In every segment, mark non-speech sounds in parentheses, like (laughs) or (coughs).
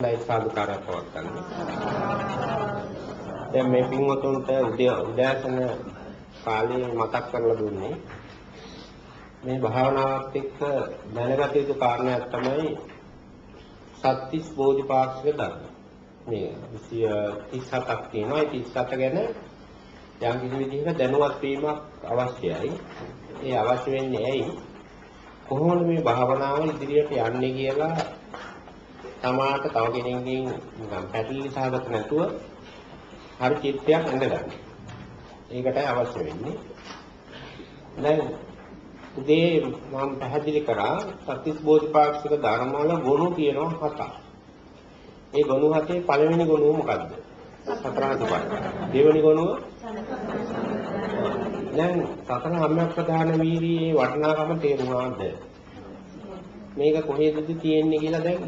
ලයි සාදුකාරයක් පවත්වන්න. දැන් මේ පින්වතුන්ට උදේ උදෑසන කාලේ මතක් කරලා දුන්නේ මේ භාවනාවත් එක්ක දැනගත යුතු කාරණයක් තමයි සත්‍තිස් බෝධිපාක්ෂික ධර්ම. මේ 37ක් තියෙනවා. ඒ 37 ගැන යම් කිසි විදිහක දැනුවත් වීමක් අවශ්‍යයි. ඒ අවශ්‍ය වෙන්නේ ඇයි? කොහොමද මේ භාවනාව ඉදිරියට යන්නේ කියලා තමාට තව කෙනෙක්ගෙන් නිකන් පැටලි සහගත නැතුව හරි චිත්තයක් ඇඳගන්න. ඒකටයි අවශ්‍ය වෙන්නේ. දැන් උදේ මම පැහැදිලි කරා සත්‍තිස් බෝධිපාක්ෂික ධර්ම වල ගුණ තියෙනවා හතක්. ඒ ගුණ හතේ පළවෙනි ගුණුව මොකද්ද? සතරාතිපත්. දෙවෙනි ගුණුව දැන් සතර හම්යක් ප්‍රධාන වීර්යයේ වටිනාකම තේරුණාද? මේක කොහෙදද තියෙන්නේ කියලා දැන්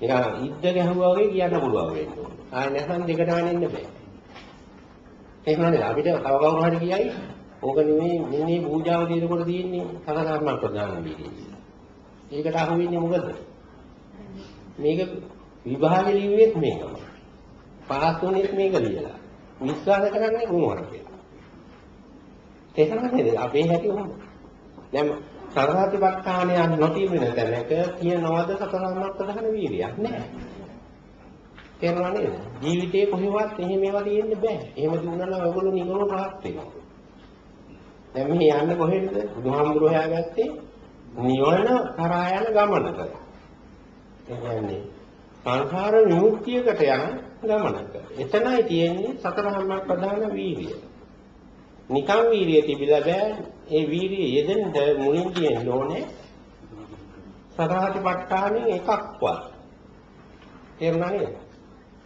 නිකන් ඉද්ද ගැහුවා වගේ කියන්න පුළුවන් වෙන්නේ. ආය නැත්නම් දෙකට වනින්න බෑ. එහෙම නේද? අපිට තව කවුරු හරි කියයි ඕක නෙමෙයි මේ පූජාව දෙනකොට තියෙන්නේ සතරාත්ම ප්‍රධාන වීර්යය. ඒකට අහු වෙන්නේ මොකද? මේක විභාග ලියුවේත් මේකම. පාස් වුණේත් මේක ලියලා. විශ්වාස කරන්නේ මොනවද කියලා. තේරෙනවද නේද? අපේ හැටි උඹ. දැන් සතරාතිපට්ඨානයක් නොතිබෙන තැනක තියනවද සතරාත්ම ප්‍රධාන වීර්යයක් නැහැ. තේරුණා නේද? ජීවිතේ කොහෙවත් එහෙම ඒවා තියෙන්න බෑ. එහෙම දුන්නා නම් ඔයගොල්ලෝ නිගමන රහත් වෙනවා. දැන් මෙහි යන්න කොහෙද? බුදුහාමුදුරුවෝ හොයාගත්තේ නිවන කරා යන ගමනක. ඒ කියන්නේ සංඛාර විමුක්තියකට යන ගමනක. එතනයි තියෙන්නේ සතරහම්ම ප්‍රධාන වීර්යය. නිකම් වීර්යය තිබිලා බෑ. ඒ වීර්යය යෙදෙන්න මුලින් තියෙන්න ඕනේ සතරහතිපට්ඨානෙන් එකක්වත්. තේරුණා නේද?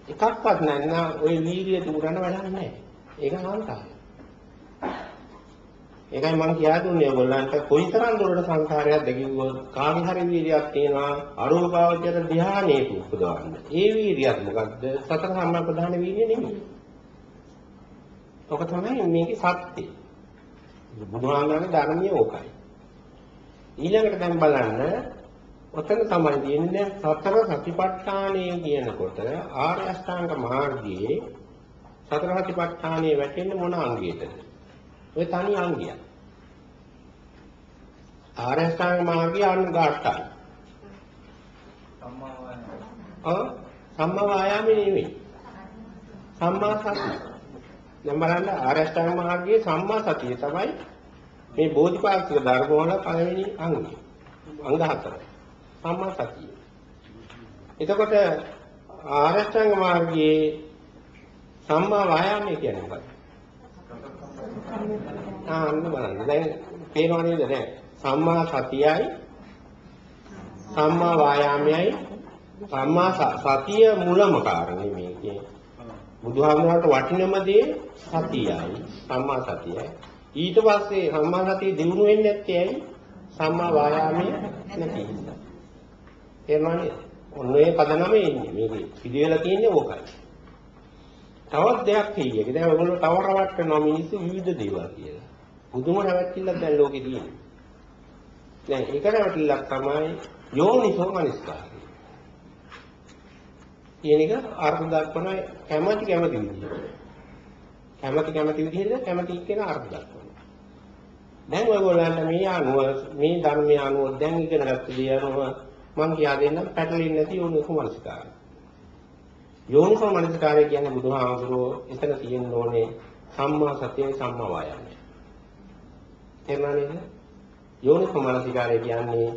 එකක්වත් නැත්නම් ওই වීර්යය දුරන වැඩක් නැහැ. ඒක සංකාරය. ඒකයි මම කියා දුන්නේ ඔයගොල්ලන්ට කොයිතරම් දුරට සංකාරයක්ද කිව්වොත් කාමී හරි වීර්යයක් තියෙනවා අරූපාවචර ධානයේ උපදවන්න. ඒ වීර්යයක් මොකද්ද? සතර සම්මා ප්‍රධාන වීර්ය නෙමෙයි. ඔක තමයි මේකේ සත්‍යය. බුදුහාමරගේ ධර්මයේ ඕකයි. ඊළඟට දැන් බලන්න ඔතන තමයි තියෙන්නේ සතර සතිපට්ඨානය කියනකොට ආර්ය අෂ්ටාංග මාර්ගයේ සතර සතිපට්ඨානයේ වැටෙන්නේ මොන අංගයකටද? ඔය තනි අංගයක්. ආර්ය අෂ්ටාංග මාර්ගයේ 8යි. සම්මා වායාම. නෙමෙයි. සම්මා සතිය. දැන් බලන්න ආර්ය අෂ්ටාංග මාර්ගයේ සම්මා සතිය තමයි මේ බෝධිපාක්ෂික ධර්ම වල පළවෙනි අංගය. අංග හතරයි. සම්මා සතිය. එතකොට ආරෂ්ඨාංග මාර්ගයේ සම්මා වායාමයේ කියන්නේ මොකක්ද? ආ අන්න බලන්න. දැන් පේනව නේද දැන්? සම්මා සතියයි සම්මා වායාමයයි සම්මා සතිය මුලම කාරණේ මේකේ. බුදුහාමුදුරන්ට වටිනම දේ සතියයි සම්මා සතියයි. ඊට පස්සේ සම්මා සතිය දිනු වෙන්නේ නැත්තේ ඇයි? සම්මා වායාමයේ නැති නිසා. තේරුණානේ? ඔන්න ඒ පදනමේ ඉන්නේ. මේක පිළිවෙල තියෙන්නේ ඕකයි. තවත් දෙයක් කියේක. දැන් ඔයගොල්ලෝ තව රවට් කරනවා මිනිස්සු විවිධ දේවල් කියලා. පුදුම රැවටිල්ලක් දැන් ලෝකේ තියෙන්නේ. දැන් ඒක රැවටිල්ලක් තමයි යෝනිසෝ මනස්කාරය. කියන එක අර්ථ දක්වන කැමැති කැමැති විදිහට. කැමැති කැමැති විදිහට කැමැති කියන අර්ථ දක්වනවා. දැන් ඔයගොල්ලන්ට මේ අනුව මේ ධර්මයේ අනුව දැන් ඉගෙන ගත්ත දේ අනුව මම කියා දෙන්නම් පැටලෙන්නේ නැති යෝනිසෝ මනසිකාරය. යෝනිසෝ මනසිකාරය කියන්නේ බුදුහාමුදුරුවෝ එතන තියෙන්න ඕනේ සම්මා සතිය සම්මා වායාමය. තේරුණා නේද? යෝනිසෝ මනසිකාරය කියන්නේ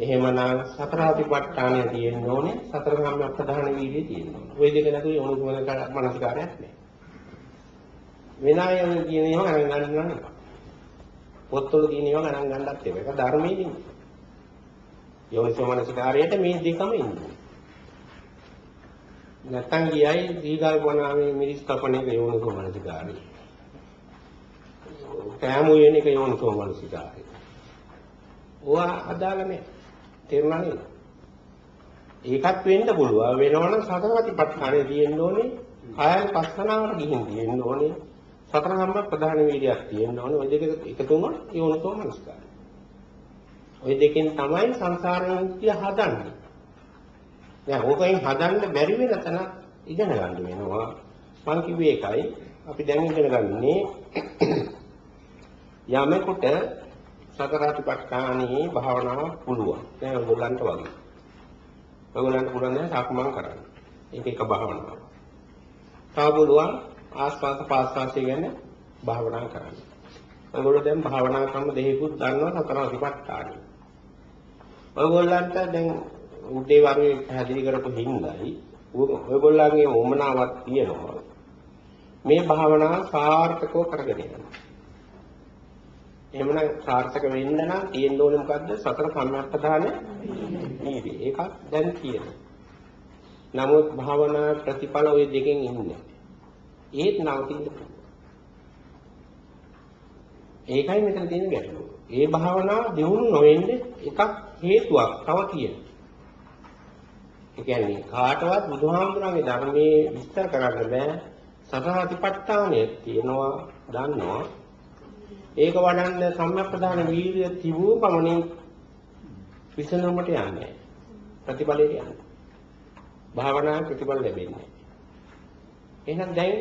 එහෙමනම් සතර අතිපට්ඨානය තියෙන්න ඕනේ සතර සම්‍යක් ප්‍රධාන වීර්යය තියෙන්න ඕනේ. ওই දෙක නැතුව යෝනිසෝ මනසිකාරයක් නැහැ. වෙන අය කියන ඒවා ගණන් ගන්න නෑ. පොත්වල තියෙන ඒවා ගණන් ගන්නත් ඒක ධර්මයේදී. යෝනිසෝ මනසිකාරයට මේ දෙකම ඉන්නේ. නැත්තම් ගියයි දීගල්පනාවේ මිරිස් කපන එක යෝනිසෝ මනසිකාරය. කෑමු වෙන එක යෝනිසෝ මනසිකාරය. ඕවා අදාළ නැහැ. තේරුණා නේද? ඒකත් වෙන්න පුළුවන්. වෙනවනම් සතරපතිපට්ඨානේ තියෙන්න ඕනේ. කායන පස්සනාවට ගිහින් තියෙන්න ඕනේ. සතර සම්මා ප්‍රධාන වීර්යයක් තියෙන්න ඕනේ. ඔය දෙක එකතු වුණොත් යෝනිසෝ මනස්කාරය. ඔය දෙකෙන් තමයි සංසාර මුක්තිය හදන්නේ. දැන් ඕකෙන් හදන්න බැරි වෙන තැන ඉගෙන ගන්න වෙනවා. මම කිව්වේ ඒකයි. අපි දැන් ඉගෙන ගන්නේ (coughs) යමෙකුට සතරාතිපට්ඨානයේ භාවනාව පුළුවන්. දැන් ඔයගොල්ලන්ට වගේ. ඔයගොල්ලන්ට පුළුවන් දැන් සක්මන් කරන්න. ඒක එක භාවනාවක්. තව පුළුවන් ආස්වාද පාස්වාසය ගැන භාවනා කරන්න. ඔයගොල්ලෝ දැන් භාවනා ක්‍රම දෙකකුත් දන්නවා සතරාතිපට්ඨානයි. ඔයගොල්ලන්ට දැන් උදේ වරුවේ පැහැදිලි කරපු හිඳයි ඔයගොල්ලන්ගේ වමනාවක් තියෙනවා. මේ භාවනාව සාර්ථකව කරගෙන යන්න. එහෙමනම් සාර්ථක වෙන්න නම් තියෙන්න ඕනේ මොකද්ද? සතර සම්‍යක්පදාන නීති. ඒකක් දැන් තියෙනවා. නමුත් භාවනා ප්‍රතිඵල ওই දෙකෙන් ඉන්නේ. ඒත් නවතින්න ඒකයි මෙතන තියෙන ගැටලුව. ඒ භාවනාව දියුණු නොවෙන්නේ එකක් හේතුවක් තව තියෙනවා. ඒ කියන්නේ කාටවත් බුදුහාමුදුරන්ගේ ධර්මයේ විස්තර කරන්න බෑ. සතරාතිපට්ඨානය තියෙනවා දන්නවා. ඒක වඩන්න සම්‍යක්ප්‍රදාන වීර්ය තිබූ පමණින් විසඳුමට යන්නේ ප්‍රතිඵලයට යන්නේ. භාවනා ප්‍රතිඵල ලැබෙන්නේ. එහෙනම් දැන්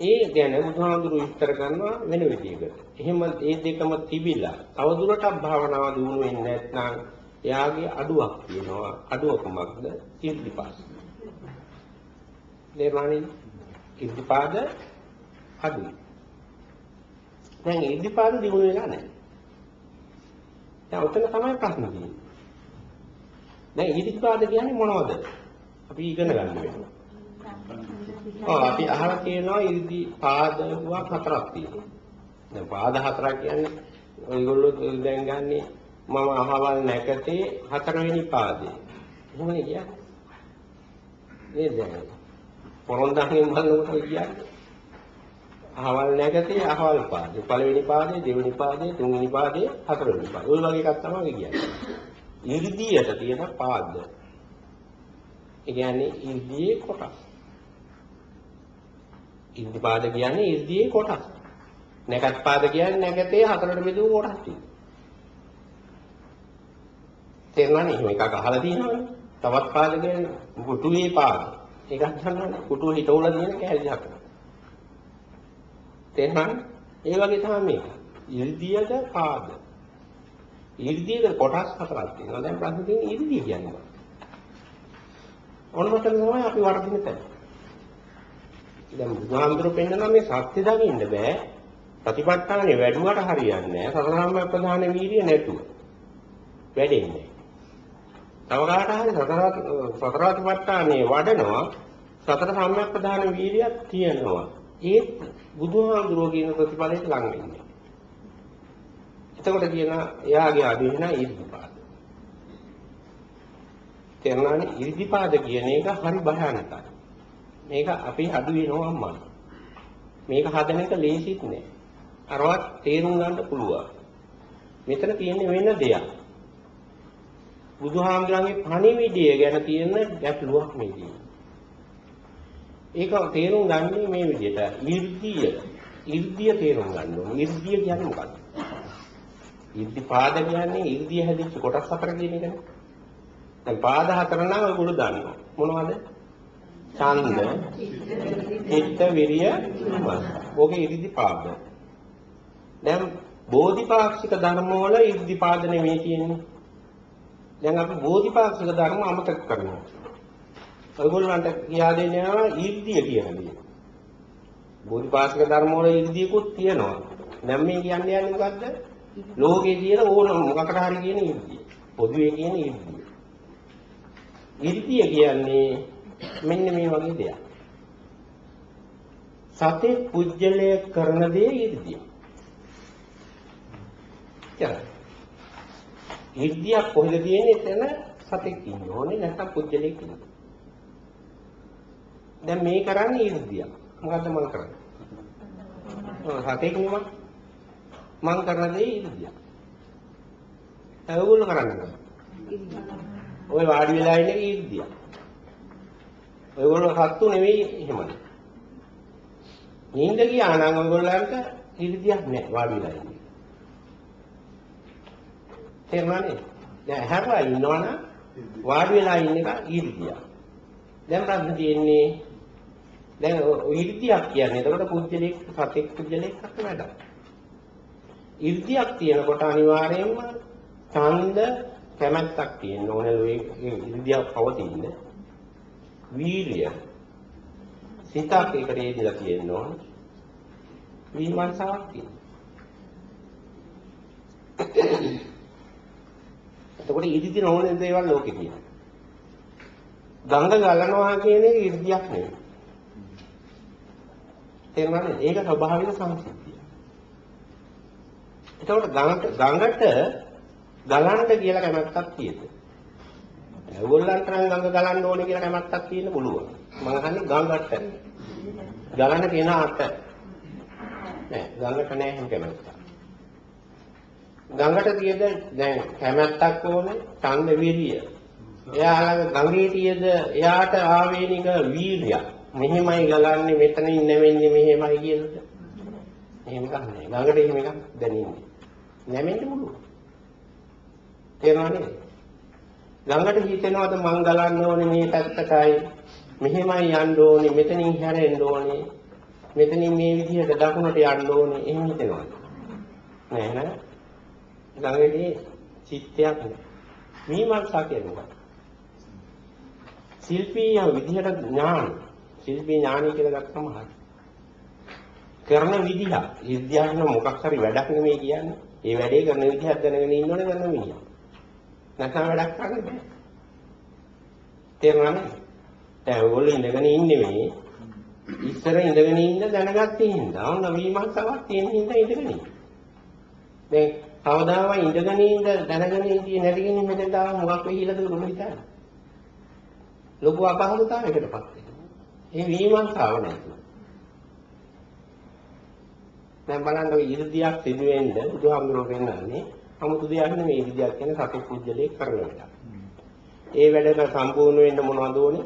ඒ ගැන බුදුහාමුදුරු විස්තර කරනවා වෙන විදිහකට. එහෙම ඒ දෙකම තිබිලා තවදුරටත් භාවනාව දියුණු වෙන්නේ නැත්නම් එයාගේ අඩුවක් තියෙනවා. අඩුව කොමක්ද? ඉර්ධිපාද. දේවානි ඉර්ධිපාද අඩුයි. දැන් ඉර්ධිපාද දිනු වෙලා නැහැ. දැන් ඔතන තමයි ප්‍රශ්න තියෙන්නේ. දැන් ඉර්ධිපාද කියන්නේ මොනවද? අපි ඉගෙන ගන්න වෙනවා. ඔව් අපි අහලා තියෙනවා ඉර්ධි පාදවක් හතරක් තියෙනවා. දැන් පාද හතරක් කියන්නේ ඔයගොල්ලෝ දැන් ගන්නේ මම අහවල් නැකතේ හතරවෙනි පාදේ. එහෙමනේ කියන්නේ. නේද දැන්? පොරොන්දාගෙන් බලනකොට කියන්නේ. අහවල් නැකතේ අහවල් පාදේ. පළවෙනි පාදේ, දෙවෙනි පාදේ, තුන්වෙනි පාදේ, හතරවෙනි පාදේ. ওই වගේ එකක් තමයි කියන්නේ. ඉර්ධියට තියෙන පාද. ඒ කියන්නේ ඉර්ධියේ කොටස්. ඉර්ධි පාද කියන්නේ ඉර්ධියේ කොටස්. නැකත් පාද කියන්නේ නැකතේ හතරට බෙදුව කොටස් ටික. තේරුණානේ? එහෙම එකක් අහලා තියෙනවනේ. තවත් පාද කියන්නේ කුටුවේ පාද. ඒකක් ගන්නවනේ. කුටුව හිටවල තියෙන කැලේ හතර. තේරුණානේ? ඒ වගේ තමයි මේක. ඉර්ධියක පාද. ඉර්ධියක කොටස් හතරක් තියෙනවා. දැන් ප්‍රශ්නේ තියෙන්නේ ඉර්ධිය කියන්නේ මොකක්ද? ඔන්නමතන තමයි අපි වර්ධින තැන. දැන් බුදුහාමුදුරුවෝ පෙන්නනවා මේ සත්‍ය දකින්න බෑ. ප්‍රතිපත්තානේ වැඩුවට හරියන්නේ නැහැ. සතරාම ප්‍රධාන වීර්ය නැතුව. වැඩෙන්නේ. තව කාට හරි සතර සතරාතිපට්ඨානේ වඩනවා සතර සම්‍යක් ප්‍රධාන වීර්යයක් තියෙනවා. ඒත් බුදුහාමුදුරුවෝ කියන ප්‍රතිඵලයට ලං වෙන්නේ. එතකොට කියන එයාගේ අදින ඉර්ධිපාද. තේරුණානේ ඉර්ධිපාද කියන එක හරි භයානකයි. මේක අපි අඩු වෙනවම්මයි. මේක හදන එක ලේසිත් නෑ. අරවත් තේරුම් ගන්න පුළුවන්. මෙතන තියෙන්නේ වෙන දෙයක්. බුදුහාමුදුරන්ගේ පණිවිඩය ගැන තියෙන ගැටලුවක් මේකේ. ඒක තේරුම් ගන්න මේ විදිහට ඉර්ධිය ඉර්ධිය තේරුම් ගන්න ඕනේ. ඉර්ධිය කියන්නේ මොකක්ද? ඉර්ධිපාද කියන්නේ ඉර්ධිය හැදිච්ච කොටස් හතර කියන එකනේ. දැන් පාද හතර නම් ඔයගොල්ලෝ දන්නවා. මොනවද? ඡන්ද, චිත්ත, විරිය, ඕකේ ඉර්ධිපාද. දැන් බෝධිපාක්ෂික ධර්ම වල ඉර්ධිපාද නෙමෙයි කියන්නේ. දැන් අපි බෝධිපාක්ෂික ධර්ම අමතක කරනවා. ඔයගොල්ලන්ට කියා දෙන්න යනවා ඊර්ධිය කියන දේ. බෝධිපාක්ෂික ධර්ම වල ඊර්ධියකුත් තියෙනවා. දැන් මේ කියන්නේ යන්නේ මොකද්ද? ලෝකේ තියෙන ඕන මොකකට හරි කියන ඊර්ධිය. පොදුවේ කියන ඊර්ධිය. ඊර්ධිය කියන්නේ මෙන්න මේ වගේ දෙයක්. සතේ පුජ්‍යලය කරන දේ ඊර්ධිය. කියලා. ඉර්ධියක් කොහෙද තියෙන්නේ එතන සතෙක් ඉන්න ඕනේ නැත්නම් පුජ්‍යලෙක් ඉන්න. දැන් මේ කරන්නේ ඉර්ධියක්. මොකද්ද මම කරන්නේ? ඔව් සතෙක් නෙමෙයි. මම කරන දේ ඉර්ධියක්. ඒගොල්ලෝ කරන්නේ. ඔය වාඩි වෙලා ඉන්නේ ඉර්ධියක්. ඔයගොල්ලෝ සත්තු නෙවෙයි එහෙමද? නිින්ද ගියා නම් ඔයගොල්ලන්ට ඉර්ධියක් නැහැ වාඩි වෙලා ඉන්නේ. තේරුණානේ? දැන් හැරලා ඉන්නවනම් වාඩි වෙලා ඉන්න එක ඊර්තිය. දැන් ප්‍රශ්න තියෙන්නේ දැන් ඉර්ධියක් කියන්නේ එතකොට පුද්ගලෙක් සතෙක් පුද්ගලෙක් අත වැඩක්. ඉර්ධියක් තියෙනකොට අනිවාර්යයෙන්ම ඡන්ද කැමැත්තක් තියෙන්න ඕනේ ඒ ඉර්ධියක් පවතින්න. වීර්ය සිතක් එකට හේදලා තියෙන්න ඕනේ. විමර්ශාවක් තියෙන්න. එතකොට ඉදිදි නොවන දේවල් ලෝකේ තියෙනවා. ගංග ගලනවා කියන එක ඉර්ධියක් නෙවෙයි. තේරුණාද? ඒක ස්වභාවික සංසිද්ධිය. එතකොට ගඟට ගඟට ගලන්න කියලා කැමැත්තක් තියෙද? ඒගොල්ලන්ට නම් ගඟ ගලන්න ඕනේ කියලා කැමැත්තක් තියෙන්න පුළුවන්. මම අහන්නේ ගඟට. ගලන්න කෙනාට. නෑ ගඟට නෑ එහෙම කැමැත්තක්. ගඟට තියෙද දැන් කැමැත්තක් ඕනේ ඡන්ද වීර්ය. එයා ළඟ ගඟේ තියෙද එයාට ආවේනික වීර්යයක්. මෙහෙමයි ගලන්නේ මෙතනින් නැවෙන්නේ මෙහෙමයි කියලාද? එහෙම එකක් නෑ. ළඟට එහෙම එකක් දැනෙන්නේ. නැමෙන්න පුළුවන්. තේරෙනවද? ළඟට හිතෙනවද මං ගලන්න ඕනේ මේ පැත්තටයි. මෙහෙමයි යන්න ඕනේ මෙතනින් හැරෙන්න ඕනේ. මෙතනින් මේ විදිහට දකුණට යන්න ඕනේ. එහෙම හිතෙනවද? නෑ නෑ. ළඟදී චිත්තයක් නෑ. මීමන්සා කියනවා. ශිල්පීය විදිහට ඥාන ශිල්පී ඥානය කියලා ගත්තම හරි. කරන විදිහ විද්‍යාවන මොකක් හරි වැඩක් නෙමෙයි කියන්නේ. ඒ වැඩේ කරන විදිහක් දැනගෙන ඉන්න ඕනේ කරන මිනිහා. නැත්නම් වැඩක් කරන්න බෑ. තේරුණාද? දැන් ඔයගොල්ලෝ ඉඳගෙන ඉන්නේ මේ ඉස්සර ඉඳගෙන ඉන්න දැනගත්තේ හින්දා ඔන්න විමර්ශාවක් තියෙන හින්දා ඉඳගෙන ඉන්නේ. දැන් කවදාම ඉඳගෙන ඉන්න දැනගෙන ඉඳී නැතිගෙන මෙතෙන් තාම මොකක් වෙයි කියලාද ඔයගොල්ලෝ හිතන්නේ? ලොකු අපහසුතාවයකටපත් වෙනවා. ඒ විමර්ශාව නැහැ. දැන් බලන්න ඔය ඉර්ධියක් සිදු වෙන්න බුදුහාමුදුරුවෝ පෙන්නන්නේ 아무තු දෙයක් නෙමෙයි ඉර්ධියක් කියන්නේ සතු කුජලයේ කරන වැඩක්. ඒ වැඩක සම්පූර්ණ වෙන්න මොනවද ඕනේ?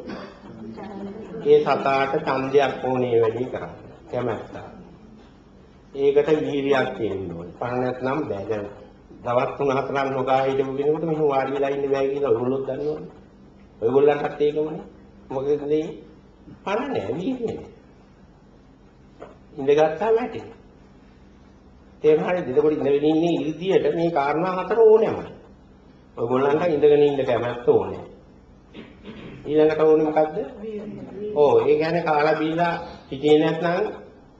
ඒ සතාට ඡන්දයක් ඕනේ වැඩි කරන්න. කැමැත්ත. ඒකට වීර්යයක් තියෙන්න ඕනේ. පණ නැත්නම් බෑ දැන්. දවස් 3-4ක් නොගා හිටපු කෙනෙකුට මෙහෙම වාඩි වෙලා ඉන්න බෑ කියලා ඔයගොල්ලෝ දන්නවනේ. ඔයගොල්ලන්ටත් ඒකමනේ. මොකද මේ පණ නෑ වීර්ය නෑ. ඉඳගත්තා වැටේ. තේරුණාද? එතකොට ඉඳගෙන ඉන්නේ ඉර්ධියට මේ කාරණා හතර ඕනෑමයි. ඔයගොල්ලන්ට ඉඳගෙන ඉන්න කැමැත්ත ඕනේ. ඊළඟට ඕනේ මොකද්ද? ඕ ඒ කියන්නේ කාලා බීලා හිටියේ නැත්නම්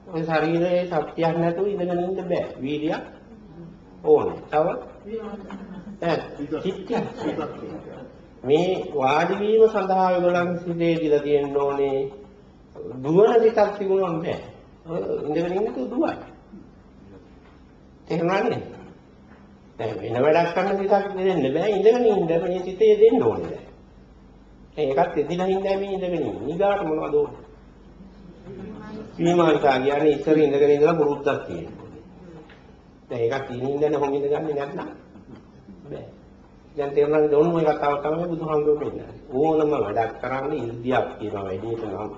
ඔය ශරීරයේ ශක්තියක් නැතුව ඉඳගෙන ඉන්න බෑ. වීර්යයක් ඕනේ. තව ඈ. මේ වාඩි වීම සඳහා ඔයගොල්ලන් සිතේ දිලා තියෙන්න ඕනේ. දුවන සිතක් තිබුණොත් බෑ. ඉඳගෙන ඉන්න දුවයි. තේරුණානේ? දැන් වෙන වැඩක් කරන්න සිතක් දෙන්න බෑ ඉඳගෙන ඉන්න මේ සිතේ දෙන්න ඕනේ දැන්. ඒකත් එදිලා ඉඳලා මේ ඉඳගෙන ඉන්න. ඊගාට මොනවද ඕනේ? විමානිකා කියන්නේ ඉස්සර ඉඳගෙන ඉඳලා පුරුද්දක් තියෙනවා. දැන් ඒකත් ඉන්න ඉඳන් හොම් ඉඳගන්නේ නැත්නම් බෑ. දැන් තේරුණාද ඕන ඔය කතාව තමයි බුදුහාමුදුරුවෝ කියන්නේ. ඕනම වැඩක් කරන්න ඉර්ධියක් කියනවා වැඩේට නම්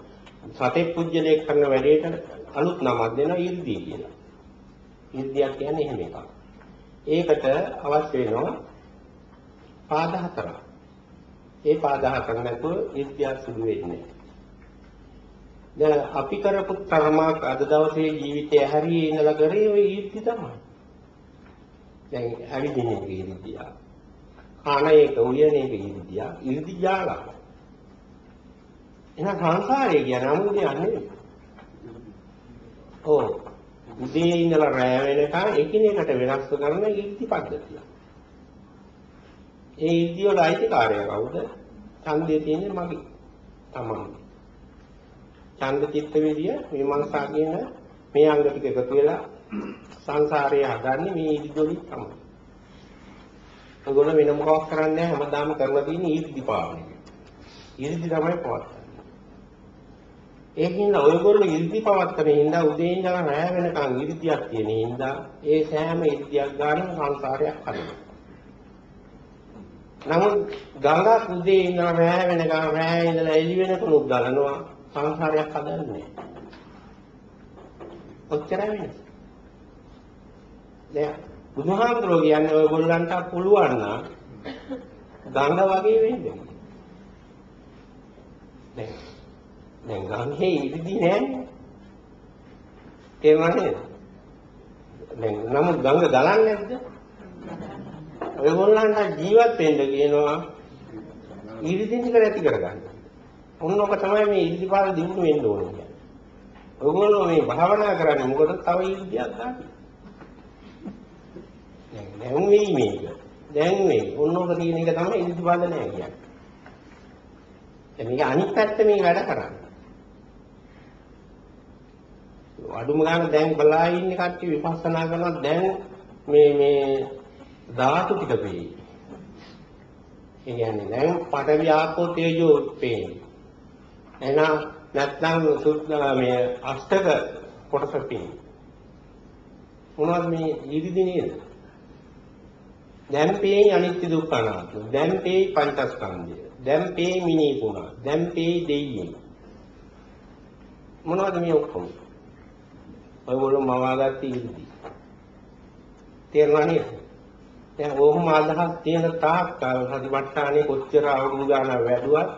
සතේ පුජ්‍යලයක් කරන වැඩේට අලුත් නමක් දෙනවා ඉර්ධිය කියලා. ඉර්ධියක් කියන්නේ එහෙම එකක්. ඒකට අවශ්‍ය වෙනවා පාද හතරක්. ඒ පාද හතර නැතුව ඉර්ධියක් සිදු වෙන්නේ දැන් අපි කරපු කර්මයක් අද දවසේ ජීවිතය හැරී ඉඳලා කරේ ওই ඉර්ධි තමයි. දැන් ඇවිදින එක ඉර්ධිය. කන එක උයන එක ඉර්ධිය. ඉර්ධි ජාලක. එහෙනම් සංසාරේ කියන්නේ අමුදේ යන්නේ. ඔව්. උදේ ඉඳලා රෑ වෙනකන් එකිනෙකට වෙනස් කරන ඉර්ධි පද්ධතිය. ඒ ඉර්ධි වල අයිතිකාරය කවුද? ඡන්දයේ තියෙන්නේ මගේ. තමයි. ඡන්ද චිත්ත විදිය විමර්ශා කියන මේ අංග ටික එකතු වෙලා සංසාරය හදන්නේ මේ ඉර්ධි වලින් තමයි. ඒගොල්ලෝ වෙන මොකක් කරන්නේ හැමදාම කරලා තියෙන්නේ ඉර්ධි පාවන එක. ඉර්ධි තමයි පවත්තන්නේ. ඒකින්ද ඔයගොල්ලෝ ඉර්ධි පවත්තන හින්දා උදේ ඉඳලා රැය වෙනකන් ඉර්ධියක් තියෙන හින්දා ඒ සෑම ඉර්ධියක් ගන්න සංසාරයක් හදනවා. නමුත් ගංගා උදේ ඉඳලා රැය වෙනකන් රැය ඉඳලා එළි වෙනකන් ගලනවා සංසාරයක් හදන්නේ. ඔච්චරයි වෙන්නේ. දැන් බුදුහාමුදුරුවෝ කියන්නේ ඔයගොල්ලන්ට පුළුවන් නම් ගංගා වගේ වෙන්න. දැන් දැන් ගංගේ ඉරිදි නෑනේ. තේරුණා නේද? දැන් නමුත් ගංග ගලන්නේ නැද්ද? ඔයගොල්ලන්ට ජීවත් වෙන්න කියනවා ඉරිදි ටික නැති කරගන්න. ඔන්න ඔක තමයි මේ ඉරිදිපාල දිනු වෙන්න ඕනේ කියන්නේ. ඔයගොල්ලෝ මේ භාවනා කරන්නේ මොකද තව ඉරිදියක් ගන්න. දැන් දැන් වෙයි මේක. දැන් වෙයි. ඔන්න ඔක තියෙන එක තමයි ඉරිදිපාල නැහැ කියන්නේ. දැන් මේක අනිත් පැත්ත මේ වැඩ කරන්නේ. අඩුම ගන්න දැන් බලා ඉන්නේ කට්ටිය විපස්සනා කරනවා දැන් මේ මේ ධාතු ටික පේයි. ඒ කියන්නේ දැන් පඨවි ආපෝ තේජෝ පේන්නේ. එහෙනම් නැත්නම් සුද්ධ මේ අෂ්ටක කොටස පේන්නේ. මොනවද මේ ඊදිදි නේද? දැන් පේන්නේ අනිත්‍ය දුක්ඛ අනාත්ම. දැන් පේයි පංචස්කන්ධය. දැන් පේයි මිනී ගුණ. දැන් පේයි දෙයියන්. මොනවද මේ ඔක්කොම? ඔයගොල්ලෝ මවාගත්ත ඊදිදි. තේරුණා නේද? දැන් ඕම අදහස් තියෙන තාක් සතිපට්ඨානේ කොච්චර අවුරුදු ගානක් වැඩුවත්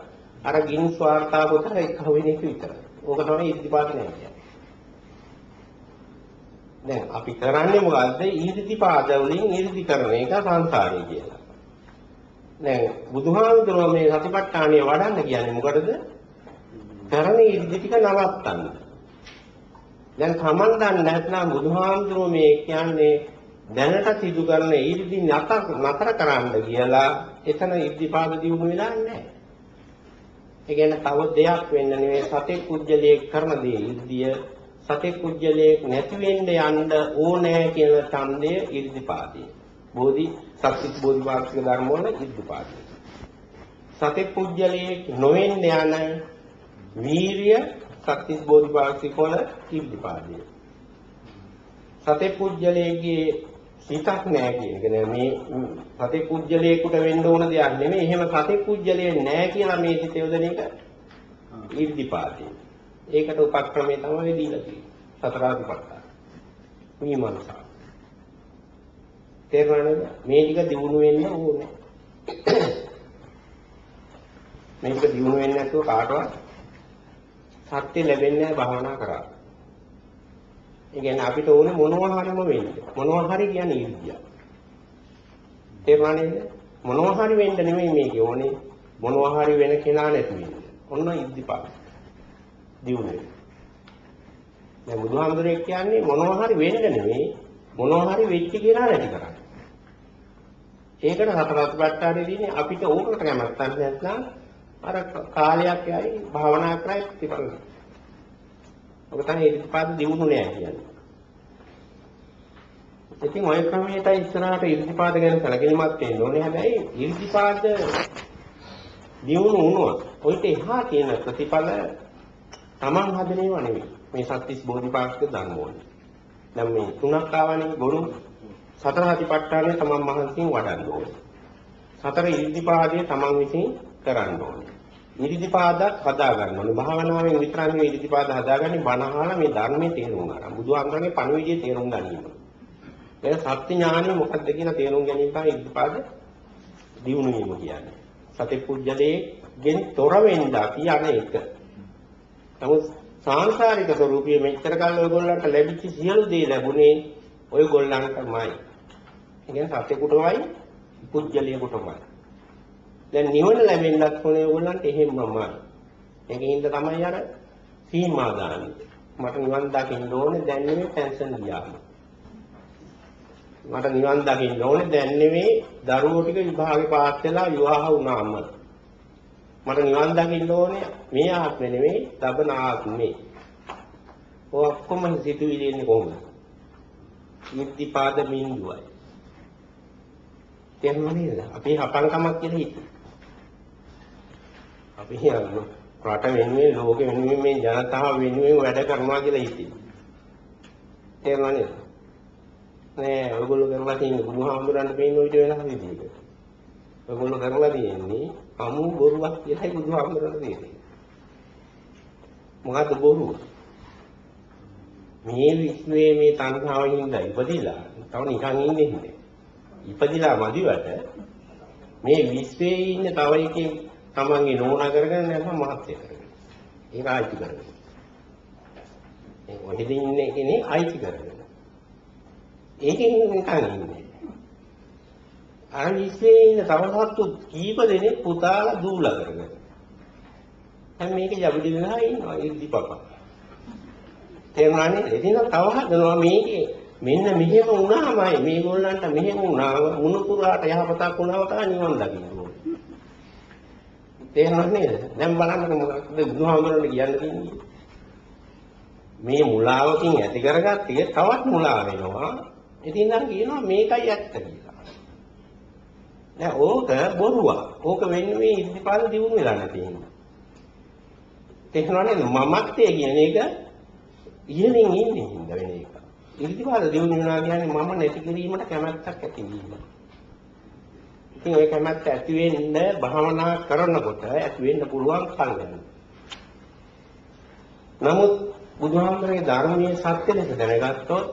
අර ගින් ස්වාර්ථා කොට එක වෙන එක විතරයි. ඕක තමයි ඉද්ධිපාත නෑ කියන්නේ. දැන් අපි කරන්නේ මොකද්ද? ඊර්තිපාද වලින් ඊර්ති කරන එක සංසාරේ කියලා. දැන් බුදුහාමුදුරුවෝ මේ සතිපට්ඨානිය වඩන්න කියන්නේ මොකටද? කරන ඊර්ති ටික නවත්තන්න. දැන් Taman දන්නේ නැත්නම් බුදුහාමුදුරුවෝ මේ කියන්නේ දැනට සිදු කරන ඊර්ති නතර නතර කරන්න කියලා එතන ඊර්තිපාද දියුණු වෙලා නැහැ. ඒ කියන්නේ තව දෙයක් වෙන්න නෙවෙයි සතේ කුජලයේ කරන දේ ඉර්ධිය සතේ කුජලයේ නැති වෙන්න යන්න ඕනෑ කියන ඡන්දය ඉර්ධිපාදී. බෝධි සත්‍විස් බෝධිපාක්ෂික ධර්ම වල ඉර්ධිපාදී. සතේ කුජලයේ නොවෙන්න යන වීරිය සත්‍විස් බෝධිපාක්ෂික වල ඉර්ධිපාදී. සතේ කුජලයේගේ හිතක් නැහැ කියන එක නෑ මේ සතේ කුජලයේකට වෙන්න ඕන දෙයක් නෙමෙයි එහෙම සතේ කුජලයේ නෑ කියලා මේ හිත යොදන එක ඉර්ධිපාතේ ඒකට උපක්‍රමයේ තමයි දීලා තියෙන්නේ සතරාදිපත්තා මීමන්සා තේරුණාද මේ ටික දිනු වෙන්න ඕනේ මේක දිනු වෙන්නේ නැතුව කාටවත් සත්‍ය ලැබෙන්නේ නැහැ භාවනා කරා ඒ කියන්නේ අපිට ඕනේ මොනවා හරිම වෙන්න. මොනවා හරි කියන්නේ ඉර්ධිය. තේරුණා නේද? මොනවා හරි වෙන්න නෙමෙයි මේක ඕනේ. මොනවා හරි වෙන කෙනා නැති වෙන්න. ඔන්න ඉර්ධිපාත. දියුනේ. දැන් බුදුහාමුදුරේ කියන්නේ මොනවා හරි වෙන්න නෙමෙයි මොනවා හරි වෙච්ච කෙනා නැති කරන්නේ. ඒකට හතරත්පත්තානේ දිනේ අපිට ඕකට කැමැත්තක් නැත්නම් අර කාලයක් යයි භාවනා කරයි ප්‍රතිඵල ඔක තමයි ඉර්ධිපාද දියුණු නෑ කියන්නේ. ඉතින් ඔය ක්‍රමයටයි ඉස්සරහට ඉර්ධිපාද ගැන සැලකිලිමත් වෙන්න ඕනේ. හැබැයි ඉර්ධිපාද දියුණු වුණොත් ඔයිට එහා තියෙන ප්‍රතිඵල Taman හදනේව නෙවෙයි. මේ සත්‍තිස් බෝධිපාක්ෂික ධර්ම වල. දැන් මේ තුනක් ආවනේ ගුරු සතර සතිපට්ඨානය Taman මහන්සියෙන් වඩන්න ඕනේ. සතර ඉර්ධිපාදයේ Taman විසින් කරන්න ඕනේ. ඉරිදිපාදක් හදා ගන්න ඕනේ. භාවනාවෙන් විතරක් නෙවෙයි ඉරිදිපාද හදාගන්නේ බණ අහලා මේ ධර්මයේ තේරුම් ගන්න. බුදුහාමරගේ පණිවිඩය තේරුම් ගැනීම. ඒ සත්‍ය ඥානය මොකක්ද කියලා තේරුම් ගැනීම තමයි ඉරිදිපාද දියුණු වීම කියන්නේ. සති පුජ්‍යලේ ගෙන් තොර වෙන්න අපි යන එක. නමුත් සාංශාරික ස්වરૂපයේ මෙච්චර කල් ඔයගොල්ලන්ට ලැබිච්ච සියලු දේ ලැබුණේ ඔයගොල්ලන්ටමයි. ඒ කියන්නේ සත්‍ය කුටමයි පුජ්‍යලිය කුටමයි. දැන් නිවන ලැබෙන්නත් ඕනේ ඕගොල්ලන්ට එහෙමමයි. ඒකින්ද තමයි අර සීමා දාන්නේ. මට නිවන් දකින්න ඕනේ දැන් නෙමෙයි පෙන්ෂන් ගියාම. මට නිවන් දකින්න ඕනේ දැන් නෙමෙයි දරුවෝ ටික විභාගේ පාස් වෙලා විවාහ වුණාම. මට නිවන් දකින්න ඕනේ මේ ආත්මෙ නෙමෙයි ලබන ආත්මේ. ඔය ඔක්කොම සිතුවිලි එන්නේ කොහොමද? නිත්‍යපාද බිඳුවයි. තේරුණා නේද? අපි හපංකමක් කියලා හිතුවා. අපි රට වෙනුවෙන් ලෝකෙ වෙනුවෙන් මේ ජනතාව වෙනුවෙන් වැඩ කරනවා කියලා හිතේ. තේරුණා නේද? නෑ ඔයගොල්ලෝ කරලා තියෙන්නේ බුදුහාමුදුරන්ට පේන විදිහ වෙනස් විදිහකට. ඔයගොල්ලෝ කරලා තියෙන්නේ අමු බොරුවක් කියලායි බුදුහාමුදුරන්ට තියෙන්නේ. මොකද්ද බොරුව? මේ විශ්වයේ මේ තණ්හාවෙන් ඉඳලා ඉපදිලා තව නිකන් ඉන්නේ නැහැ. ඉපදිලා මදිවට මේ විශ්වයේ ඉන්න තව එකේ තමන්ගේ නෝනා කරගෙන නැත්නම් මහත්ය කරගෙන. ඒක අයිති කරගෙන. ඒ ඔහෙද ඉන්නේ කෙනේ අයිති කරගෙන. ඒකෙන් නිකන් ඉන්නේ. අර විශ්වයේ ඉන්න තව සත්තු කීප දෙනෙක් පුතාලා දූලා කරගෙන. දැන් මේක යබුඩි වෙලා ඉන්නවා ඉර්ධිපපා. තේරුණානේ? එදින තව හදනවා මේකේ මෙන්න මෙහෙම වුණාමයි මේගොල්ලන්ට මෙහෙම වුණා මුණුපුරාට යහපතක් වුණාම තමයි නිවන් දකින්න ඕනේ. තේරුණා නේද? දැන් බලන්නකො මොකක්ද බුදුහාමුදුරනේ කියන්න තියෙන්නේ. මේ මුලාවකින් ඇති කරගත්තේ තවත් මුලා වෙනවා. ඉතින් නම් කියනවා මේකයි ඇත්ත කියලා. දැන් ඕක බොරුවක්. ඕක වෙන්නේ මේ ඉද්ධිපාද දිනු වෙලා නැතිනම්. තේරුණා නේද? මමත්වයේ කියන එක ඉහළින් ඉන්නේ හින්දා වෙන එක. ඉර්ධිපාද දිනු වෙනවා කියන්නේ මම නැති කිරීමට කැමැත්තක් ඇති වීම. ඉතින් ওই කැමැත්ත ඇති වෙන්න භාවනා කරනකොට ඇති වෙන්න පුළුවන් කල් නමුත් බුදුහාමරේ ධර්මයේ සත්‍ය ලෙස දැනගත්තොත්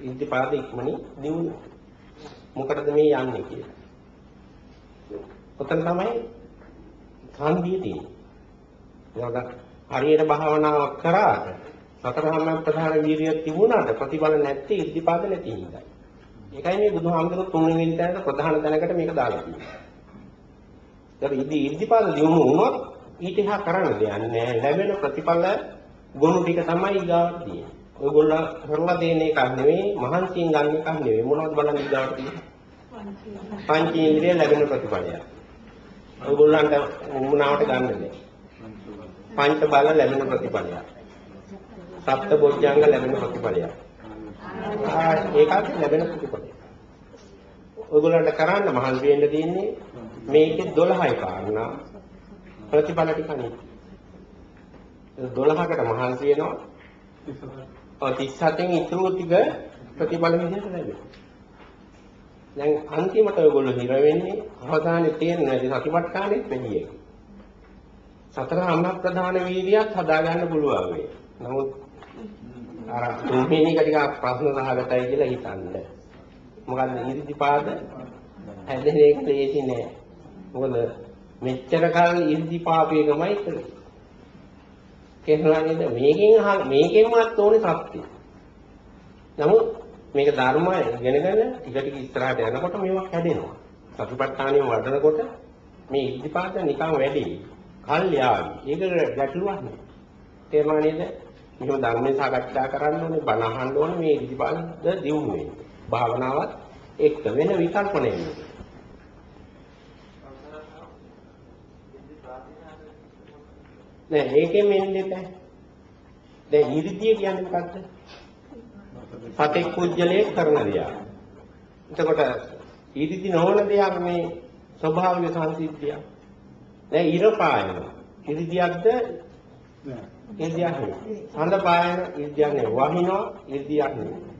ඉර්ධිපාද ඉක්මනින් දිනු මොකටද මේ යන්නේ කියලා. ඔතන තමයි සංදී තියෙන්නේ. හරියට භාවනාවක් කරාට සතරහම ප්‍රධාන වීර්යය තිබුණාට ප්‍රතිඵල නැත්තේ ඉද්ධිපාද නැති හින්දායි. ඒකයි මේ බුදුහාමුදුරුවෝ තුන්වෙනි තැනට ප්‍රධාන තැනකට මේක දාලා තියෙන්නේ. දැන් ඉදි ඉද්ධිපාද දිනු වුණොත් ඊට එහා කරන්න දෙයක් නැහැ. ලැබෙන ප්‍රතිඵල ගුණ ටික තමයි ඊගාවට තියෙන්නේ. ඔයගොල්ලෝ කරලා දෙන එකක් නෙවෙයි මහන්සියෙන් ගන්න එකක් නෙවෙයි. මොනවද බලන්න ඊගාවට තියෙන්නේ? පංචේන්ද්‍රිය ලැබෙන ප්‍රතිඵලය. ඔයගොල්ලන්ට උමුණාවට ගන්න දෙයක්. පංච බල ලැබෙන ප්‍රතිඵලය. සප්ත බොජ්ජංග ලැබෙන ප්‍රතිඵලයක්. ආ ඒකත් ලැබෙන ප්‍රතිඵලයක්. ඔයගොල්ලන්ට කරන්න මහන්සි වෙන්න තියෙන්නේ මේකේ 12යි කාරණා ප්‍රතිඵල ටික නෙවෙයි. 12කට මහන්සි වෙනවා. ඔය 37න් ඉතුරු ටික ප්‍රතිඵල විදිහට ලැබෙනවා. දැන් අන්තිමට ඔයගොල්ලෝ හිර වෙන්නේ අවධානයේ තියෙන නැති සතිපට්ඨානෙත් වැඩි එක. සතර අමන ප්‍රධාන වීර්යයක් හදාගන්න පුළුවන් වෙයි. නමුත් අර තුන්වෙනි එක ටිකක් ප්‍රශ්න සහගතයි කියලා හිතන්න. මොකද ඉරිදිපාද හැදෙන එක ලේසි නෑ. මොකද මෙච්චර කල් ඉරිදිපාපේකමයි කරේ. කියනවා නේද මේකෙන් මේකෙන්වත් ඕනේ සත්‍ය. නමුත් මේක ධර්මය ඉගෙනගෙන ටික ටික ඉස්සරහට යනකොට මේවා හැදෙනවා. සතිපට්ඨානිය වඩනකොට මේ ඉද්ධිපාද නිකන් වැඩි. කල් යාවි. ඒක ගැටලුවක් නෑ. තේරුණා නේද? මෙහෙම ධර්මයේ සාකච්ඡා කරන්න ඕනේ, බණ අහන්න ඕනේ මේ ඉදිරිපාද දියුණු වෙන්නේ. භාවනාවත් එක්ක වෙන විකල්ප නෙමෙයි. නෑ ඒකෙන් මෙන්නේ නැහැ. දැන් ඉරිදිය කියන්නේ මොකද්ද? සතෙක් කුජලයේ කරන දෙයක්. එතකොට ඉරිදි නොවන දෙයක් මේ ස්වභාවික සංසිද්ධිය. දැන් ඉර පායන. ඉරිදියක්ද ඉර්ධියක් නෙවෙයි. හඳ පායන ඉර්ධියක් නෙවෙයි. වහිනවා ඉර්ධියක් නෙවෙයි.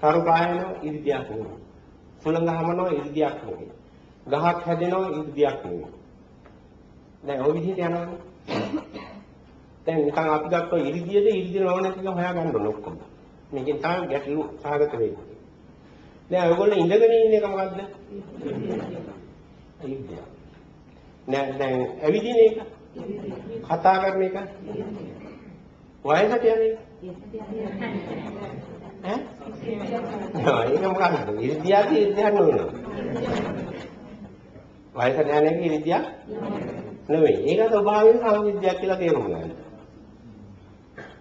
කරු පායන ඉර්ධියක් නෙවෙයි. සුළඟ හමනවා ඉර්ධියක් නෙවෙයි. ගහක් හැදෙනවා ඉර්ධියක් නෙවෙයි. දැන් ওই විදිහට යනවානේ. දැන් නිකන් අපි ගත්තොත් ඉර්ධියද ඉර්ධිය නොවන එක හොයාගන්න ඕන ඔක්කොම. මේකෙන් තමයි ගැටලු සාගත වෙන්නේ. දැන් ඔයගොල්ලෝ ඉඳගෙන ඉන්න එක මොකද්ද? ඉර්ධිය. නෑ දැන් ඇවිදින එක? කතා කරන එක? වයසට යන්නේ? ඈ? නෑ ඒක මොකක්ද ඉරිදියාති ඉරිදියක් නෙවෙයි වයසට යන එක ඉරිදියක් නෙවෙයි. ඒක ස්වභාවයෙන් සංවිද්‍යාවක් කියලා තේරුම් ගන්න.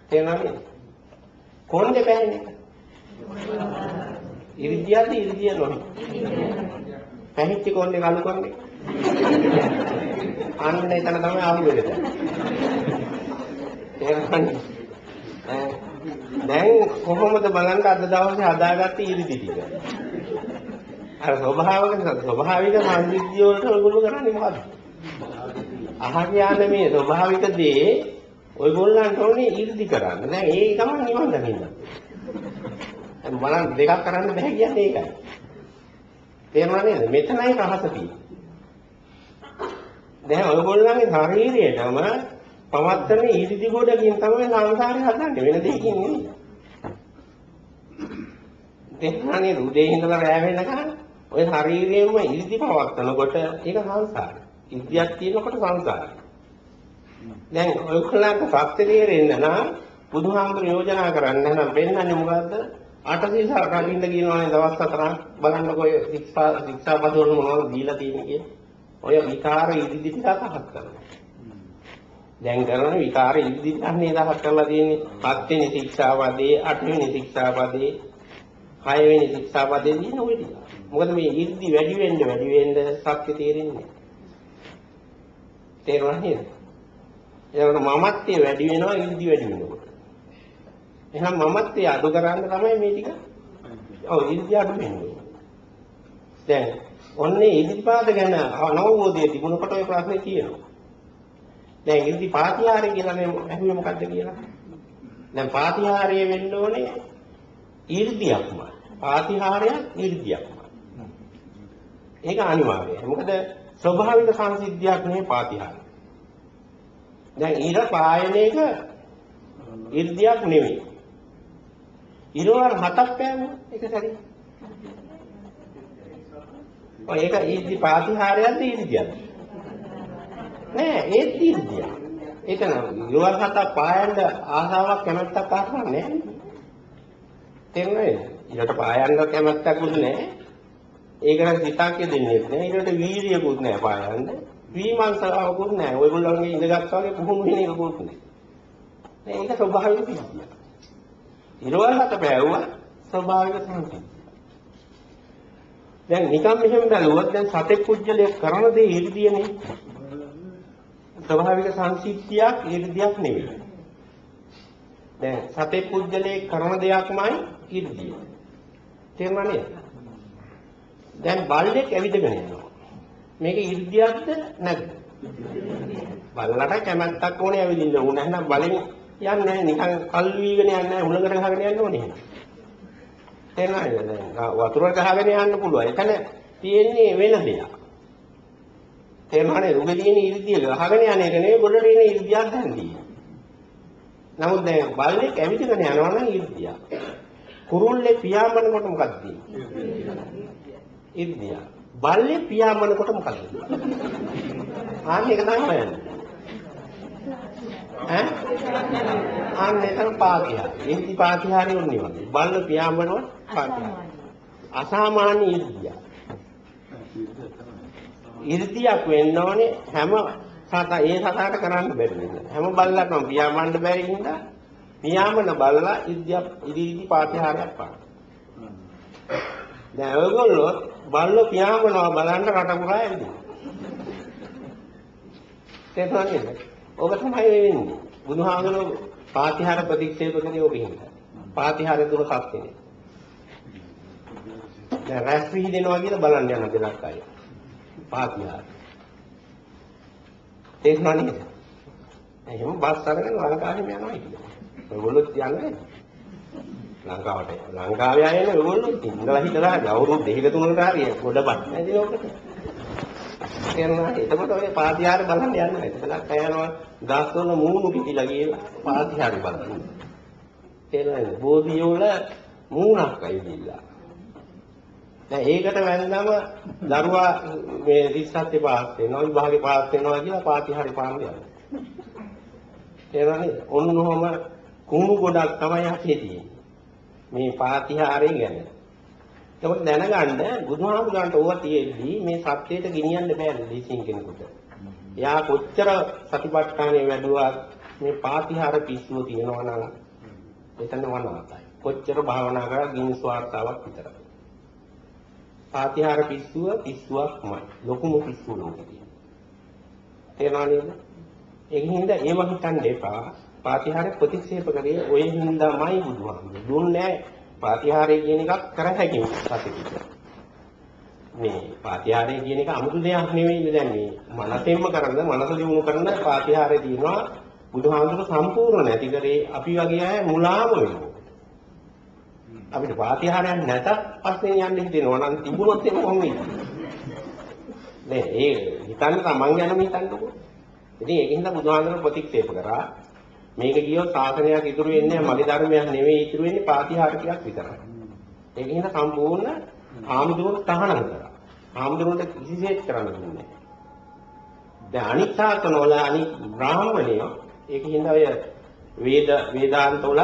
තේරුණාද? කොණ්ඩේ පැහැෙන එක (laughs) ඉරිදියාති ඉරිදිය නෙවෙයි පැහිච්ච කොණ්ඩේ කළු කොණ්ඩේ (laughs) අන්න එතන තමයි ආපු. තේරෙන්නේ? දැන් කොහොමද බලන්න අද දවසේ හදාගත්ත ඉරිදි ටික? අර ස්වභාවික ස්වභාවික සංසිද්ධිය වලට ඔයගොල්ලෝ කරන්නේ මොකද්ද? අහගෙන මේ ස්වභාවික දේ ඔයගොල්ලන්ට ඕනේ ඉරිදි කරන්න. දැන් ඒ ගමන් නිවන් දකින්න. දැන් බලන්න දෙකක් කරන්න බෑ කියන්නේ ඒකයි. තේරුණා නේද? මෙතනයි රහස තියෙන්නේ. දැන් ඔයගොල්ලන්ගේ ශරීරයටම පවත්තන ඊරිදි ගොඩකින් තමයි සංසාරේ හදන්නේ වෙන දෙයකින් නෙවෙයි. දෙන්නානේ උදේ ඉඳලා රැ වෙනකන් ඔය ශරීරයෙන්ම ඊරිදි පවත්තනකොට ඒක සංසාරය. ඉන්දියක් තියෙනකොට සංසාරය. දැන් ඔයගොල්ලන්ට සත්‍ය තේරෙන්න නම් බුදුහාමුදුරු යෝජනා කරන්නේ නම් වෙන්නන්නේ මොකද්ද? අටසිල් රකින්න කියනවානේ දවස් හතරක් බලන්නකො ඔය ශික්ෂා ශික්ෂාපද වල මොනවද දීලා තියෙන්නේ කියලා. ඔය විකාර ඉදිදි ටික අහක් කරනවා. දැන් කරන විකාර ඉදිදි අන්නේ දහක් කරලා තියෙන්නේ. පස්වෙනි ශික්ෂාපදේ, අටවෙනි ශික්ෂාපදේ, හයවෙනි ශික්ෂාපදේ දින ඔය ටික. මොකද මේ ඉර්ධි වැඩි වෙන්න වැඩි වෙන්න සත්‍ය තේරෙන්නේ. තේරුණා නේද? එතකොට මමත්වයේ වැඩි වෙනවා ඉර්ධි වැඩි වෙනකොට. එහෙනම් මමත්වයේ අඩු කරන්න තමයි මේ ටික. ඔව් ඉර්ධි අඩු වෙන්නේ. දැන් ඔන්නේ ඉර්ධිපාද ගැන අනවබෝධය තිබුණකොට ඔය ප්‍රශ්නේ තියෙනවා. දැන් ඉර්ධි පාතිහාරය කියලා මේ ඇහුවේ මොකද්ද කියලා? දැන් පාතිහාරය වෙන්න ඕනේ ඉර්ධියක්ම. පාතිහාරයක් ඉර්ධියක්ම. ඒක අනිවාර්යයි. මොකද ස්වභාවික සංසිද්ධියක් නෙවෙයි පාතිහාරය. දැන් ඊර පායන එක ඉර්ධියක් නෙවෙයි. ඉරවල් හතක් පෑවුවා එක සැරේ. ඔය ඒක ඉර්ධි පාතිහාරයක්ද ඉර්ධියක්ද? නෑ ඒත් ඉර්ධියක්. ඒක නම් ඉරවල් හතක් පායන්න ආසාවක් කැමැත්තක් ආසාවක් නෑ. තේරුණාද? ඊට පායන්න කැමැත්තකුත් නෑ. ඒකට හිතක් දෙන්නේ නැහැ. ඊට වීර්යකුත් නැහැ පායන්න. විමර්ශනාවකුත් නැහැ. ඔයගොල්ලෝගේ ඉඳගත්තා වගේ පුහුණු වෙන එකකුත් නැහැ. මේක ස්වභාවික සිද්ධියක්. ඉරවල් හත බෑවුවා ස්වභාවික සංසිද්ධිය. දැන් නිකම් මෙහෙම බැලුවොත් දැන් සතෙක් කුජලයේ කරන දේ ඉර්ධියනේ. ස්වභාවික සංසිද්ධියක් ඉර්ධියක් නෙවෙයි. දැන් සතෙක් කුජලයේ කරන දෙයක්මයි ඉර්ධිය. තේරුණා නේද? දැන් බල්ලෙක් ඇවිදගෙන යනවා. මේක ඉර්ධියක්ද නැද්ද? බල්ලට කැමැත්තක් ඕනේ ඇවිදින්න ඕන නැත්නම් බලෙන් යන්නේ නැහැ නිකන් කල් වීගෙන යන්නේ නැහැ උලඟට ගහගෙන යන්න ඕනේ. තේරෙනවද? වතුර ගහගෙන යන්න පුළුවන්. එතන තියෙන්නේ වෙන දෙයක්. තේරෙනවනේ රුගේ තියෙන ඉර්ධිය ගහගෙන යන එක නෙවෙයි ගොඩට එන ඉර්ධියක් දැන් තියෙන්නේ. නමුත් දැන් බල්ලෙක් ඇවිදගෙන යනවා නම් ඉර්ධියක්. කුරුල්ලේ පියාඹනකොට මොකක්ද තියෙන්නේ? ඉර්ධිය. බල්ලේ පියාඹනකොට මොකද? ආන්න ඒක තමයි හොයන්නේ. ඈ? ආන්න එතන පාතිහාරය. ඉර්ධි පාතිහාරය උන්නේ වගේ. බල්ල පියාඹනකොට පාතිහාරය. අසාමාන්‍ය ඉර්ධිය. ඉර්ධියක් වෙන්න ඕනේ හැම සතා ඒ සතාට කරන්න බැරි වෙන. හැම බල්ලක්ම පියාඹන්න බැරි හින්දා පියාඹන බල්ලා ඉර්ධිය ඉර්ධි පාතිහාරයක් පාන. දැන් ඔයගොල්ලෝ බල්ලෝ පියාඹනවා බලන්න රට පුරා ඇවිදිනවා. තේරුණාද? ඔබ තමයි වෙන්නේ. බුදුහාමුදුරුවෝ පාතිහාර ප්‍රතික්ෂේප කරේ ඔබ හින්දා. පාතිහාර දුන සත්‍යනේ. දැන් රැස් වී දෙනවා කියලා බලන්න යන දෙයක් අය. පාතිහාර. තේරුණා නේද? එහෙනම් බස් අරගෙන ලංකාවෙම යනවා කියලා. ඔයගොල්ලෝ යන්නේ ලංකාවට. ලංකාවේ අය නේ ඔයගොල්ලෝ සිංහල හිතලා අවුරුදු දෙකක තුනකට හරිය ගොඩපත් නැති ලෝකෙට කියනවා එතකොට ඔය පාතිහාර බලන්න යනවා එතනක් අයනවා ගස්වල මූණු පිටිලා කියලා පාතිහාර බලන්න. තේරෙනවද බෝධිය වල මූණක් ඇවිදිලා දැන් ඒකට වැන්දම දරුවා මේ 37 පාස් වෙනවා විභාගේ පාස් වෙනවා කියලා පාතිහාරි පාන්න යනවා. තේරෙනවද ඔන්න ඔහම කුණු ගොඩක් තමයි අපේ තියෙන්නේ මේ පාතිහාරය ගැන. ඒක දැනගන්න බුදුහාමුදුරන්ට ඕවා තියෙද්දී මේ සත්‍යයට ගෙනියන්න බෑ දේශින් කෙනෙකුට. එයා කොච්චර සතිපට්ඨානේ වැඩුවත් මේ පාතිහාර පිස්සුව තියෙනවා නම් එතන වනාතයි. කොච්චර භාවනා කරලා ගිනි ස්වාර්ථාවක් විතරයි. පාතිහාර පිස්සුව පිස්සුවක්මයි. ලොකුම පිස්සුව ලෝකේ. තේරුණා නේද? ඒකින් හින්දා ඒව හිතන්න එපා. පාතිහාරය ප්‍රතික්ෂේප කරේ ඔය හින්දාමයි බුදුහාමුදුරුවෝ. දුන්නේ පාතිහාරය කියන එකක් කර හැකි සතිපිට මේ පාතිහාරය කියන එක අමුතු දෙයක් නෙවෙයි දැන් මේ? මනසෙන්ම කරන මනස දිනු කරන පාතිහාරය දිනවා බුදුහාමුදුරුවෝ සම්පූර්ණ නැති කරේ. අපි වගේ අය මුලාම වෙනවා. අපිට පාතිහාරයක් නැතත් පස්සේ යන්න හිතෙනවා නම් තිබුණොත් ඒක කොහොමද නේ ඒ හිතන්න තමන් ගැනම හිතන්නකෝ. ඉතින් ඒකින්ද බුදුහාමුදුරුවෝ ප්‍රතික්ෂේප කරා. මේක කියොත් සාසනයක් ඉතුරු වෙන්නේ මගේ ධර්මයක් නෙවෙයි ඉතුරු වෙන්නේ පාතිහාරිකයක් විතරයි. ඒක හින්දා සම්පූර්ණ ආමුදුරුවෝ තහනම් කරා. ආමුදුරුවන්ට කිසිසේත් කරන්න දුන්නේ නැහැ. දැන් අනිත් සාසන වල අනිත් බ්‍රාහ්මණයෝ ඒකින්ද ඔය වේද වේදාන්ත වල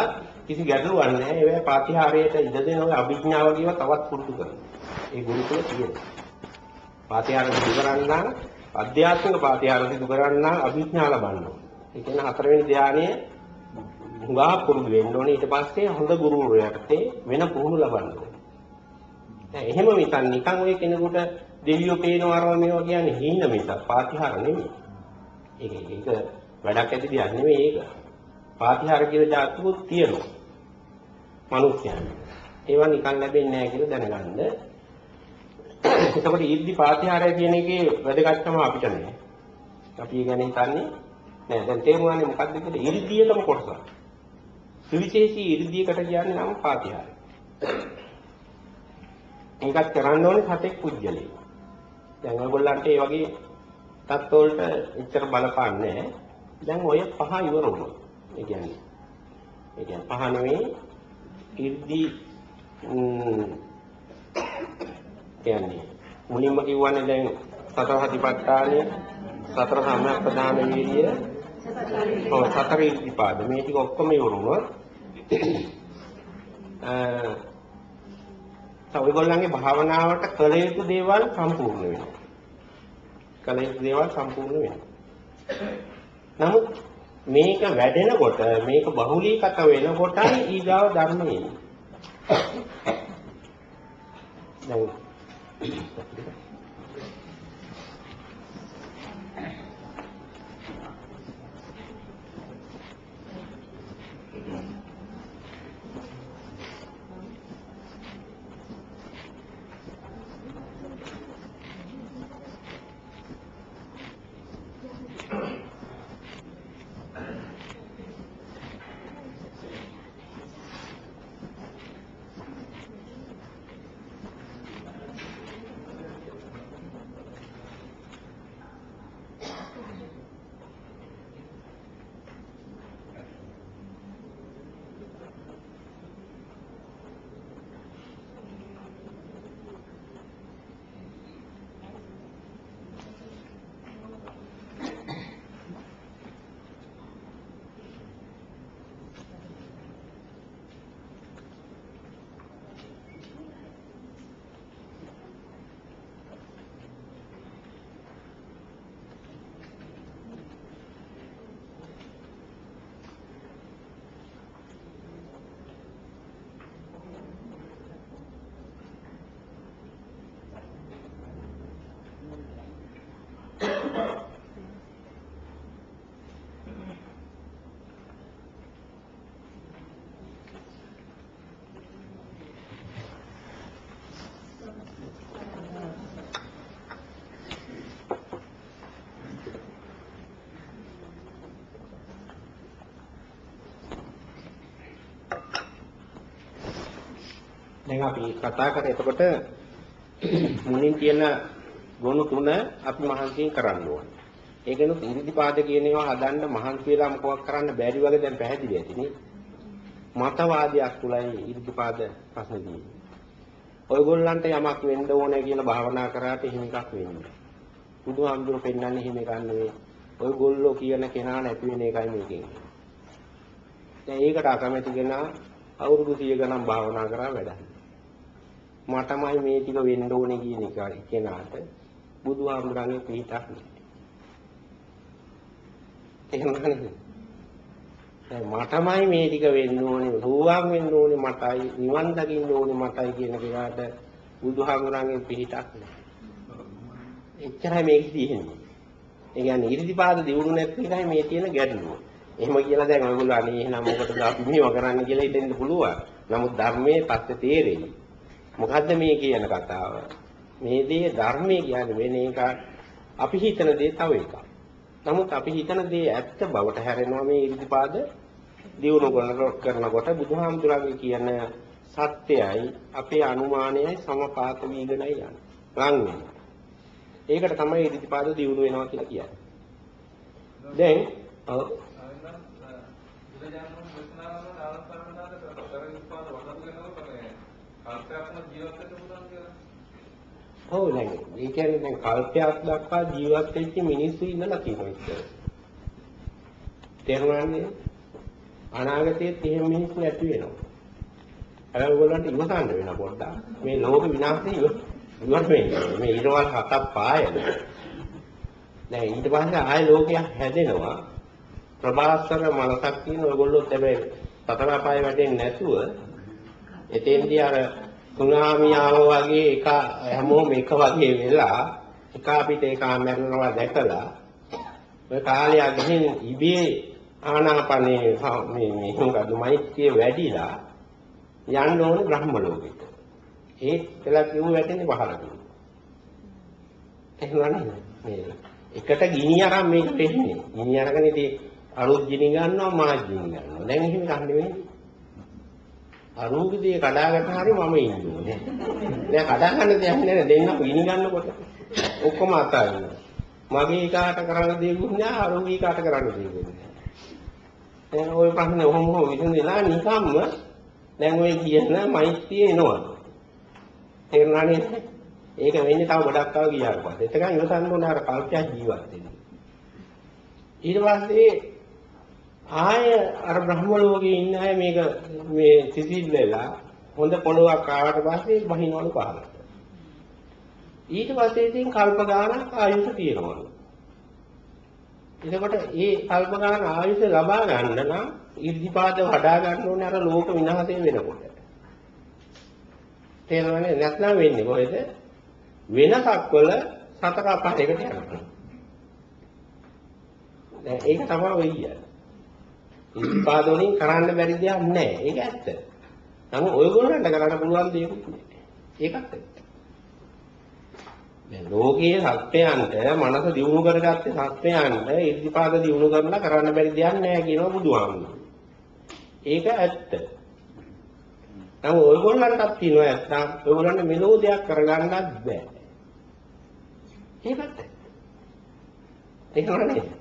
කිසි ගැටලුවක් නැහැ. ඒවා පාතිහාරයට ඉඩ දෙන ඔය අභිඥාව කියව තවත් පුරුදු කරනවා. ඒ ගුරුකුල තියෙනවා. පාතිහාර සිදු කරන්නා අධ්‍යාත්මික පාතිහාර සිදු කරන්නා අභිඥා ලබන්න ඕනේ. ඒ කියන්නේ හතරවෙනි ධානය හුඟා පුරුදු වෙන්න ඕනේ. ඊට පස්සේ හොඳ ගුරුවරයෙක්ට වෙන පුහුණු ලබන්න ඕනේ. දැන් එහෙම මිසන් නිකන් ඔය කෙනෙකුට දෙවියෝ පේනවා අරව මේවා කියන්නේ හීන මිසක් පාතිහාර නෙමෙයි. ඒක ඒක වැඩක් ඇති දෙයක් නෙමෙයි ඒක. පාතිහාර කියලා જાතිකුත් තියෙනවා. මිනිස්යන්. ඒවා නිකන් ලැබෙන්නේ නැහැ කියලා දැනගන්න. එතකොට ඊද්දි පාතිහාරය කියන එකේ වැදගත්කම අපිට නෑ. අපි ගැන හිතන්නේ නෑ. දැන් තේරුණානේ මොකක්ද කියලා ඉර්ධියටම කොටසක්. සුවිශේෂී ඉර්ධියකට කියන්නේ නම් පාතිහාරය. ඒකත් කරන්න ඕනේ සතෙක් පුජ්‍යලේ. දැන් ඔයගොල්ලන්ට ඒ වගේ තත්ත්වවලට එච්චර බලපාන්නේ නැහැ. දැන් ඔය පහ ඉවර වුණා. ඒ කියන්නේ ඒ කියන්නේ පහ නෙවෙයි ඉර්ධි කියන්නේ මුලින්ම කිව්වනේ දැන් සතර හතිපට්ඨානය සතර සම්‍යක්පදාන වීර්ය ඔව් සතර ඉර්ධිපාද මේ ටික ඔක්කොම ඉවරුනොත් අ ඔයගොල්ලන්ගේ භාවනාවට කළ යුතු දේවල් සම්පූර්ණ වෙනවා. කළ යුතු දේවල් සම්පූර්ණ වෙනවා. නමුත් මේක වැඩෙනකොට මේක බහුලීගත වෙනකොටයි ඊගාව ධර්මයේ. දැන් දැන් අපි කතා කරේ එතකොට මුලින් කියන ගුණ තුන අපි මහන්සියෙන් කරන්න ඕනේ. ඒකෙනුත් ඉරිදිපාද කියන ඒවා හදන්න මහන්සි වෙලා මොකක් කරන්න බැරි වගේ දැන් පැහැදිලි ඇති නේ. මතවාදයක් තුලයි ඉරිදිපාද ප්‍රශ්නේ තියෙන්නේ. ඔයගොල්ලන්ට යමක් වෙන්න ඕනේ කියලා භාවනා කරාට එහෙම එකක් වෙන්නේ. බුදුහාමුදුරු පෙන්වන්නේ එහෙම එකක් නෙවෙයි. ඔයගොල්ලෝ කියන කෙනා නැති වෙන එකයි මේකෙන්. දැන් ඒකට අකමැති කෙනා අවුරුදු 100 ගණන් භාවනා කරා වැඩක්. මටමයි මේ ටික වෙන්න ඕනේ කියන එක කෙනාට බුදුහාමුදුරන්ගේ පිටක් නෑ. එහෙම නේද? දැන් මටමයි මේ ටික වෙන්න ඕනේ, සෝවාන් වෙන්න ඕනේ මටයි, නිවන් දකින්න ඕනේ මටයි කියන කෙනාට බුදුහාමුදුරන්ගේ පිටක් නෑ. එච්චරයි මේක තියෙන්නේ. ඒ කියන්නේ ඉරිදිපාද දියුණු නැත්නම් මේ තියෙන ගැටලුව. එහෙම කියලා දැන් ඔයගොල්ලෝ අනේ එහෙනම් මොකටද අපි මේව කරන්න කියලා හිතෙන්න පුළුවන්. නමුත් ධර්මයේ පැත්ත තේරෙන්නේ. මොකද්ද මේ කියන කතාව? මේ දේ ධර්මයේ කියන්නේ වෙන එක අපි හිතන දේ තව එකක්. නමුත් අපි හිතන දේ ඇත්ත බවට හැරෙනවා මේ ඉරිදිපාද දියුණු කරනකොට බුදුහාමුදුරන්ගේ කියන සත්‍යයයි අපේ අනුමානයයි සමපාත වීගෙනයි යන්නේ. ලං වෙනවා. ඒකට තමයි ඉරිදිපාද දියුණු වෙනවා කියලා කියන්නේ. දැන් ඔව් ඔව් දැන් ඒ කියන්නේ දැන් කල්පයක් දක්වා ජීවත් වෙච්ච මිනිස්සු ඉන්නලා තියෙනවා ඉතින්. තේරුණානේ? අනාගතයේත් එහෙම මිනිස්සු ඇති වෙනවා. හැබැයි ඔයගොල්ලන්ට ඉවසන්න වෙන පොඩ්ඩක්. මේ ලෝක විනාශය ඉවර වෙන්නේ. මේ ඊටවල් හතක් පායන. දැන් ඊට පස්සේ ආය ලෝකයක් හැදෙනවා. ප්‍රභාස්වර මනසක් තියෙන ඔයගොල්ලෝ හැබැයි සතර අපාය වැටෙන්නේ නැතුව එතෙන්දී අර සුනාමි ආව වගේ එක හැමෝම එක වගේ වෙලා එක අපිට ඒක මැරෙනවා දැකලා ඔය කාලයක් ගිහින් ඉබේ ආනාපානේ මේ මේ මොකද මෛත්‍රිය වැඩිලා යන්න ඕනේ බ්‍රහ්ම ලෝකෙට. ඒ කියලා කිව්ව වැටෙන්නේ පහළට. එහෙමනේ මේ එකට ගිනි අරන් මේක වෙන්නේ. ගිනි අරගෙන ඉතින් අලුත් ගිනි ගන්නවා මාජ් ගිනි ගන්නවා. දැන් එහෙම ගන්න වෙන්නේ. අරූපිතේ කඩාගෙන හරි මම ඉන්නේ. දැන් කඩා ගන්න දෙයක් නෑ දෙන්න ගිනි ගන්නකොට. ඔක්කොම අතාරිනවා. මගේ කාට කරන්න දෙයක් නෑ අරූපී කාට කරන්න දෙයක් නෑ. දැන් ওই ප්‍රශ්නේ ඔහොම විසඳලා නිකම්ම දැන් ඔය කියන මෛත්‍රිය එනවා. තේරුණා නේද? ඒක වෙන්නේ තව ගොඩක් තව ගියාට පස්සේ. එතකන් ඉවසන්න ඕන අර කල්පයක් ජීවත් වෙන්න. ඊට පස්සේ ආය අර බ්‍රහ්ම ලෝකේ ඉන්න අය මේක මේ සිසිල්ලලා හොඳ පොළොවක් ආවට පස්සේ බහිනවලු පහළට. ඊට පස්සේ ඉතින් කල්ප ගානක් ආයුෂ තියෙනවලු. එතකොට මේ කල්ප ගාන ආයුෂ ලබා ගන්න නම් ඉර්ධිපාද වඩා ගන්න ඕනේ අර ලෝක විනාශය වෙනකොට. තේරෙනවනේ නැත්නම් වෙන්නේ කොහෙද? වෙනසක් වල සතර අපායකට යනවා. දැන් ඒක තමයි වෙන්නේ. ඉර්ධිපාද වලින් කරන්න බැරි දෙයක් නැහැ. ඒක ඇත්ත. නමුත් ඔයගොල්ලන්ට කරන්න පුළුවන් දෙයක් නෑ. ඒකත් ඇත්ත. දැන් ලෝකයේ සත්‍යයන්ට මනස දියුණු කරගත්තේ සත්‍යයන්ට ඉර්ධිපාද දියුණු කරලා කරන්න බැරි දෙයක් නැහැ කියනවා බුදුහාමුදුරුවෝ. ඒක ඇත්ත. නමුත් ඔයගොල්ලන්ටත් තියෙනවා නැත්නම් ඔයගොල්ලන්ට මෙලෝ දෙයක් කරගන්නත් බෑ. ඒකත් ඇත්ත. ඒක නේද?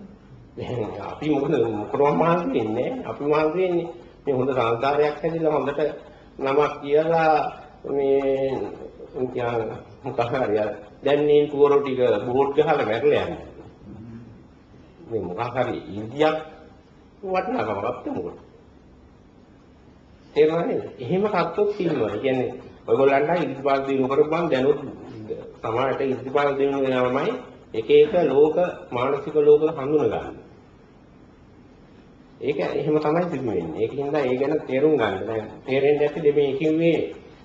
අපි මොකද මොකටවත් මහන්සි වෙන්නේ අපි මහන්සි වෙන්නේ මේ හොඳ සංස්කාරයක් හැදිලා හොඳට නමක් කියලා මේ කියන මොකක් හරි දැන් මේ පුවරෝ ටික බෝඩ් ගහලා මැරලා යන්නේ. මේ මොකක් හරි ඉන්දියක් වටනකමක් මොකද තේරුණානේ එහෙම කත්තොත් තියෙනවා කියන්නේ ඔයගොල්ලන්ට ඉදිරිපාල දිනු කරපන් දැනුත් සමාජයට ඉදිරිපාල දිනු වෙනවමයි එක එක ලෝක මානසික ලෝක හඳුන ගන්න. ඒක එහෙම තමයි සිදු වෙන්නේ. ඒකින්ද ඒ ගැන තේරුම් ගන්න. දැන් තේරෙන්නේ නැති මේ කිව්වේ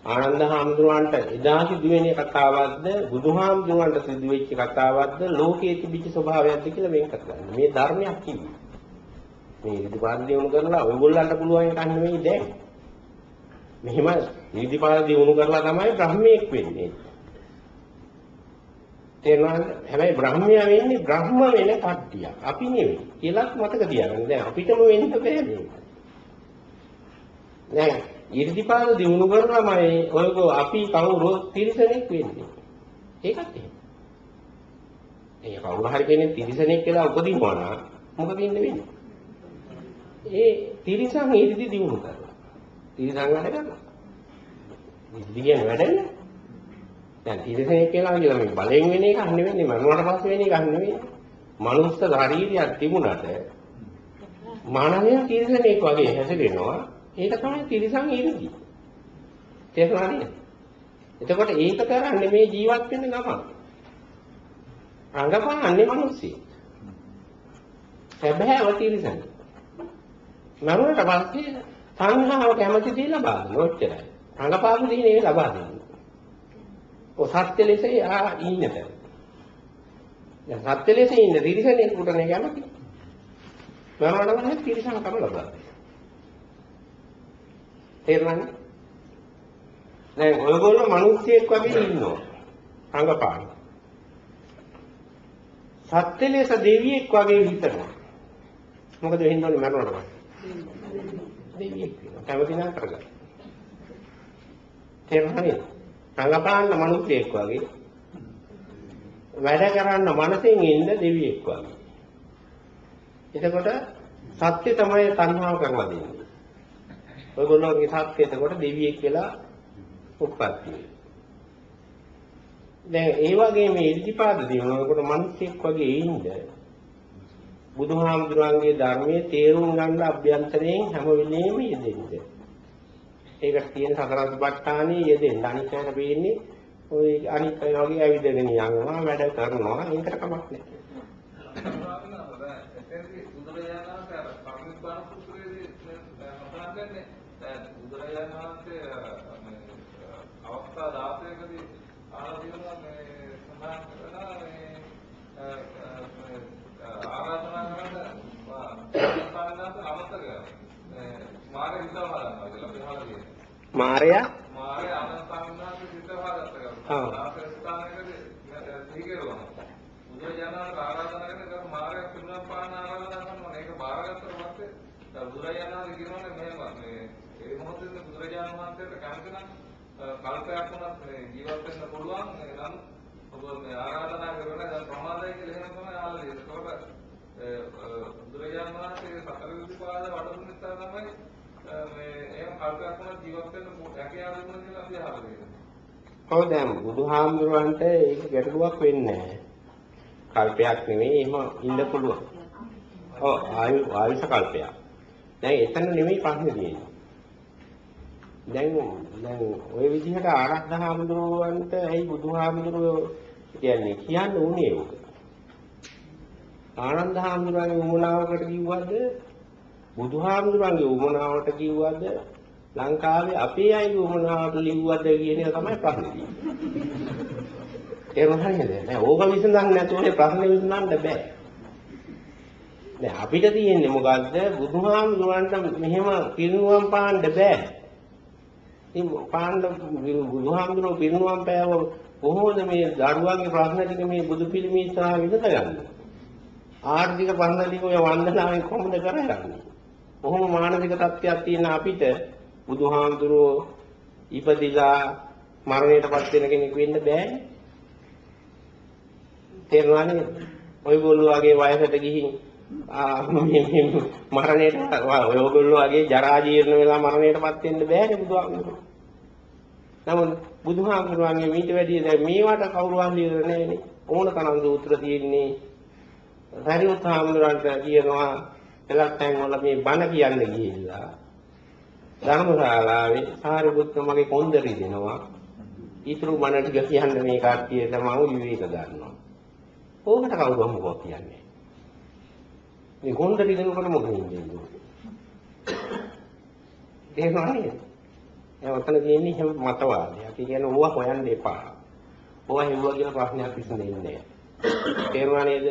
ආනන්ද හාමුදුරුවන්ට එදා සිදුවෙන කතාවක්ද බුදුහාමුදුරුවන්ට සිදු වෙච්ච කතාවක්ද ලෝකයේ තිබිච්ච ස්වභාවයක්ද කියලා වෙන් කරගන්න. මේ ධර්මයක් කිව්වේ. මේ ඉදිපාද දිනු කරලා ඔයගොල්ලන්ට පුළුවන් එකක් නෙවෙයි දැන්. මෙහෙම ඉදිපාද දිනු කරලා තමයි බ්‍රහ්මීෙක් වෙන්නේ. තේරුණාද? හැබැයි බ්‍රහ්මයා වෙන්නේ බ්‍රහ්ම වෙන කට්ටිය. අපි නෙවෙයි. කියලාත් මතක තියාගන්න. දැන් අපිටම වෙන්න බෑ මේක. දැන් ඊර්තිපාද දිනු කරනමයි ඔයගොල්ලෝ අපි කවුරු තිරිසනෙක් වෙන්නේ. ඒකත් එහෙම. ඒ කවුරු හරි කෙනෙක් තිරිසනෙක් කියලා උපදිනවා නම් මොකද වෙන්නේ? ඒ තිරිසන් ඊර්ති දිනු කරලා. තිරිසන් වැඩ කරනවා. ඉර්ති කියන්නේ වැඩන්නේ. දැන් තිරිසනෙක් කියලා කියලා මේ බලෙන් වෙන එකක් නෙවෙයි මරණයට පස්සේ වෙන එකක් නෙවෙයි. මනුස්ස ශරීරයක් තිබුණට මානවය තිරිසනෙක් වගේ හැසිරෙනවා. ඒක තමයි තිරිසන් ඉරිදි. තේරුණා නේද? එතකොට ඒක කරන්නේ මේ ජීවත් වෙන්න ගමන්. රංගපාන්නේ මිනිස්සෙ. හැබැයි තිරිසන්. මරුණට පස්සේ සංහාව කැමති දේ ලබා ගන්න ඔච්චරයි. රංගපාපු දේ නෙවෙයි ලබා දෙන්නේ. ඔය සත්‍ය ලෙස ආ ඉන්න තැන. දැන් සත්‍ය ලෙස ඉන්න තිරිසනෙකුට නේ කැමති. මරුණට පස්සේ තිරිසන් කම ලබා දෙනවා. තේරුණානේ? දැන් ඔයගොල්ලෝ මිනිස්සෙක් වගේ ඉන්නවා. රංගපාන. සත්‍ය ලෙස දෙවියෙක් වගේ හිතනවා. මොකද වෙන්නේ මරණයට පස්සේ? දෙවියෙක් වෙනවා. කැමති නම් කරගන්න. තේරුණානේ? රංගපාන මිනිස්සෙක් වගේ වැඩ කරන්න මනසෙන් ඉන්න දෙවියෙක් වගේ. එතකොට සත්‍ය තමයි තණ්හාව කරලා දෙන්නේ. ඔයගොල්ලෝගේ සත්‍ය එතකොට දෙවියෙක් කියලා උත්පත්ති දැන් ඒ වගේ මේ ඉර්ධිපාද දිනනකොට මිනිස්සෙක් වගේ ඉන්න බුදුහාමුදුරන්ගේ ධර්මයේ තේරුම් ගන්න අභ්‍යන්තරයෙන් හැම වෙලෙම යෙදෙන්න. ඒකට තියෙන සතර සතිපට්ඨානෙ යෙදෙන්න. අනිත් අයට වෙන්නේ ඔය අනිත් අය වගේ ඇවිදගෙන යනවා වැඩ කරනවා ඒකට කමක් නැහැ. බුදුරජාණන් වහන්සේ අවස්ථා 16කදී ආලා තියෙනවා මේ සඳහන් කරලා මේ ආරාධනා කරන පාරදාස අමතක මාර්ග විද්‍යාව හදනවා කියලා පෙරහලා මාර්යා මාර්ග අනන්තංගනාත විද්‍යාව හදනවා. ආ. ආකාශස්ථානයකදී සිහිකරනවා. බුදුරජාණන් ආරාධනා කරන මාර්ග පිරුණම් පාන ආරාධනා කරනවා. ඒක බාරගත්තට පස්සේ දැන් බුදුරජාණන් වහන්සේ කියනවානේ මෙහෙම මේ ඒ මොහොතේ බුදුරජාණන් වහන්සේට කැමති නම් කල්පයක් වුණත් මේ ජීවත් වෙන්න පුළුවන් නම් ඔබ මේ ආරාධනා කරන දැන් ප්‍රමාදයි කියලා එහෙම තමයි ආල්ලේ. ඒකවල බුදුරජාණන් වහන්සේ සතර විපාද වඩපු නිසා තමයි මේ එහෙම කල්පයක් වුණත් ජීවත් වෙන්න හැකියාව දුන්නා කියලා අපි අහලා තියෙනවා. ඔව් දැන් බුදුහාමුදුරන්ට ඒක ගැටලුවක් වෙන්නේ නැහැ. කල්පයක් නෙමෙයි එහෙම ඉන්න පුළුවන්. ඔව් ආයු ආයුෂ කල්පයක්. දැන් එතන නෙමෙයි ප්‍රශ්නේ තියෙන්නේ. දැන් දැන් ওই විදිහට ආරද්ධහාමුදුරුවන්ට ඇයි බුදුහාමුදුරුවෝ කියන්නේ කියන්න උනේ උක. ආනන්දහාමුදුරුවන්ගේ උමනාවකට කිව්වද බුදුහාමුදුරුවන්ගේ උමනාවට කිව්වද ලංකාවේ අපේ අයගේ උමනාවට ලිව්වද කියන එක තමයි ප්‍රශ්නේ තියෙන්නේ. තේරුණා නේද? නෑ ඕක විසඳන්න නැතුව මේ ප්‍රශ්නේ විසඳන්න බෑ. දැන් අපිට තියෙන්නේ මොකද්ද? බුදුහාමුදුරන්ට මෙහෙම පිරිනුවම් පාන්න බෑ. ඉතින් පාන්න බුදුහාමුදුරුවෝ පිරිනුවම් පෑව කොහොමද මේ දරුවන්ගේ ප්‍රශ්න ටික මේ බුදු පිළිමේ ඉස්සරහා විසඳගන්නේ? ආර්ථික ප්‍රශ්න ටික ඔය වන්දනාවෙන් කොහොමද කරගන්නේ? කොහොම මානසික තත්ත්වයක් තියෙන අපිට බුදුහාමුදුරුවෝ ඉපදිලා මරණයටපත් වෙන කෙනෙක් වෙන්න බෑනේ. තේරුණා නේද? ඔයගොල්ලෝ වගේ වයසට ගිහින් මරණයට ඔයගොල්ලෝ වගේ ජරා ජීර්ණ වෙලා මරණයටපත් වෙන්න බෑනේ බුදුහාමුදුරුවෝ. නමුත් බුදුහාමුදුරුවන්ගේ මීට වැඩිය දැන් මේවට කවුරුහන් දිනන්නේ නෑනේ. ඕන තරම් සූත්‍ර තියෙන්නේ. සරියුත් හාමුදුරන්ට කියනවා එලක් තැන් වල මේ බණ කියන්න ගිහිල්ලා ධර්මශාලාවේ සාරිපුත්ත මගේ කොන්දරි දෙනවා. ඊතුරු බණ ටික කියන්න මේ කට්ටියට මම විවේක ගන්නවා. ඕකට කවුරුම මොකක් කියන්නේ. මේ කොන්දරි දෙනකොට මොකද වෙන්නේ? තේරුණා නේද? ඒ ඔතන තියෙන්නේ හැම මතවාදයක්. ඒ කියන්නේ ඕවා හොයන්න එපා. ඕවා හෙව්වා කියන ප්‍රශ්නයක් විසඳෙන්නේ නැහැ. තේරුණා නේද?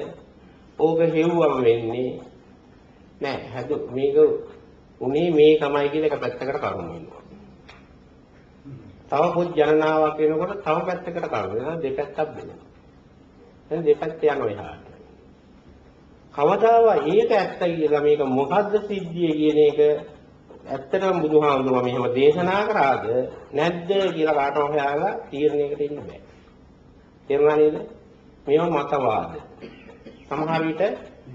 ඕක හෙව්වම වෙන්නේ නෑ. හදු මේක උනේ මේ තමයි කියලා එක පැත්තකට කරුණු වෙනවා. තව පොත් ජනනාවක් වෙනකොට තව පැත්තකට කරුණු වෙනවා. දෙපැත්තක් වෙනවා. දැන් දෙපැත්ත යනවා එහාට. කවදාවත් ඒක ඇත්ත කියලා මේක මොකද්ද සිද්ධිය කියන එක ඇත්තටම බුදුහාමුදුරුවෝ මෙහෙම දේශනා කරාද නැද්ද කියලා කාටවත් හොයාලා තීරණයකට එන්න බෑ. තේරුණා නේද? මේවා මතවාද. සමහර විට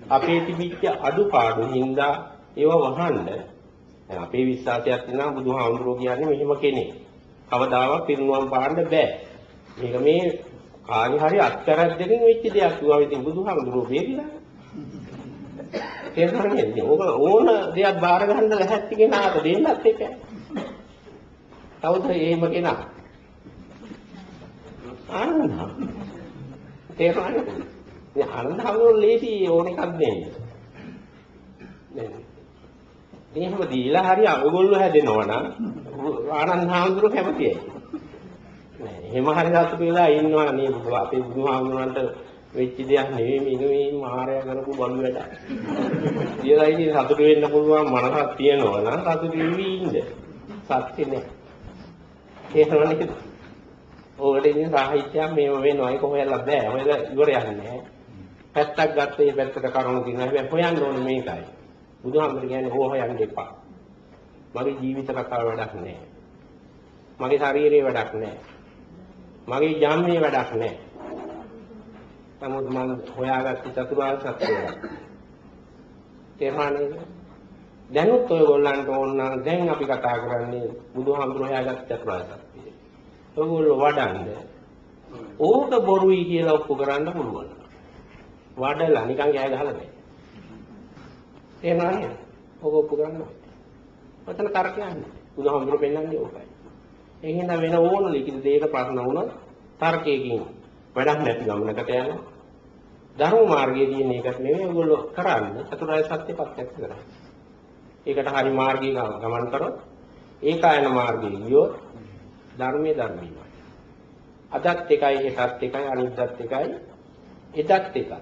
අපේ තිබිච්ච අඩුපාඩු හින්දා ඒව වහන්න දැන් අපේ විශ්වාසයක් තියෙනවා බුදුහාමුදුරුවෝ කියන්නේ මෙහෙම කෙනෙක්. කවදාවත් පිරිනුවම් පාන්න බෑ. මේක මේ කාගේ හරි අත්තරද්දකින් වෙච්ච දෙයක්. ඒවා ඉතින් බුදුහාමුදුරුවෝ බේරිලා තේරුණා නේද? ඕක ඕන දෙයක් බාර ගන්න ලැහැත්ති කෙනාට දෙන්නත් එකයි. කවුද එහෙම කෙනා? ආනන්ද. තේරුණා නේද? මේ ආනන්ද හමුදුර ලේසි ඕන එකක් දෙන්න. නේද? එහෙම දීලා හරි ඔයගොල්ලෝ හැදෙනවා නම් ආනන්ද හමුදුර කැමතියි. නෑ එහෙම හරි සතුටු වෙලා ඉන්නවා නේද? අපේ බුදුහාමුදුරන්ට වෙච්ච දෙයක් නෙවෙයි මේක මේ මායя කරපු බලු වැඩ. කියලා ඉතින් සතුටු වෙන්න පුළුවන් මනසක් තියෙනවා නම් සතුටු වෙවි ඉන්න. සත්‍ය නෑ. තේරෙනවද? ඕකට ඉතින් සාහිත්‍යයක් මේව වෙනවා ඒක හොයලා බෑ. හොයලා ඉවරයක් නෑ. පැත්තක් ගත්තේ පැත්තට කරුණු තියෙනවා. හැබැයි හොයන්න ඕනේ මේකයි. බුදුහාමුදුරු කියන්නේ ඕව හොයන්න එපා. මගේ ජීවිත කතාව වැඩක් නෑ. මගේ ශරීරයේ වැඩක් නෑ. මගේ ජාම්මේ වැඩක් නෑ. නමුත් මම හොයාගත්ත චතුරාර්ය සත්‍යය. තේරුණානේ? දැනුත් ඔයගොල්ලන්ට ඕන නම් දැන් අපි කතා කරන්නේ බුදුහාමුදුරුවෝ හොයාගත්ත චතුරාර්ය සත්‍යය. ඔයගොල්ලෝ වඩන්නේ ඕක බොරුයි කියලා ඔප්පු කරන්න පුළුවන්. වඩලා නිකන් ගෑ ගහලා බෑ. එහෙම නේද? ඔක ඔප්පු කරන්න බෑ. ඔතන තර්කයක් නැහැ. බුදුහාමුදුරුවෝ පෙන්වන්නේ ඕකයි. එහෙනම් වෙන ඕන ලිඛිත දෙයක ප්‍රශ්න වුණොත් තර්කයකින් වැඩක් නැති ගමනකට යනවා. ධර්ම මාර්ගයේ තියෙන එකක් නෙවෙයි ඔයගොල්ලෝ කරන්නේ චතුරාර්ය සත්‍ය ප්‍රත්‍යක්ෂ කරන්නේ. ඒකට හරි මාර්ගයේ ගමන් කරොත් ඒකායන මාර්ගයේ ගියොත් ධර්මයේ ධර්මීමයි. අදත් එකයි එකත් එකයි අනිද්දත් එකයි එදත් එකයි.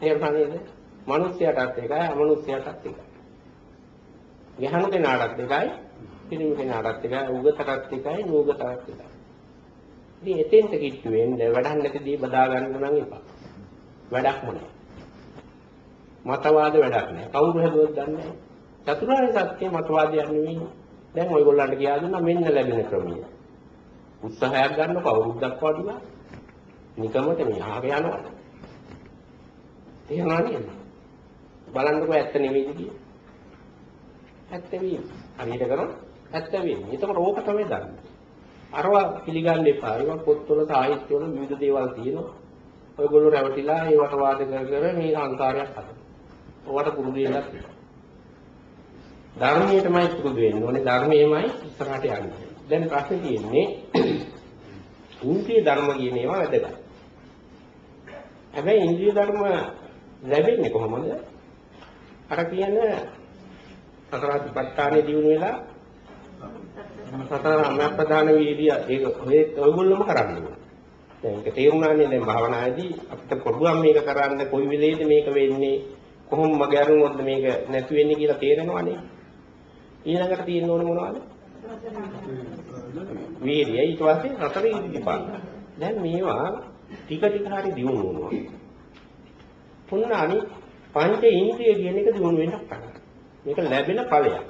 තේරුණා නේද? මිනිස්යාටත් එකයි අමනුෂ්‍යයටත් එකයි. යහන කෙනාටත් එකයි පිරිමි කෙනාටත් එකයි උගතටත් එකයි නූගතටත් එකයි. ඉතින් එතෙන්ට කිට්ටු වෙන්න වැඩක් නැතිදී බදා ගන්න නම් එපා. වැඩක්ම නැහැ. මතවාද වැඩක් නැහැ. කවුරු හැදුවත් දන්නේ නැහැ. චතුරාර්ය සත්‍ය මතවාදයක් නෙවෙයි. දැන් ඔයගොල්ලන්ට කියා දුන්නා මෙන්න ලැබෙන ක්‍රමය. උත්සාහයක් ගන්න කවුරුද්දක් වඩුවා. නිකමට මේ ආගේ යනවා. තේරුණා නේද? බලන්නකෝ ඇත්ත නෙවෙයිද කියන්නේ. ඇත්ත වීම. හරියට කරොත් ඇත්ත වීම. එතකොට ඕක තමයි දන්නේ. අරවා පිළිගන්න එපා. ඒක පොත්වල සාහිත්‍යවල විවිධ දේවල් තියෙනවා. ඔයගොල්ලෝ රැවටිලා ඒවට වාද කර කර මේ සංකාරයක් හදනවා. ඔවට පුරුදු වෙන්නත් ධර්මයටමයි පුරුදු වෙන්න ඕනේ. ධර්මයේමයි ඉස්සරහට යන්නේ. දැන් ප්‍රශ්නේ තියෙන්නේ (clears throat) ඉන්ද්‍රිය ධර්ම කියන ඒවා වැදගත්. හැබැයි ඉන්ද්‍රිය ධර්ම ලැබෙන්නේ කොහොමද? අර කියන සතරාතිපට්ඨානේ දිනු වෙලා සතර අමප්‍රදාන වීර්ය ඒක ඔය ඔයගොල්ලෝම කරන්නේ. දැන් ඒක තේරුණානේ දැන් භාවනාදී අපිට පුළුවන් මේක කරන්න කොයි වෙලේද මේක වෙන්නේ කොහොම මගේ අරුණොත් මේක නැති වෙන්නේ කියලා තේරෙනවනේ. ඊළඟට තියෙන්න ඕනේ මොනවද? වීර්යය ඊට පස්සේ හතර ඉදිරිපාද. දැන් මේවා ටික ටික හරි දියුණු වෙනවා. පුන්න අනි පංච ඉන්ද්‍රිය කියන එක දියුණු වෙන්න පටන් මේක ලැබෙන ඵලයක්.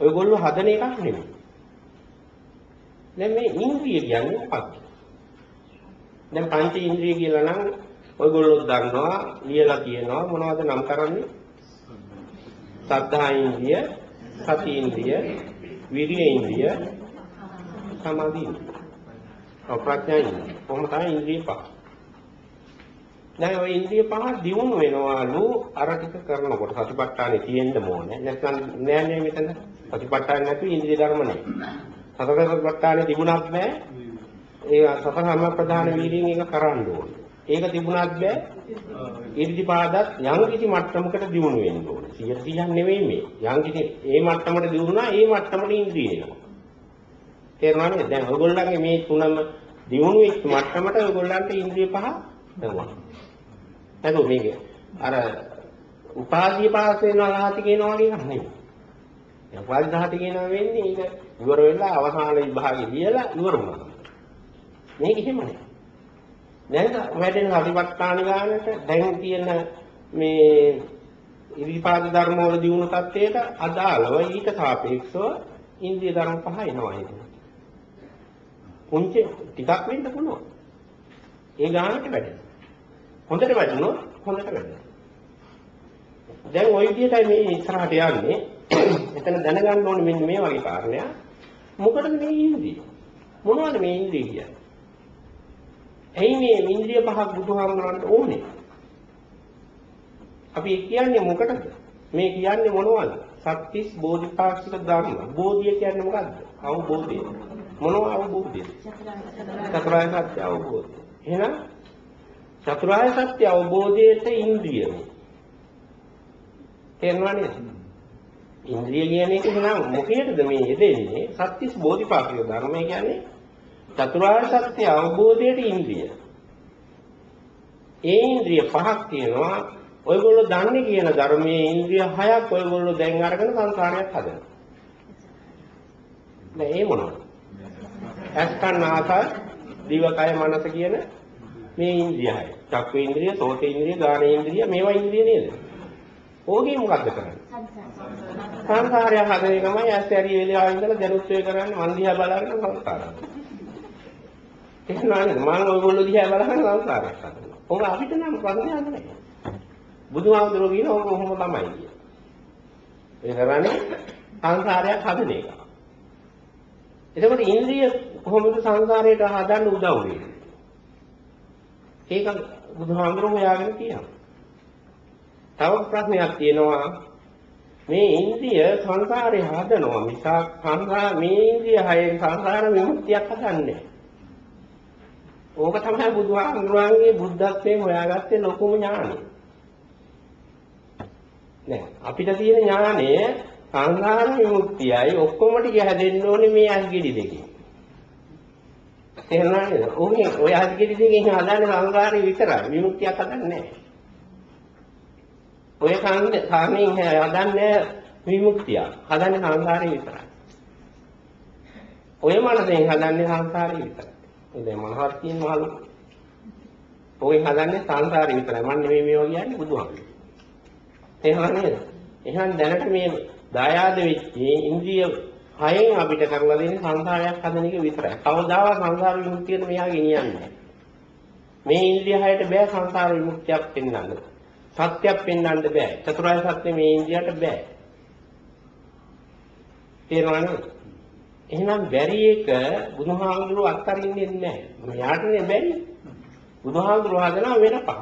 ඔයගොල්ලෝ හදන එකක් නෙමෙයි. දැන් මේ ඉන්ද්‍රිය කියන්නේ මොකක්ද? දැන් පංච ඉන්ද්‍රිය කියලා නම් ඔයගොල්ලෝ දන්නවා ලියලා තියෙනවා මොනවද නම් කරන්නේ? සද්ධා ඉන්ද්‍රිය, සති ඉන්ද්‍රිය, විරිය ඉන්ද්‍රිය, සමාධි ඉන්ද්‍රිය. ඔව් ප්‍රඥා ඉන්ද්‍රිය. කොහොම තමයි ඉන්ද්‍රිය පහ. දැන් ওই ඉන්ද්‍රිය පහ දියුණු වෙනවලු අර ටික කරනකොට සතිපට්ඨානෙ තියෙන්න ඕනේ. නැත්නම් නෑ නේ මෙතන. සතිපට්ඨාන නැති ඉන්ද්‍රිය ධර්ම නෑ. සතරපට්ඨානෙ තිබුණත් බෑ. ඒ සතර සම්ප්‍රදාන වීර්යයෙන් ඒක කරන්න ඕනේ. ඒක තිබුණත් බෑ. ඉර්ධිපාදත් යම් කිසි මට්ටමකට දියුණු වෙන්න ඕනේ. 100 නෙවෙයි මේ. යම් කිසි ඒ මට්ටමට දියුණුනා ඒ මට්ටමට ඉන්ද්‍රිය එනවා. තේරුණා නේද? දැන් ඔයගොල්ලන්ගේ මේ තුනම දියුණු වෙච්ච මට්ටමට ඔයගොල්ලන්ට ඉන්ද්‍රිය පහ එනවා. එතකොට මේක අර උපාධිය පාස් වෙනවා රහති කියනවා වගේ එකක් නෙමෙයි. දැන් උපාධි රහති කියනවා වෙන්නේ ඒක ඉවර වෙලා අවසාන විභාගේ ලියලා ඉවර වුණා. මේක එහෙම නෑ. දැන් වැඩෙන අධිපත්තාන ගානට දැන් තියෙන මේ ඉරිපාද ධර්ම වල දිනු තත්ත්වයට අදාළව ඊට සාපේක්ෂව ඉන්ද්‍රිය ධර්ම පහ එනවා ඒක. පුංචි ටිකක් වෙන්න පුළුවන්. ඒ ගානට වැඩෙන. හොඳට වැඩුණොත් හොඳට වැඩෙනවා. දැන් ওই විදිහටයි මේ ඉස්සරහට යන්නේ. එතන දැනගන්න ඕනේ මෙන්න මේ වගේ කාරණයක්. මොකටද මේ ඉන්ද්‍රිය? මොනවද මේ ඉන්ද්‍රිය කියන්නේ? ඇයි මේ ඉන්ද්‍රිය පහක් බුදුහාමුදුරන්ට ඕනේ? අපි කියන්නේ මොකටද? මේ කියන්නේ මොනවද? සත්‍තිස් බෝධිපාක්ෂික ධර්ම. බෝධිය කියන්නේ මොකද්ද? අවබෝධය. මොනවා අවබෝධයද? චතුරාර්ය සත්‍ය අවබෝධය. එහෙනම් චතුරාර්ය සත්‍ය අවබෝධයට ඉන්ද්‍රිය. තේරුණා නේද? ඉන්ද්‍රිය කියන එක එහෙනම් මොකේද මේ යෙදෙන්නේ? සත්‍තිස් බෝධිපාක්ෂික ධර්මය කියන්නේ චතුරාර්ය සත්‍ය අවබෝධයට ඉන්ද්‍රිය. ඒ ඉන්ද්‍රිය පහක් තියෙනවා. ඔයගොල්ලෝ දන්නේ කියන ධර්මයේ ඉන්ද්‍රිය හයක් ඔයගොල්ලෝ දැන් අරගෙන සංසාරයක් හදනවා. දැන් ඒ මොනවද? ඇස්කන් ආසය දිවකය මනස කියන මේ ඉන්ද්‍රිය හය. චක්ක ඉන්ද්‍රිය, සෝත ඉන්ද්‍රිය, ගාන ඉන්ද්‍රිය මේවා ඉන්ද්‍රිය නේද? ඕකේ මොකද්ද කරන්නේ? සංසාරය හදන එකමයි ඇස් ඇරි වේලාව ඉඳලා දැනුත් වේ කරන්නේ මන් දිහා බලාගෙන සංසාරය. එහෙනම් නේද මම ඔයගොල්ලෝ දිහා බලහන් සංසාරයක් හදනවා. ඔබ අපිට නම් ප්‍රශ්නයක් නැහැ. බුදුහාමුදුරුවෝ කියන ඔබ කොහොම තමයි කියන්නේ. ඒ කරන්නේ සංසාරයක් හදන එක. එතකොට ඉන්ද්‍රිය කොහොමද සංසාරයට හදන්න උදව් වෙන්නේ? ඒක බුදුහාමුදුරුවෝ හොයාගෙන තියෙනවා. තව ප්‍රශ්නයක් තියෙනවා මේ ඉන්ද්‍රිය සංසාරේ හදනවා මිසක් සංසාර මේ ඉන්ද්‍රිය හයෙන් සංසාර විමුක්තියක් හදන්නේ ඕක තමයි බුදුහාමුදුරන්ගේ බුද්ධත්වයෙන් හොයාගත්තේ ලොකුම ඥානය. නෑ අපිට තියෙන ඥානය සංසාර විමුක්තියයි ඔක්කොම ටික හැදෙන්න ඕනේ මේ අස්ගිඩි දෙකෙන්. තේරුණා නේද? ඔහේ ඔය අස්ගිඩි දෙකෙන් හදන්නේ සංසාරේ විතරයි විමුක්තියක් හදන්නේ නෑ. ඔය කන්නේ කාමෙන් හදන්නේ විමුක්තිය. හදන්නේ සංසාරේ විතරයි. ඔය මනසෙන් හදන්නේ සංසාරේ විතරයි. දැන් මොනවද තියෙන මහලු? ඔය හදන්නේ සංසාරේ විතරයි. මම නෙමෙයි මේවා කියන්නේ බුදුහාමුදුරුවෝ. තේරුණා නේද? එහෙනම් දැනට මේ දායාද වෙච්ච ඉන්ද්‍රිය හයෙන් අපිට කරලා දෙන්නේ සංසාරයක් හදන එක විතරයි. කවදාවත් සංසාර විමුක්තියට මෙයා ගෙනියන්නේ මේ ඉන්ද්‍රිය හයට බෑ සංසාර විමුක්තියක් පෙන්වන්න. සත්‍යයක් පෙන්වන්න බෑ. චතුරාර්ය සත්‍ය මේ ඉන්ද්‍රියට බෑ. තේරුණාද? එහෙනම් බැරි එක බුදුහාමුදුරුවෝ අත්තරින්නේ නැහැ. මෙයාටනේ බැරි. බුදුහාමුදුරුවෝ හදනවා වෙන පහ.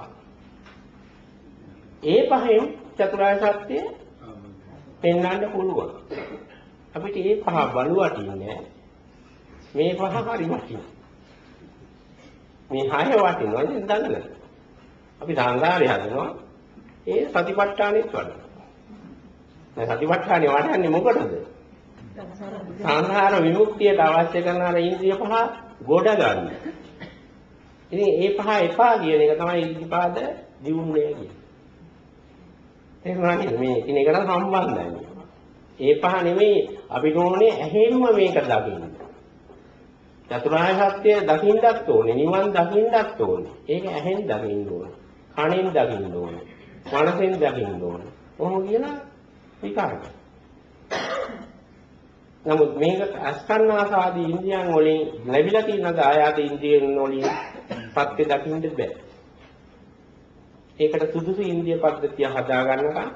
ඒ පහෙන් චතුරාර්ය සත්‍ය පෙන්වන්න පුළුවන්. අපිට මේ පහ බලු වටින්නේ මේ පහ හරි වටිනවා. මේ හය වටිනවා ඉතින් දඟල. අපි සංසාරේ හදනවා ඒ සතිපට්ඨානෙත් වඩනවා. දැන් සතිපට්ඨානෙ වඩන්නේ මොකටද? සංසාර විමුක්තියට අවශ්‍ය කරන අර ඉන්ද්‍රිය පහ ගොඩ ගන්න. ඉතින් ඒ පහ එපා කියන එක තමයි ඉදිපාද දියුන්නේ කියන්නේ. තේරුණාද මේ එකිනෙකට සම්බන්ධයි. ඒ පහ නෙමෙයි අපිට ඕනේ ඇහෙන්ම මේක දකින්න. චතුරාර්ය සත්‍ය දකින්නත් ඕනේ, නිවන් දකින්නත් ඕනේ. ඒක ඇහෙන් දකින්න ඕනේ. කනෙන් දකින්න ඕනේ. මනසෙන් දකින්න ඕනේ. කොහොම කියලා විකාරක. නමුත් මේක අස්කන්නාසාදී ඉන්ද්‍රියන් වලින් ලැබිලා තියෙන ආයාද ඉන්ද්‍රියන් වලින් සත්‍ය දකින්න බෑ. ඒකට සුදුසු ඉන්ද්‍රිය පද්ධතිය හදා ගන්නකම්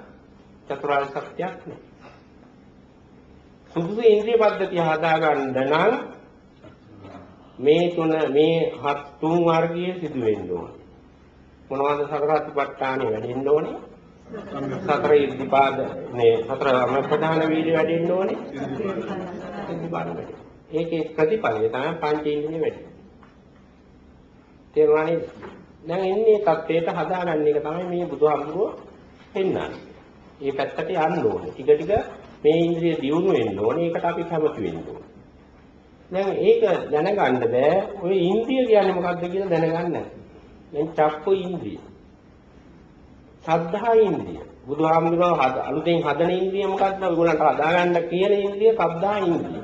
චතුරාර්ය සත්‍යයක් නෑ. සුදුසු ඉන්ද්‍රිය පද්ධතිය හදා ගන්න නම් මේ තුන මේ හත් තුන් වර්ගයේ සිදු වෙන්න ඕන. මොනවද සතර අතිපට්ඨානෙ වැඩෙන්න ඕනේ? සතර ඉද්ධිපාද මේ සතර අමප්‍රධාන වීර්ය වැඩෙන්න ඕනේ. ඉද්ධිපාද වැඩි. ඒකේ ප්‍රතිඵලය තමයි පංච ඉන්ද්‍රිය වැඩි. තේරුණා නේද? දැන් එන්නේ தත්ත්වයට හදාගන්න එක තමයි මේ බුදුහාමුදුරුවෝ පෙන්වන්නේ. මේ පැත්තට යන්න ඕනේ. ටික ටික මේ ඉන්ද්‍රිය දියුණු වෙන්න ඕනේ. ඒකට අපි කැමති වෙන්න ඕනේ. දැන් ඒක දැනගන්න බෑ. ඔය ඉන්ද්‍රිය කියන්නේ මොකක්ද කියලා දැනගන්න නැති. දැන් චක්කු ඉන්ද්‍රිය. සද්ධා ඉන්ද්‍රිය. බුදුහාමුදුරුවෝ අලුතෙන් හදන ඉන්ද්‍රිය මොකක්ද? ඔයගොල්ලන්ට හදාගන්න කියන ඉන්ද්‍රිය සද්ධා ඉන්ද්‍රිය.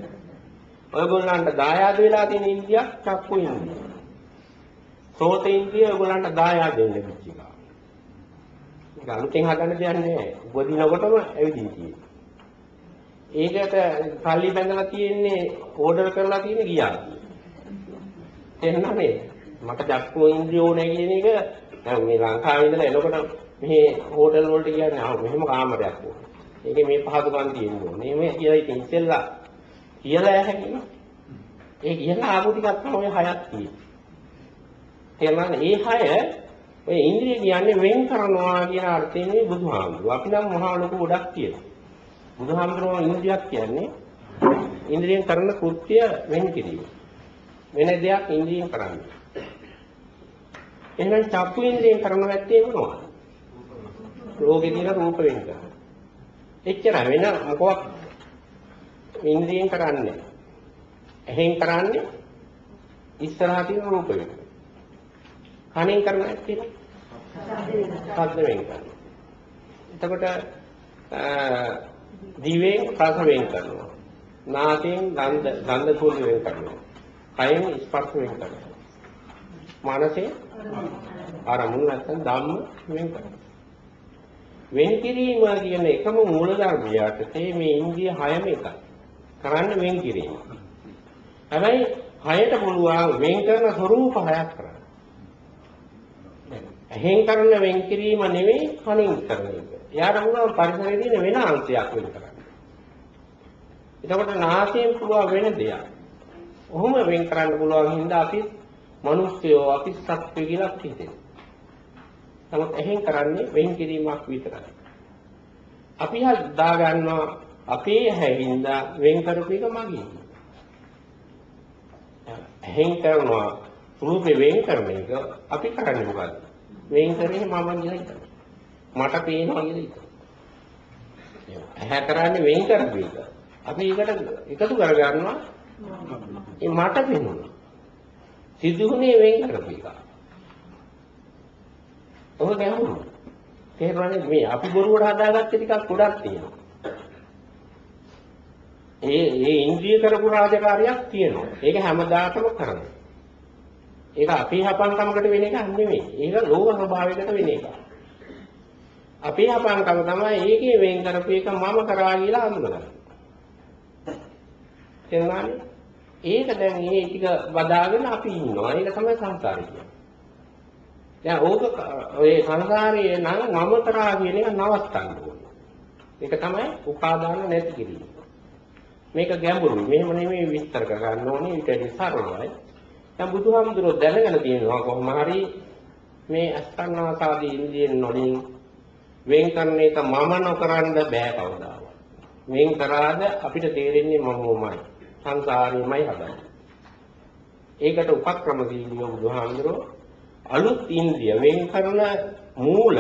ඔයගොල්ලන්ට දායාද වෙලා තියෙන ඉන්ද්‍රියක් චක්කු ඉන්ද්‍රිය. සෝත ඉන්ද්‍රිය ඔයගොල්ලන්ට දායාද දෙන්න කිච්ච එක. ඒක අලුතෙන් හදන්න දෙයක් නෑ. උපදිනකොටම ඇවිදින් තියෙන්නේ. ඒකට සල්ලි බැඳලා තියෙන්නේ ඕඩර් කරලා තියෙන ගියා. එන්නනේ මට චක්කු ඉන්ද්‍රිය ඕනේ කියන එක දැන් මේ ලංකාවේ ඉඳලා එනකොට මේ හෝටල් වලට කියන්නේ ආ මෙහෙම කාමරයක් ඕනේ. ඒකේ මේ පහසුකම් තියෙන්න ඕනේ. මේ කියලා ඉතින් ඉස්සෙල්ලා කියලා හැකියි. ඒ කියලා ආපු ටිකක් තමයි ඔය හයක් තියෙන්නේ. තේරුණාද? මේ හය ඔය ඉන්ද්‍රිය කියන්නේ වෙන් කරනවා කියන අර්ථයෙන් මේ බුදුහාමුදුරුවෝ. අපි නම් මහා ලොකු ගොඩක් තියෙනවා. බුදුහාමුදුරුවෝ ඉන්ද්‍රියක් කියන්නේ ඉන්ද්‍රියෙන් කරන කෘත්‍ය වෙන් කිරීම. වෙන දෙයක් ඉන්ද්‍රියෙන් කරන්නේ. එහෙනම් චක්කු ඉන්ද්‍රියෙන් කරන වැත්තේ මොනවද? රෝගේ තියෙන රූප වෙන් කරනවා. එච්චර වෙන මොකක් ඉන්ද්‍රියෙන් කරන්නේ. එහෙන් කරන්නේ ඉස්සරහා තියෙන රූප වෙන. කණෙන් කරන ඇත්තේ ශබ්ද වෙන් කරනවා. එතකොට දිවෙන් රස වෙන් කරනවා. නාසයෙන් ගන්ධ ගන්ධ සුවඳ වෙන් කරනවා. කයෙන් ස්පර්ශ වෙන් කරනවා. මනසේ අරමුණු නැත්නම් ධම්ම වෙන් කරනවා. වෙන් කිරීම කියන එකම මූල ධර්මයට මේ ඉන්දිය හයම එකයි. කරන්න වෙන් කිරීම. හැබැයි හයට පුළුවන් වෙන් කරන ස්වરૂප හයක් කරන්න. ඇහෙන් කරන වෙන් කිරීම නෙවෙයි කනින් කරන එක. එයාට පුළුවන් පරිසරයේ තියෙන වෙන අංශයක් වෙන් කරන්න. එතකොට නාසයෙන් පුළුවන් වෙන දෙයක්. ඔහොම වෙන් කරන්න පුළුවන් හින්දා අපි මිනිස්සුયો අපි සත්ත්වය කියලා හිතෙනවා. නමුත් එහෙන් කරන්නේ වෙන් කිරීමක් විතරයි. අපි හදා ගන්නවා අපේ හැවින්දා වෙන් කරපු එක මගේ. එහෙන් කරනවා රූපේ වෙන් කරන එක අපි කරන්නේ මොකද්ද? වෙන් කරේ මම කියලා හිතනවා. මට පේනවා කියලා හිතනවා. ඇහැ කරන්නේ වෙන් කරපු එක. අපි ඒකට එකතු කරගන්නවා ඒ මට පේනවා. සිදුුනේ වෙන් කරපු එක. ඔබ ගැහුණා. තේරුණානේ මේ අපි බොරුවට හදාගත්ත ටිකක් ගොඩක් තියෙනවා. ඒ ඒ ඉන්ද්‍රිය කරපු රාජකාරියක් තියෙනවා. ඒක හැමදාටම කරනවා. ඒක අපේ හපංකමකට වෙන එකක් නෙමෙයි. ඒක ලෝක ස්වභාවයකට වෙන එකක්. අපේ හපංකම තමයි ඒකේ වෙන් කරපු එක මම කරා කියලා අඳුනගන්න. තේරුණානේ? ඒක දැන් මේ ටික වදාගෙන අපි ඉන්නවා. ඒක තමයි සංසාරය කියන්නේ. දැන් ඕක ඔය සංසාරයේ නම් මම කරා කියන එක නවත්තන්න ඕනේ. ඒක තමයි උපාදාන නැති කිරීම. මේක ගැඹුරුයි. මෙහෙම නෙමෙයි විස්තර කරගන්න ඕනේ. ඊට වඩා සරලයි. දැන් බුදුහාමුදුරුවෝ දැනගෙන තියෙනවා කොහොම හරි මේ අස්කන්නාසාදී ඉන්දියෙන් නොලින් වෙන් කරන එක මම නොකරන්න බෑ කවදාවත්. වෙන් කරාද අපිට තේරෙන්නේ මමමයි. සංසාරෙමයි හදන්නේ. ඒකට උපක්‍රම දීලිය බුදුහාමුදුරුවෝ අලුත් ඉන්ද්‍රිය වෙන් කරන මූල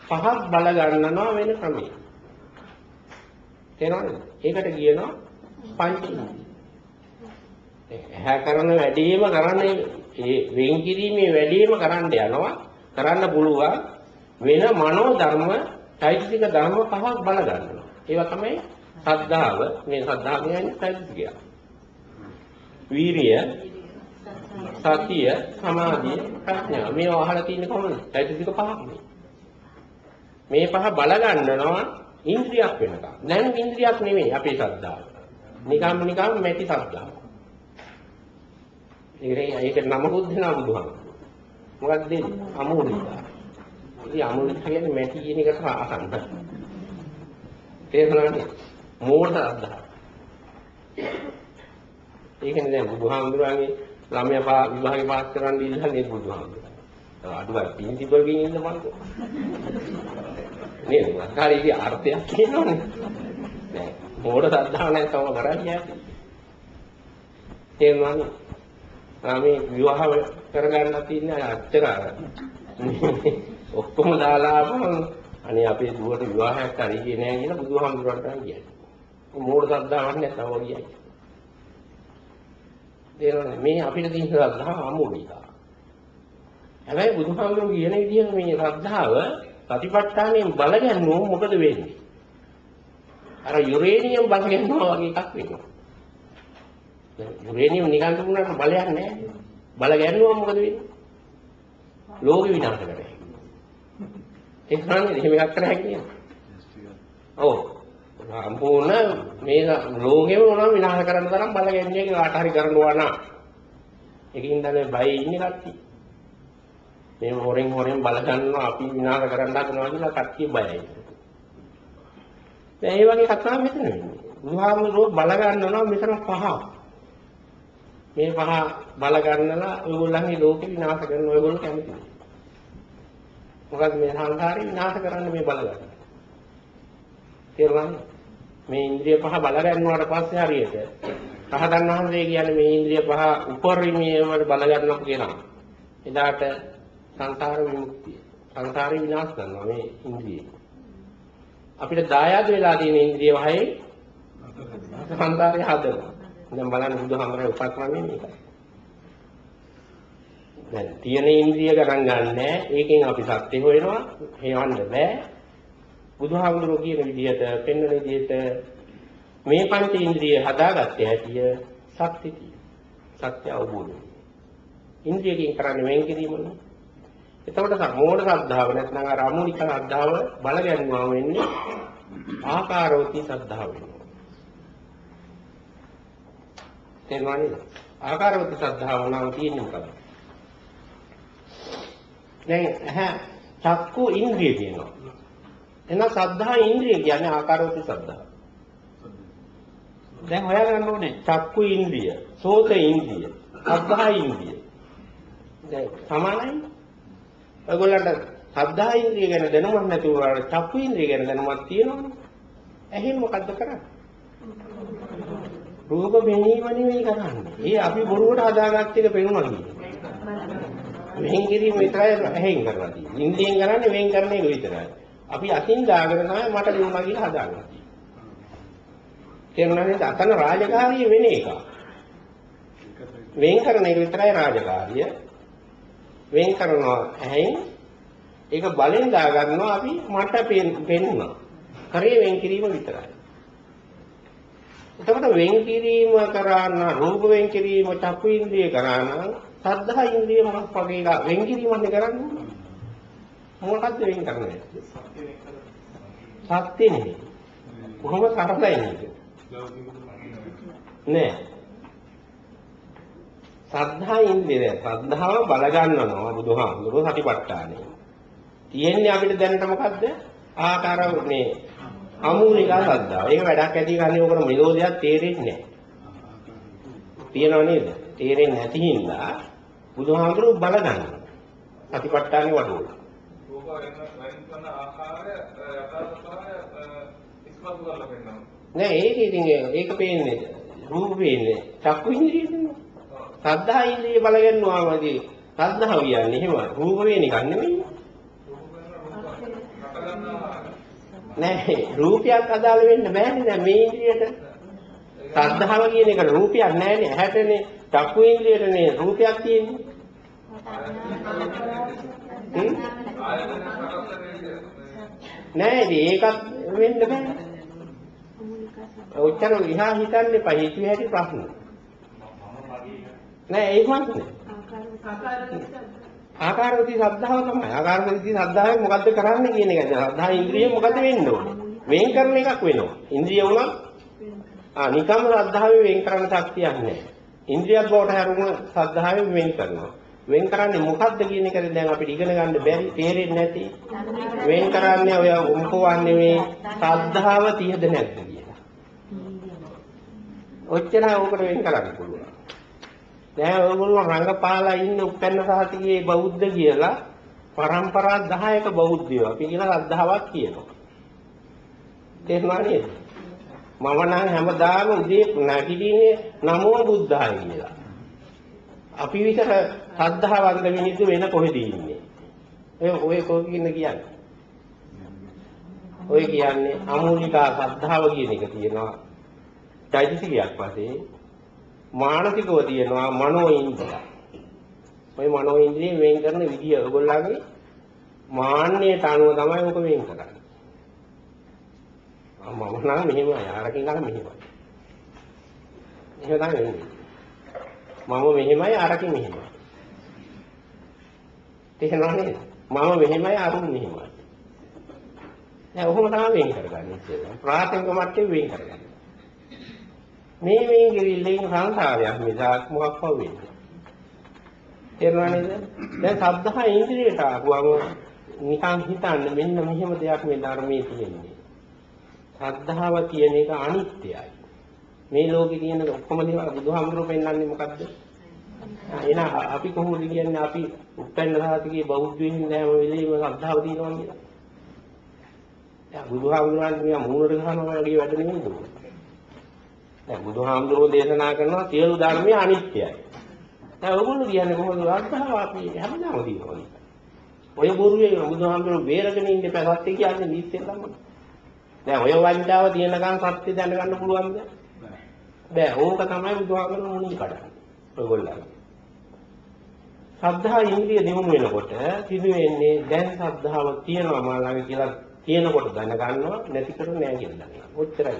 පහක් බල ගන්නනවා වෙන ක්‍රමයක. තේරෙනවද? ඒකට කියනවා පංච ඉන්ද්‍රිය. ඇහැ කරන වැඩේම කරන්නේ ඒ වෙන් කිරීමේ වැඩේම කරන්න යනවා. කරන්න පුළුවන් වෙන මනෝ ධර්ම, චෛතසික ධර්ම පහක් බල ගන්නවා. ඒවා තමයි සද්ධාව, මේ සද්ධාව කියන්නේ චෛතසිකය. වීරිය, සතිය, සමාධිය, ප්‍රඥා. මේවා අහලා තියෙන්නේ කොහොමද? චෛතසික පහක් මේ. මේ පහ බල ගන්නවා ඉන්ද්‍රියක් වෙනකම්. දැන් ඉන්ද්‍රියක් නෙමෙයි අපේ ශ්‍රද්ධාව. නිකම් නිකම් මැටි ශ්‍රද්ධාව. ඒකේ ඒක නමකුත් දෙනවා බුදුහාම. මොකක්ද දෙන්නේ? අමෝලිකා. අමෝලිකා කියන්නේ මැටි කියන එකට අහන්න. තේරුණාද? මෝඩ ශ්‍රද්ධාව. ඒකනේ දැන් බුදුහාමුදුරන්ගේ ළමයා පා විභාගේ පාස් කරන්න ඉල්ලන්නේ බුදුහාමුදුරන්. අඩුවක් පින් තිබගෙන ඉන්න මන්කෝ. නේද? අකාරීගේ අර්ථයක් කියනවනේ. නෑ. මෝඩ සද්ධාව නැත්නම් කරන්නේ තේරුණානේ? මේ විවාහ කරගන්න තියෙන අච්චර ඔක්කොම දාලා අනේ අපේ දුවට විවාහයක් හරි නෑ කියලා බුදුහාමුදුරන්ට කියන්නේ. මෝඩ සද්ධාවක් නැත්නම් වගේ. තේරෙනවද? මේ අපිට තියෙන ශ්‍රද්ධාව අමෝලිකා. හැබැයි බුදුහාමුදුරුවෝ කියන විදිහට මේ ශ්‍රද්ධාව ප්‍රතිපත්තාණයෙන් බලගන්නෝ මොකද වෙන්නේ? අර යුරේනියම් බලගන්නවා වගේ එකක් වෙනවා. යුරේනියම් නිකන් දුන්නාට බලයක් නැහැ. බල ගැන්නුවම මොකද වෙන්නේ? ලෝකෙ විනාශ කරන්නේ. ඒක නන්නේ එහෙම එකක් කරා කියන්නේ. ඔව්. සම්පූර්ණ මේ ලෝකෙම මොනවා විනාශ කරන්න තරම් බල ගැන්නේ කාට හරි කරනවා නම්. ඒකින් තමයි බය ඉන්නේ කට්ටිය. මේ හොරෙන් හොරෙන් බල ගන්නවා අපි විනාශ කරන්න හදනවා කියලා කට්ටිය බයයි. දැන් මේ වගේ කතා මෙතන වෙන්නේ. බුදුහාමුදුරුවෝ බල ගන්නවා මෙතන පහ. මේ පහ බල ගන්නලා ඔයගොල්ලන්ගේ ලෝකෙ විනාශ කරන ඔයගොල්ලෝ කැමතිද? මොකද මේ සංසාරේ විනාශ කරන්න මේ බල ගන්න. තේරුණාද? මේ ඉන්ද්‍රිය පහ බල ගන්නවාට පස්සේ හරියට රහතන් වහන්සේ කියන්නේ මේ ඉන්ද්‍රිය පහ උපරිමයේම බල ගන්නවා කියනවා. එදාට සංසාර විමුක්තිය. සංසාරේ විනාශ කරනවා මේ ඉන්ද්‍රිය. අපිට දායාද වෙලා තියෙන ඉන්ද්‍රිය වහේ සංසාරේ හදනවා. දැන් බලන්න බුදුහාමරේ උපක්‍රමයෙන් මේකයි. දැන් තියෙන ඉන්ද්‍රිය ගණන් ගන්නෑ. ඒකෙන් අපි සත්‍ය හොයනවා. හේවන්න බෑ. බුදුහාමුදුරුවෝ කියන විදිහට පෙන්වන විදිහට මේ පංච ඉන්ද්‍රිය හදාගත්තේ හැටිය සත්‍ය සත්‍ය අවබෝධය. ඉන්ද්‍රියකින් කරන්නේ වෙන් කිරීමනේ. එතකොට මෝඩ ශ්‍රද්ධාව නැත්නම් අර අමූලික ශ්‍රද්ධාව බල ගැන්වුවා වෙන්නේ ආකාරෝති ශ්‍රද්ධාව වෙනවා. තේරුණාද? ආකාරෝති ශ්‍රද්ධාව නම් තියෙන්නේ මොකද? දැන් ඇහැ චක්කු ඉන්ද්‍රිය කියනවා. එහෙනම් ශ්‍රද්ධා ඉන්ද්‍රිය කියන්නේ ආකාරෝති ශ්‍රද්ධාව. දැන් හොයාගන්න ඕනේ චක්කු ඉන්ද්‍රිය, සෝත ඉන්ද්‍රිය, අද්ධා ඉන්ද්‍රිය. දැන් සමානයි. ඔයගොල්ලන්ට අද්ධා ඉන්ද්‍රිය ගැන දැනුමක් නැති වුණාට චක්කු ඉන්ද්‍රිය ගැන දැනුමක් තියෙනවනේ. එහෙන් මොකද්ද කරන්නේ? රූප පෙනීම නෙවෙයි කරන්නේ. ඒ අපි බොරුවට හදාගත්ත එක පෙනුමා කියන්නේ. වෙන් කිරීම විතරයි ඇහෙන් කරලා තියෙන්නේ. ඉන්ද්‍රියෙන් කරන්නේ වෙන් කරන එක විතරයි. අපි අතින් දාගෙන තමයි මට ලියුණා කියලා හදාගන්නේ. තේරුණා නේද? අතන රාජකාරිය වෙන එක. වෙන් කරන එක විතරයි රාජකාරිය. වෙන් කරනවා ඇහෙන් ඒක බලෙන් දාගන්නවා අපි මට පෙන්නුණා. කරේ වෙන් කිරීම විතරයි. එතකොට වෙන් කිරීම කරාන රූප වෙන් කිරීම චක්කු ඉන්ද්‍රිය කරාන සද්ධා ඉන්ද්‍රිය මොකක් වගේ එක වෙන් කිරීමන්නේ කරන්නේ. මොකක්ද වෙන් කරන්නේ? සත්‍ය නෙමෙයි කොහොම කරලා ඉන්නේ නෑ. සද්ධා ඉන්ද්‍රිය සද්ධාව බල ගන්නවා බුදුහාමුදුරුවෝ සතිපට්ඨානේ. තියෙන්නේ අපිට දැනට මොකද්ද? ආකාර මේ අමූලික සද්ධාව. ඒක වැඩක් ඇති ගන්නේ ඕකට මෙලෝදියක් තේරෙන්නේ නැහැ. තියනව නේද? තේරෙන්නේ නැති හින්දා බුදුහාමුදුරුවෝ බල ගන්නවා. සතිපට්ඨානේ වඩුවල. රූප වෙන වෙන කරන ආකාරය යථාර්ථය ඉස්මතු කරලා පෙන්නනවා. නෑ ඒක ඉතින් ඒක පේන්නේ රූප පේන්නේ චක්කු ඉන්ද්‍රියනේ. සද්ධා ඉන්ද්‍රිය බල ගන්නවාමදී සද්ධාව කියන්නේ එහෙම රූප වේන එකක් නෙමෙයි. රූප වෙන රූප රට ගන්නවා නෑ රූපයක් අදාළ වෙන්න බෑනේ දැන් මේ ඉන්ද්‍රියට. සද්ධාව කියන එක රූපයක් නෑනේ ඇහැටනේ චක්කු ඉන්ද්‍රියටනේ රූපයක් තියෙන්නේ. නෑ ඉතින් ඒකත් වෙන්න බෑ. ඔච්චර විහා හිතන්න එපා හිතුවේ හැටි ප්‍රශ්න. නෑ ඒකවත් නෑ. ආකාරවති ශ්‍රද්ධාව තමයි. ආකාරවති ශ්‍රද්ධාවෙන් මොකද්ද කරන්නේ කියන එකයි. ශ්‍රද්ධා ඉන්ද්‍රිය මොකද වෙන්න ඕනේ? වෙන් කරන එකක් වෙනවා. ඉන්ද්‍රිය උනත් ආ නිකම්ම ශ්‍රද්ධාවෙන් වෙන් කරන්න ශක්තියක් නැහැ. ඉන්ද්‍රියක් බවට හැරුණ ශ්‍රද්ධාවෙන් වෙන් කරනවා. වෙන් කරන්නේ මොකද්ද කියන එක දැන් අපිට ඉගෙන ගන්න බැරි තේරෙන්නේ නැති. වෙන් කරන්නේ ඔය උම්කවන්නේ මේ ශ්‍රද්ධාව තියද නැද්ද කියලා. ඔච්චරයි ඕකට වෙන් කරන්න පුළුවන්. දැන් ඔයගොල්ලෝ රංගපාලා ඉන්න උපැන්න සහතිකයේ බෞද්ධ කියලා පරම්පරා 10ක බෞද්ධයෝ අපි කියලා ශ්‍රද්ධාවක් කියනවා. තේරුණා නේද? මම නම් හැමදාම උදේ නැගිටින්නේ නමෝ බුද්ධාය කියලා. අපි විතර ශ්‍රද්ධාවන්ත මිනිස්සු වෙන කොහෙද ඉන්නේ? ඔය ඔය කොකින් කියන්නේ? ඔය කියන්නේ අමූලිකා ශ්‍රද්ධාව කියන එක තියෙනවා. චෛතසිකයක් වශයෙන් මානසිකව තියෙනවා මනෝ ඉන්ද්‍රිය. ওই මනෝ ඉන්ද්‍රිය වෙන් කරන විදිය ඔයගොල්ලන්ගේ මාන්නයට අනුව තමයි ඔක වෙන් කරන්නේ. මම නම් මෙහෙමයි අරකින් ගන්න මෙහෙමයි. එහෙම තමයි වෙන්නේ. මම මෙහෙමයි අරකින් මෙහෙමයි. තේරෙනව නේද? මම මෙහෙමයි අරුන් මෙහෙමයි. දැන් ඔහොම තමයි වෙන් කරගන්නේ ඉතින්. ප්‍රාථමික මට්ටමේ වෙන් කරගන්නේ. මේ මේ කිරිල්ලෙන් සංසාරයක් මිසක් මොකක්ව වෙන්නේ. තේරුණා නේද? දැන් සද්ධා ඉන්ද්‍රියට ආවම නිකන් හිතන්න මෙන්න මෙහෙම දෙයක් මේ ධර්මයේ තියෙන්නේ. ශ්‍රද්ධාව කියන එක අනිත්‍යයි. මේ ලෝකේ තියෙන ඔක්කොම දේවල් බුදුහාමුදුරුවෝ පෙන්වන්නේ මොකද්ද? එන අපි කොහොමද කියන්නේ අපි උත්පන්න සාතිකේ බෞද්ධයින් නෑම වෙලේම ශ්‍රද්ධාව තියෙනවා කියලා. දැන් බුදුහාමුදුරුවෝ නිකන් මූණට ගහනවා වගේ වැඩ නෙමෙයි. දැන් බුදුහාමුදුරුවෝ දේශනා කරනවා සියලු ධර්මය අනිත්‍යයි. දැන් ඔයගොල්ලෝ කියන්නේ කොහොමද ශ්‍රද්ධාව අපි හැමදාම තියෙනවා. ඔය බොරුවේ බුදුහාමුදුරුවෝ බේරගෙන ඉන්න පැසත් කියන්නේ නිත්‍ය තමයි. දැන් ඔය වංචාව තියෙනකන් සත්‍ය දැනගන්න පුළුවන්ද? බෑ. ඕක තමයි බුදුහාමුදුරුවෝ මුණින් කඩන්නේ. ඔයගොල්ලෝ. ශ්‍රද්ධා ඉන්ද්‍රිය දිනු වෙනකොට සිදු වෙන්නේ දැන් ශ්‍රද්ධාව තියෙනවා මා ළඟ කියලා තියෙනකොට දැනගන්නවා නැති කර නෑ කියලා දන්නවා. ඔච්චරයි.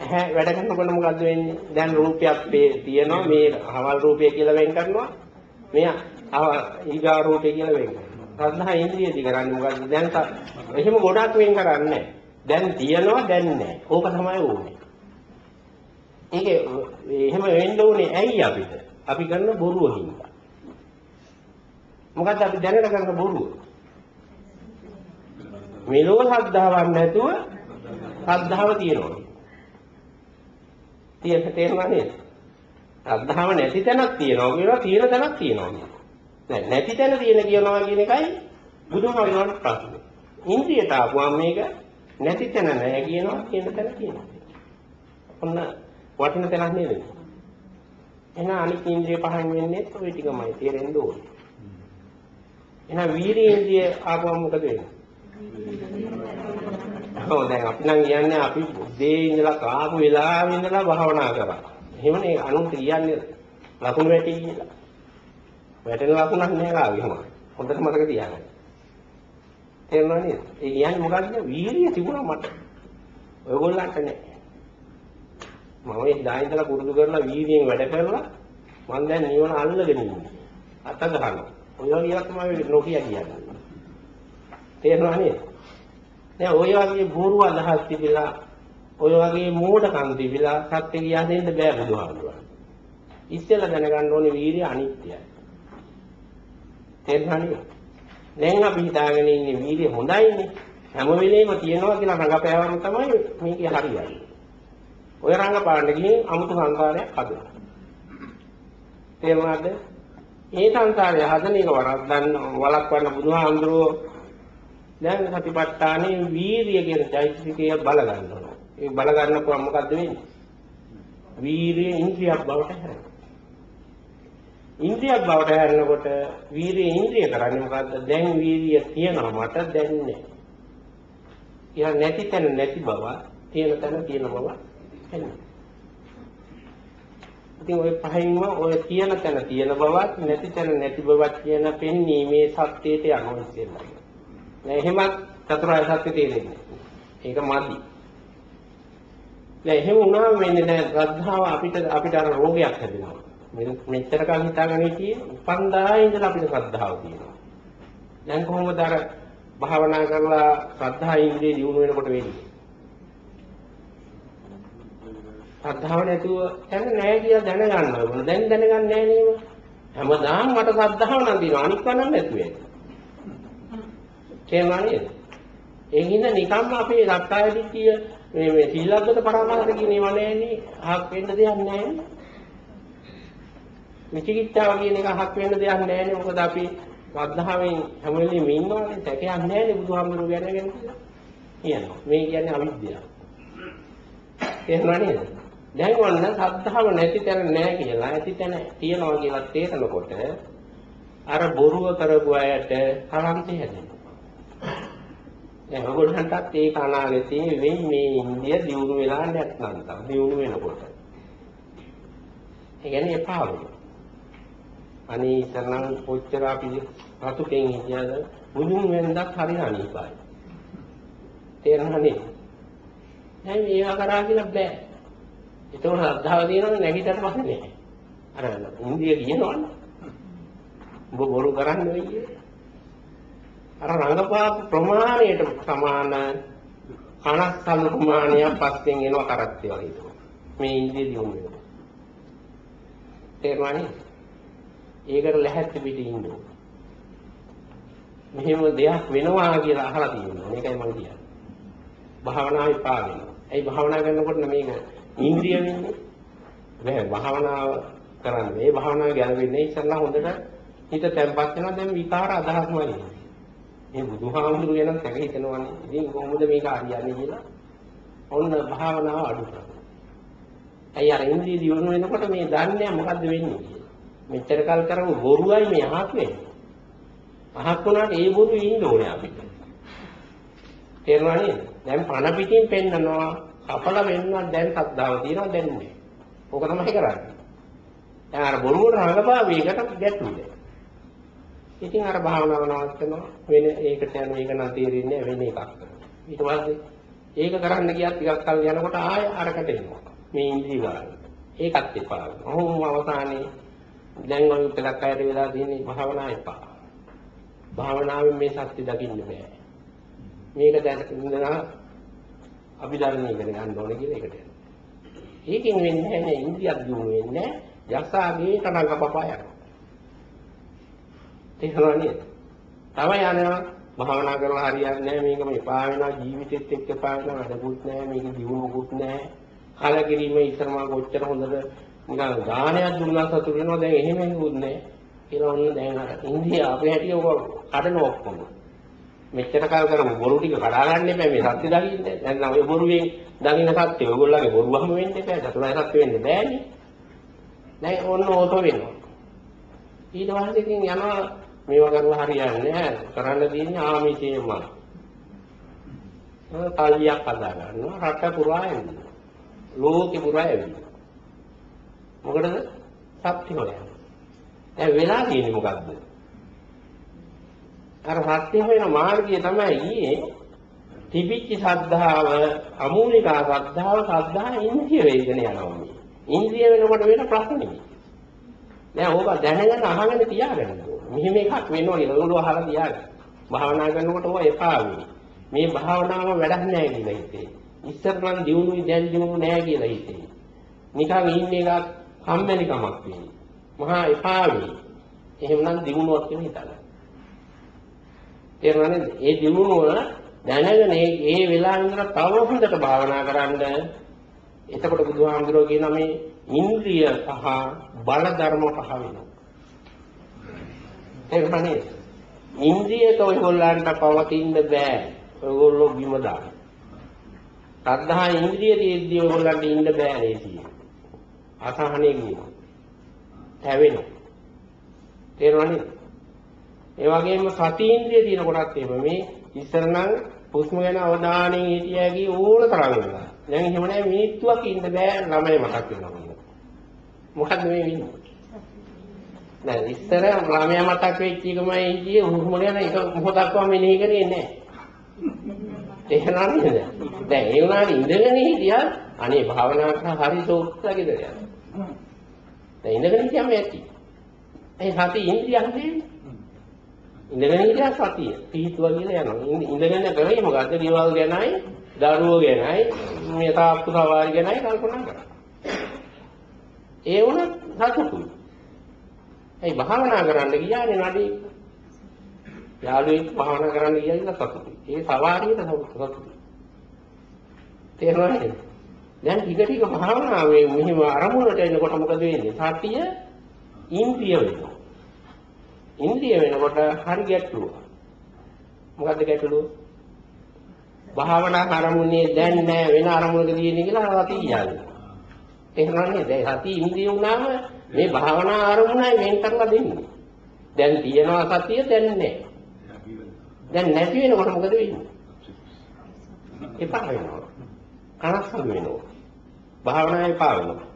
ඇහැ වැඩ කරනකොට මොකද්ද වෙන්නේ? දැන් රූපයක් තියෙනවා මේ අහවල් රූපය කියලා වෙන් කරනවා. මෙයා ඊගා රූපය කියලා වෙන් කරනවා. ශ්‍රද්ධා ඉන්ද්‍රියදි කරන්නේ මොකද්ද? දැන් එහෙම ගොඩක් වෙන් කරන්නේ දැන් තියෙනවා දැන් නැහැ. ඕක තමයි ඕනේ. ඒක එහෙම වෙන්න ඕනේ ඇයි අපිට? අපි කරන බොරුව හින්දා. මොකද්ද අපි දැනට කරන බොරුව? මෙලෝ ශ්‍රද්ධාවක් නැතුව ශ්‍රද්ධාව තියෙනවා. තියෙන තේරුණා නේද? ශ්‍රද්ධාව නැති තැනක් තියෙනවා කියනවා තියෙන තැනක් තියෙනවා කියනවා. දැන් නැති තැන තියෙන කියනවා කියන එකයි බුදුහාමුදුරන්ට ප්‍රශ්නේ. ඉන්ද්‍රියට ආපුවම මේක නැති තැන නැහැ කියනවා තියෙන තැන කියනවා. ඔන්න වටින තැනක් නේද? එහෙනම් අනිත් ඉන්ද්‍රිය පහෙන් වෙන්නේ ඔය ටිකමයි තේරෙන්න ඕනේ. එහෙනම් වීර්ය ඉන්ද්‍රිය ආපුවම මොකද වෙන්නේ? ඔව් දැන් අපි නම් කියන්නේ අපි බුද්ධේ ඉඳලා කාපු වෙලාවෙ ඉඳලා භාවනා කරා. එහෙමනේ අනුන්ට කියන්නේ ලකුණු වැටි කියලා. වැටෙන ලකුණක් නෑ කාගේ හොම. හොඳට මතක තියාගන්න. තේරුණා නේද? ඒ කියන්නේ මොකද්ද? වීර්යය තිබුණා මට. ඔයගොල්ලන්ට නෑ. මම ඒ දා ඉඳලා පුරුදු කරලා වීර්යයෙන් වැඩ කරලා මම දැන් නිවන අල්ලගෙන ඉන්නේ. අත ගහනවා. ඔය වගේ තමයි නොකිය කියන්නේ. තේරුණා නේද? දැන් ඔය වගේ බොරු අදහස් තිබිලා ඔය වගේ මෝඩකම් තිබිලා සත්‍ය කියා දෙන්න බෑ බුදුහාමුදුරුවෝ. ඉස්සෙල්ලා දැනගන්න ඕනේ වීර්ය අනිත්‍යයි. තේරුණා නේද? දැන් අපි හිතාගෙන ඉන්නේ වීර්ය හොඳයිනේ. හැම වෙලේම තියනවා කියලා රඟපෑවම තමයි මේකේ හරියන්නේ. ඔය රඟපාන්න ගිහින් අමුතු සංසාරයක් හදනවා. තේරුණාද? මේ සංසාරය හදන එක වරද්දන්න වළක්වන්න බුදුහාමුදුරුවෝ දැන් සතිපට්ඨානේ වීරිය කියන චෛතසිකය බල ගන්නවා. ඒ බල ගන්නකොට මොකද්ද වෙන්නේ? වීරිය ඉන්ද්‍රියක් බවට හැරෙනවා. ඉන්ද්‍රියක් බවට හැරෙනකොට වීරිය ඉන්ද්‍රිය කරන්නේ මොකද්ද? දැන් වීරිය තියනවා මට දැන් නැහැ. ඊළඟ නැති තැන නැති බව, තියෙන තැන තියෙන බව එන්නේ. ඉතින් ওই පහින්ම ඔය තියෙන තැන තියෙන බවත් නැති තැන නැති බවත් කියන පෙන්වීමේ සත්‍යයට යනවා ඉතින්ලා. නෑ එහෙමත් චතුරාර්ය සත්‍ය තේරෙන්නේ. ඒක මදි. දැන් එහෙම වුණාම වෙන්නේ නෑ ශ්‍රද්ධාව අපිට අපිට අර රෝගයක් හැදෙනවා. මෙච්චර කල් හිතාගෙන හිටියේ උපන්දායේ ඉඳලා අපිට ශ්‍රද්ධාව තියෙනවා. දැන් කොහොමද අර භාවනා කරලා ශ්‍රද්ධා ඉන්ද්‍රිය දියුණු වෙනකොට වෙන්නේ? ශ්‍රද්ධාව නැතුව දැන් නෑ කියලා දැනගන්න ඕන. දැන් දැනගන්නේ නෑ නේද? හැමදාම මට ශ්‍රද්ධාව නම් තියෙනවා. අනික් වනම් නැතුව ඇති. තේරුණා නේද? ඒ හින්දා නිකම්ම අපේ ලක්කායදිත්‍ය මේ මේ සීලබ්බත පරමාර්ථ කියන ඒවා නෑනේ. අහක් වෙන්න දෙයක් නෑනේ. විචිකිච්ඡාව කියන එක අහක් වෙන්න දෙයක් නෑනේ. මොකද අපි ශ්‍රද්ධාවෙන් හැම වෙලෙම ඉන්නවනේ. සැකයක් නෑනේ බුදුහාමුදුරුවෝ ගැනගෙන කියනවා. මේ කියන්නේ අවිද්‍යාව. තේරුණා නේද? දැන් ඔන්න සද්ධාව නැති තැන නැහැ කියලා ඇති තැන තියනවා කියලා තේරෙනකොට අර බොරුව කරපු අයට කරන්ති හැදෙනවා. දැන් ඔයගොල්ලන්ටත් ඒක අනාගතයේ වෙයි මේ ඉන්දිය දියුණු වෙලා නැත්නම් තම දියුණු වෙනකොට. ඒ කියන්නේ එපා වෙනවා. අනේ ඉතරනම් කොච්චර අපි රතුකෙන් හිටියද මුදුන් වෙනදක් හරි අනීපයි. තේරෙනවද? දැන් මේවා කරා කියලා බෑ. ඒතකොට ශ්‍රද්ධාව තියෙනවනේ නැගිටට පස්සේ නෑ. අර ඉන්දිය කියනවනේ. ඔබ බොරු කරන්නේ වෙයි. අර රංගපාප ප්‍රමාණයට සමාන කනස්සල් ප්‍රමාණයක් පස්සෙන් එනවා කරත්තේ වගේ ඒක. මේ ඉන්දිය දියුණු වෙනවා. තේරුණානේ? ඒකට ලැහැත්ති පිට ඉන්න ඕන. මෙහෙම දෙයක් වෙනවා කියලා අහලා තියෙනවා. මේකයි මම කියන්නේ. භාවනාවේ පා වෙනවා. ඒ භාවනා කරනකොට මේක ඉන්ද්‍රිය වෙන්නේ. බෑ භාවනාව කරන්නේ. මේ භාවනාව ගැලවෙන්නේ ඉස්සල්ලා හොඳට හිත තැම්පත් වෙනවා දැන් විකාර අදහස්මයි එන්නේ. මේ බුදුහාමුදුරු ගැන සැක හිතනවනේ. ඉතින් කොහොමද මේක හරියන්නේ කියලා ඔන්න භාවනාව අඩු කරනවා. ඇයි අර ඉන්ද්‍රිය දියුණු වෙනකොට මේ දන්නේ මොකද්ද වෙන්නේ කියලා. මෙච්චර කල් කරමු බොරුවයි මේ අහක් වෙන්නේ. අහක් වුණාට ඒ බොරු ඉන්න ඕනේ අපිට. තේරුණා නේද? දැන් පණ පිටින් පෙන්නනවා කපල වෙන්නත් දැන් සද්ධාව තියෙනවා දැන් නෑ. ඕක තමයි කරන්නේ. දැන් අර බොරුවට රඟපාවේකට ගැටුනේ. ඉතින් අර භාවනාව නවත්තනවා වෙන ඒකට යන එක නම් තේරෙන්නේ වෙන එකක්. ඊට පස්සේ ඒක කරන්න ගියත් ටිකක් කල් යනකොට ආය අරකට එනවා. මේ ඉන්ද්‍රිය ගන්න. ඒකත් එපා. ඔහොම අවසානයේ දැන් ඔය පෙලක් අයට වෙලා තියෙන්නේ භාවනාව එපා. භාවනාවෙන් මේ සත්‍ය දකින්න බෑ. මේක දැන ඉඳලා අභිධර්මයේ ඉගෙන ගන්න ඕනේ කියලා ඒකට යනවා. ඒකෙන් වෙන්නේ නැහැ ඉන්ද්‍රියක් දිනු වෙන්නේ යසාගේ කණංග පපා යනවා. තේරුණා නේද? තව යනවා භාවනා කරලා හරියන්නේ නැහැ මේක මේ එපා වෙනවා ජීවිතෙත් එක්ක එපා වෙනවා වැඩකුත් නැහැ මේක දියුණුවකුත් නැහැ කලකිරීම ඉස්සර මම කොච්චර හොඳද නිකන් ගානයක් දුන්නා සතුට වෙනවා. දැන් එහෙම නෙවුත් නෑ. කියලා ඔන්න දැන් අර ඉන්දියා අපේ හැටි ඔක කඩන ඔක්කොම. මෙච්චර කල් කරමු බොරු ටික කඩා ගන්න එපා මේ සත්‍ය දකින්න. දැන් නම් ඔය බොරුවෙන් දකින්න සත්‍ය ඔයගොල්ලන්ගේ බොරුවම වෙන්න එපා. චතුරාර්ය සත්‍ය වෙන්න බෑනේ. දැන් ඔන්න ඕක වෙනවා. ඊට පස්සේ ඉතින් යනවා මේවා කරලා හරියන්නේ නැහැ. කරන්න තියෙන්නේ ආමිෂයමයි තල්ලියක් හදා ගන්නවා රට පුරා එන්න ලෝකෙ පුරා එන්න මොකටද? සත්‍ය හොයන්න දැන් වෙලා තියෙන්නේ මොකද්ද? අර සත්‍ය හොයන මාර්ගය තමයි ඊයේ තිබිච්ච ශ්‍රද්ධාව අමූලිකා ශ්‍රද්ධාව ශ්‍රද්ධා ඉන්ද්‍රිය වේදන යනවා මේ. ඉන්ද්‍රිය වෙනකොට වෙන ප්‍රශ්නේ දැන් ඕක දැනගෙන අහගෙන තියාගන්න ඕනේ. මෙහෙම එකක් වෙනවා නේද ඔයගොල්ලෝ අහලා තියාගන්න. භාවනා කරනකොට ඕක එපා වෙන්නේ මේ භාවනාව වැඩක් නැහැ කියලා හිතේ. ඉස්සර නම් දිනුනුයි දැන් දිනුනු නැහැ කියලා හිතේ. නිකන් ඉන්නේ එකක් කම්මැලිකමක් වෙන්නේ. මහා එපා වෙයි. එහෙමනම් දිනුනුවක් කියලා හිතලා. තේරුණාද? ඒ දිනුනුව දැනගෙන ඒ වෙලාවෙ ඉඳලා තව හොඳට භාවනා කරන්න එතකොට බුදුහාමුදුරුවෝ කියන මේ ඉන්ද්‍රිය පහ බල ධර්ම පහ වෙනවා. තේරුණානේ? ඉන්ද්‍රියක ඔයගොල්ලන්ට පවතින්න බෑ. ඔයගොල්ලෝ බිම දාන. සද්ධා ඉන්ද්‍රිය තියෙද්දී ඔයගොල්ලන්ට ඉන්න බෑ නේද? අසහනෙ කියනවා. තැවෙනවා. තේරුණානේ? ඒ වගේම සති ඉන්ද්‍රිය තියෙන කොටත් එහෙම මේ ඉස්සර නම් හුස්ම ගැන අවධානයෙන් හිටියගේ ඕන තරම් වෙනවා. දැන් එහෙම නැහැ මිනිත්තුවක් ඉන්න බෑ ළමයි මතක් වෙනවා. මොකද්ද මේ වෙන්නේ? දැන් ඉස්සර ළමයා මතක් වෙච්ච එකමයි හිටියේ හුස්ම ගැන එක මොහොතක්වත් මෙනෙහි කරේ නැහැ. එහෙනම් නේද? දැන් ඒ වුණාට ඉඳගෙන හිටියා අනේ භාවනා කරා හරි සෝක්ෂාගේද යනවා. දැන් ඉඳගෙන හිටියම ඇති. ඒ සති ඉන්ද්‍රියන් දෙන්නේ. ඉඳගෙන හිටියා සතිය. පිහිටුවා කියලා යනවා. ඉඳගෙන කරේ මොකද්ද? දේවල් ගැනයි, දරුවෝ ගැනයි, මේ තාප්පු සවාරි ගැනයි කල්පනා කරා. ඒ වුණත් සතුටුයි. ඒ භාවනා කරන්න ගියානේ නඩේ යාළුවෙක් භාවනා කරන්න ගියා සතුටුයි. ඒ සවාරියට සතුටුයි. තේරුණාද? දැන් ටික ටික භාවනාවේ මෙහිම අරමුණට එනකොට මොකද වෙන්නේ? සතිය ඉන්ද්‍රිය වෙනවා. ඉන්ද්‍රිය වෙනකොට හරි ගැටලුව. මොකද්ද ගැටලුව? භාවනා අරමුණේ දැන් නෑ වෙන අරමුණක තියෙන්නේ කියලා සතිය යන්නේ. තේරුණානේ? දැන් සතිය ඉන්ද්‍රිය වුණාම මේ භාවනා අරමුණයි වෙන් කරලා දෙන්නේ. දැන් තියනවා සතිය දැන් නෑ. දැන් නැති වෙනකොට මොකද වෙන්නේ? එපා වෙනවා. කනස්සල් වෙනවා. භාවනාවේ එපා වෙනවා.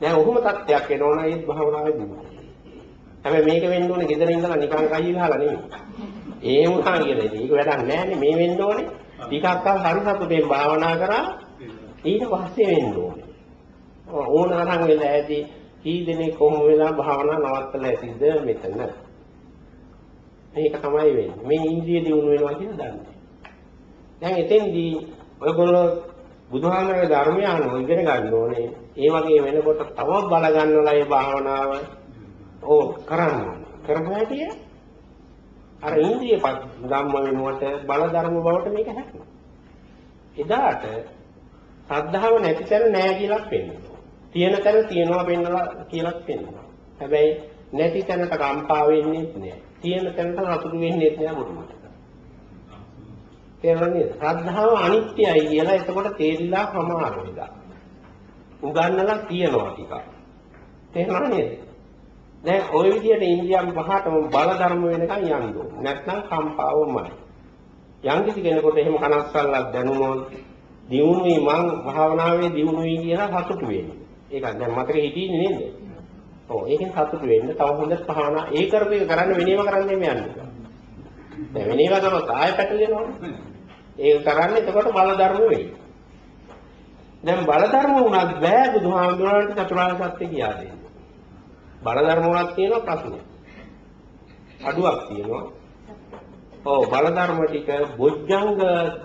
දැන් ඔහොම තත්ත්වයක් එනවනම් ඒත් භාවනාවේ දිනුවා. හැබැයි මේක වෙන්න ඕනේ ගෙදර ඉඳලා නිකන් කයි ගහලා නෙමෙයි. ඒ වුණා කියලා ඉතින් ඒක වැඩක් නැහැ මේ වෙන්න ඕනේ. ටිකක් කල් හරි සතුටෙන් භාවනා කරා ඊට පස්සේ වෙන්න ඕනේ. ඕන තරම් වෙලා ඇති කී දෙනෙක් කොහොම වෙලා භාවනා නවත්තලා ඇතිද මෙතන. මේක තමයි වෙන්නේ. මේ ඉන්ද්‍රිය දියුණු වෙනවා කියලා දන්නේ. දැන් එතෙන්දී ඔයගොල්ලෝ බුදුහාමරගේ ධර්මය අනුව ඉගෙන ගන්න ඕනේ. ඒ වගේ වෙනකොට තව බල ගන්නලා ඒ භාවනාව ඕ කරන්න. කරපුවාටිය අර ඉන්ද්‍රිය ධම්ම වෙනුවට බල ධර්ම බවට මේක හැදෙනවා. එදාට සද්ධාව නැති තැන නෑ කියලා පෙන්නනවා. තියෙන තැන තියනවා පෙන්නලා කියලා පෙන්නනවා. හැබැයි නැති තැනට කම්පා වෙන්නේ නෑ. තියෙන තැනට සතුටු වෙන්නේ නැහැ බුදුමට. තේරුණා නේද? ශ්‍රද්ධාව අනිත්‍යයි කියලා එතකොට තේරිලා සමාන වෙලා. උගන්නලා තියනවා ටිකක්. තේරුණා නේද? දැන් ওই විදිහට ඉන්දියානු පහටම බල ධර්ම වෙනකන් යන්න ඕනේ. නැත්නම් කම්පාවමයි. යම් කිසි කෙනෙකුට එහෙම කනස්සල්ලක් දැනුනොත් දියුණුවයි මං භාවනාවේ දියුණුවයි කියලා සතුටු වෙන්නේ. ඒක දැන් මතකෙ හිටින්නේ නේද? ඔව් ඒකෙන් සතුටු වෙන්න තව හොඳ භාවනා ඒ කරපු එක කරන්න වෙනේම කරන්න එන්නේ යන්නේ. දැන් වෙනේම කරනකොට ආයෙ පැටලෙනවනේ. ඒක කරන්න එතකොට බල ධර්ම වෙයි. දැන් බල ධර්ම වුණත් බෑ බුදුහාමුදුරන්ට චතුරාර්ය සත්‍ය කියා දෙන්න. බල ධර්ම වුණත් තියෙනවා ප්‍රශ්නයක්. අඩුවක් තියෙනවා. ඔව් බල ධර්ම ටික බොජ්ජංග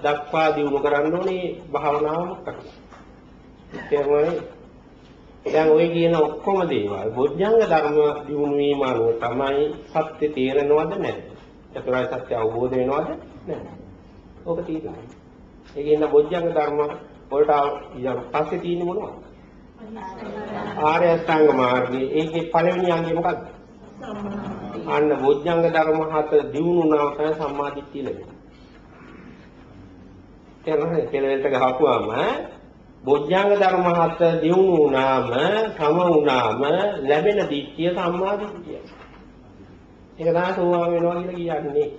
දක්වා දිනු කරන්න ඕනේ භාවනාවම කරලා. ඒකමයි දැන් ඔය කියන ඔක්කොම දේවල් බොජ්ජංග ධර්ම දිනු වීම අනුව තමයි සත්‍ය තේරෙනවද නැද්ද? චතුරාර්ය සත්‍ය අවබෝධ වෙනවද නැද්ද? ඕක තියෙනවා. ඒකෙන් බොජ්ජංග ධර්ම වලට ඊට පස්සේ තියෙන්නේ මොනවද? ආර්ය අෂ්ටාංග මාර්ගයේ ඒකේ පළවෙනි අංගය මොකක්ද? අන්න බොජ්ජංග ධර්ම හත වුණාම තමයි සම්මාදිට්ඨිය ලැබෙන්නේ. තේරෙනවද? කෙලෙලට ගහපුවාම බොජ්ජංග ධර්ම හත වුණාම සම වුණාම ලැබෙන දිට්ඨිය සම්මාදිට්ඨිය. ඒක තමයි සෝවාන් වෙනවා කියලා කියන්නේ.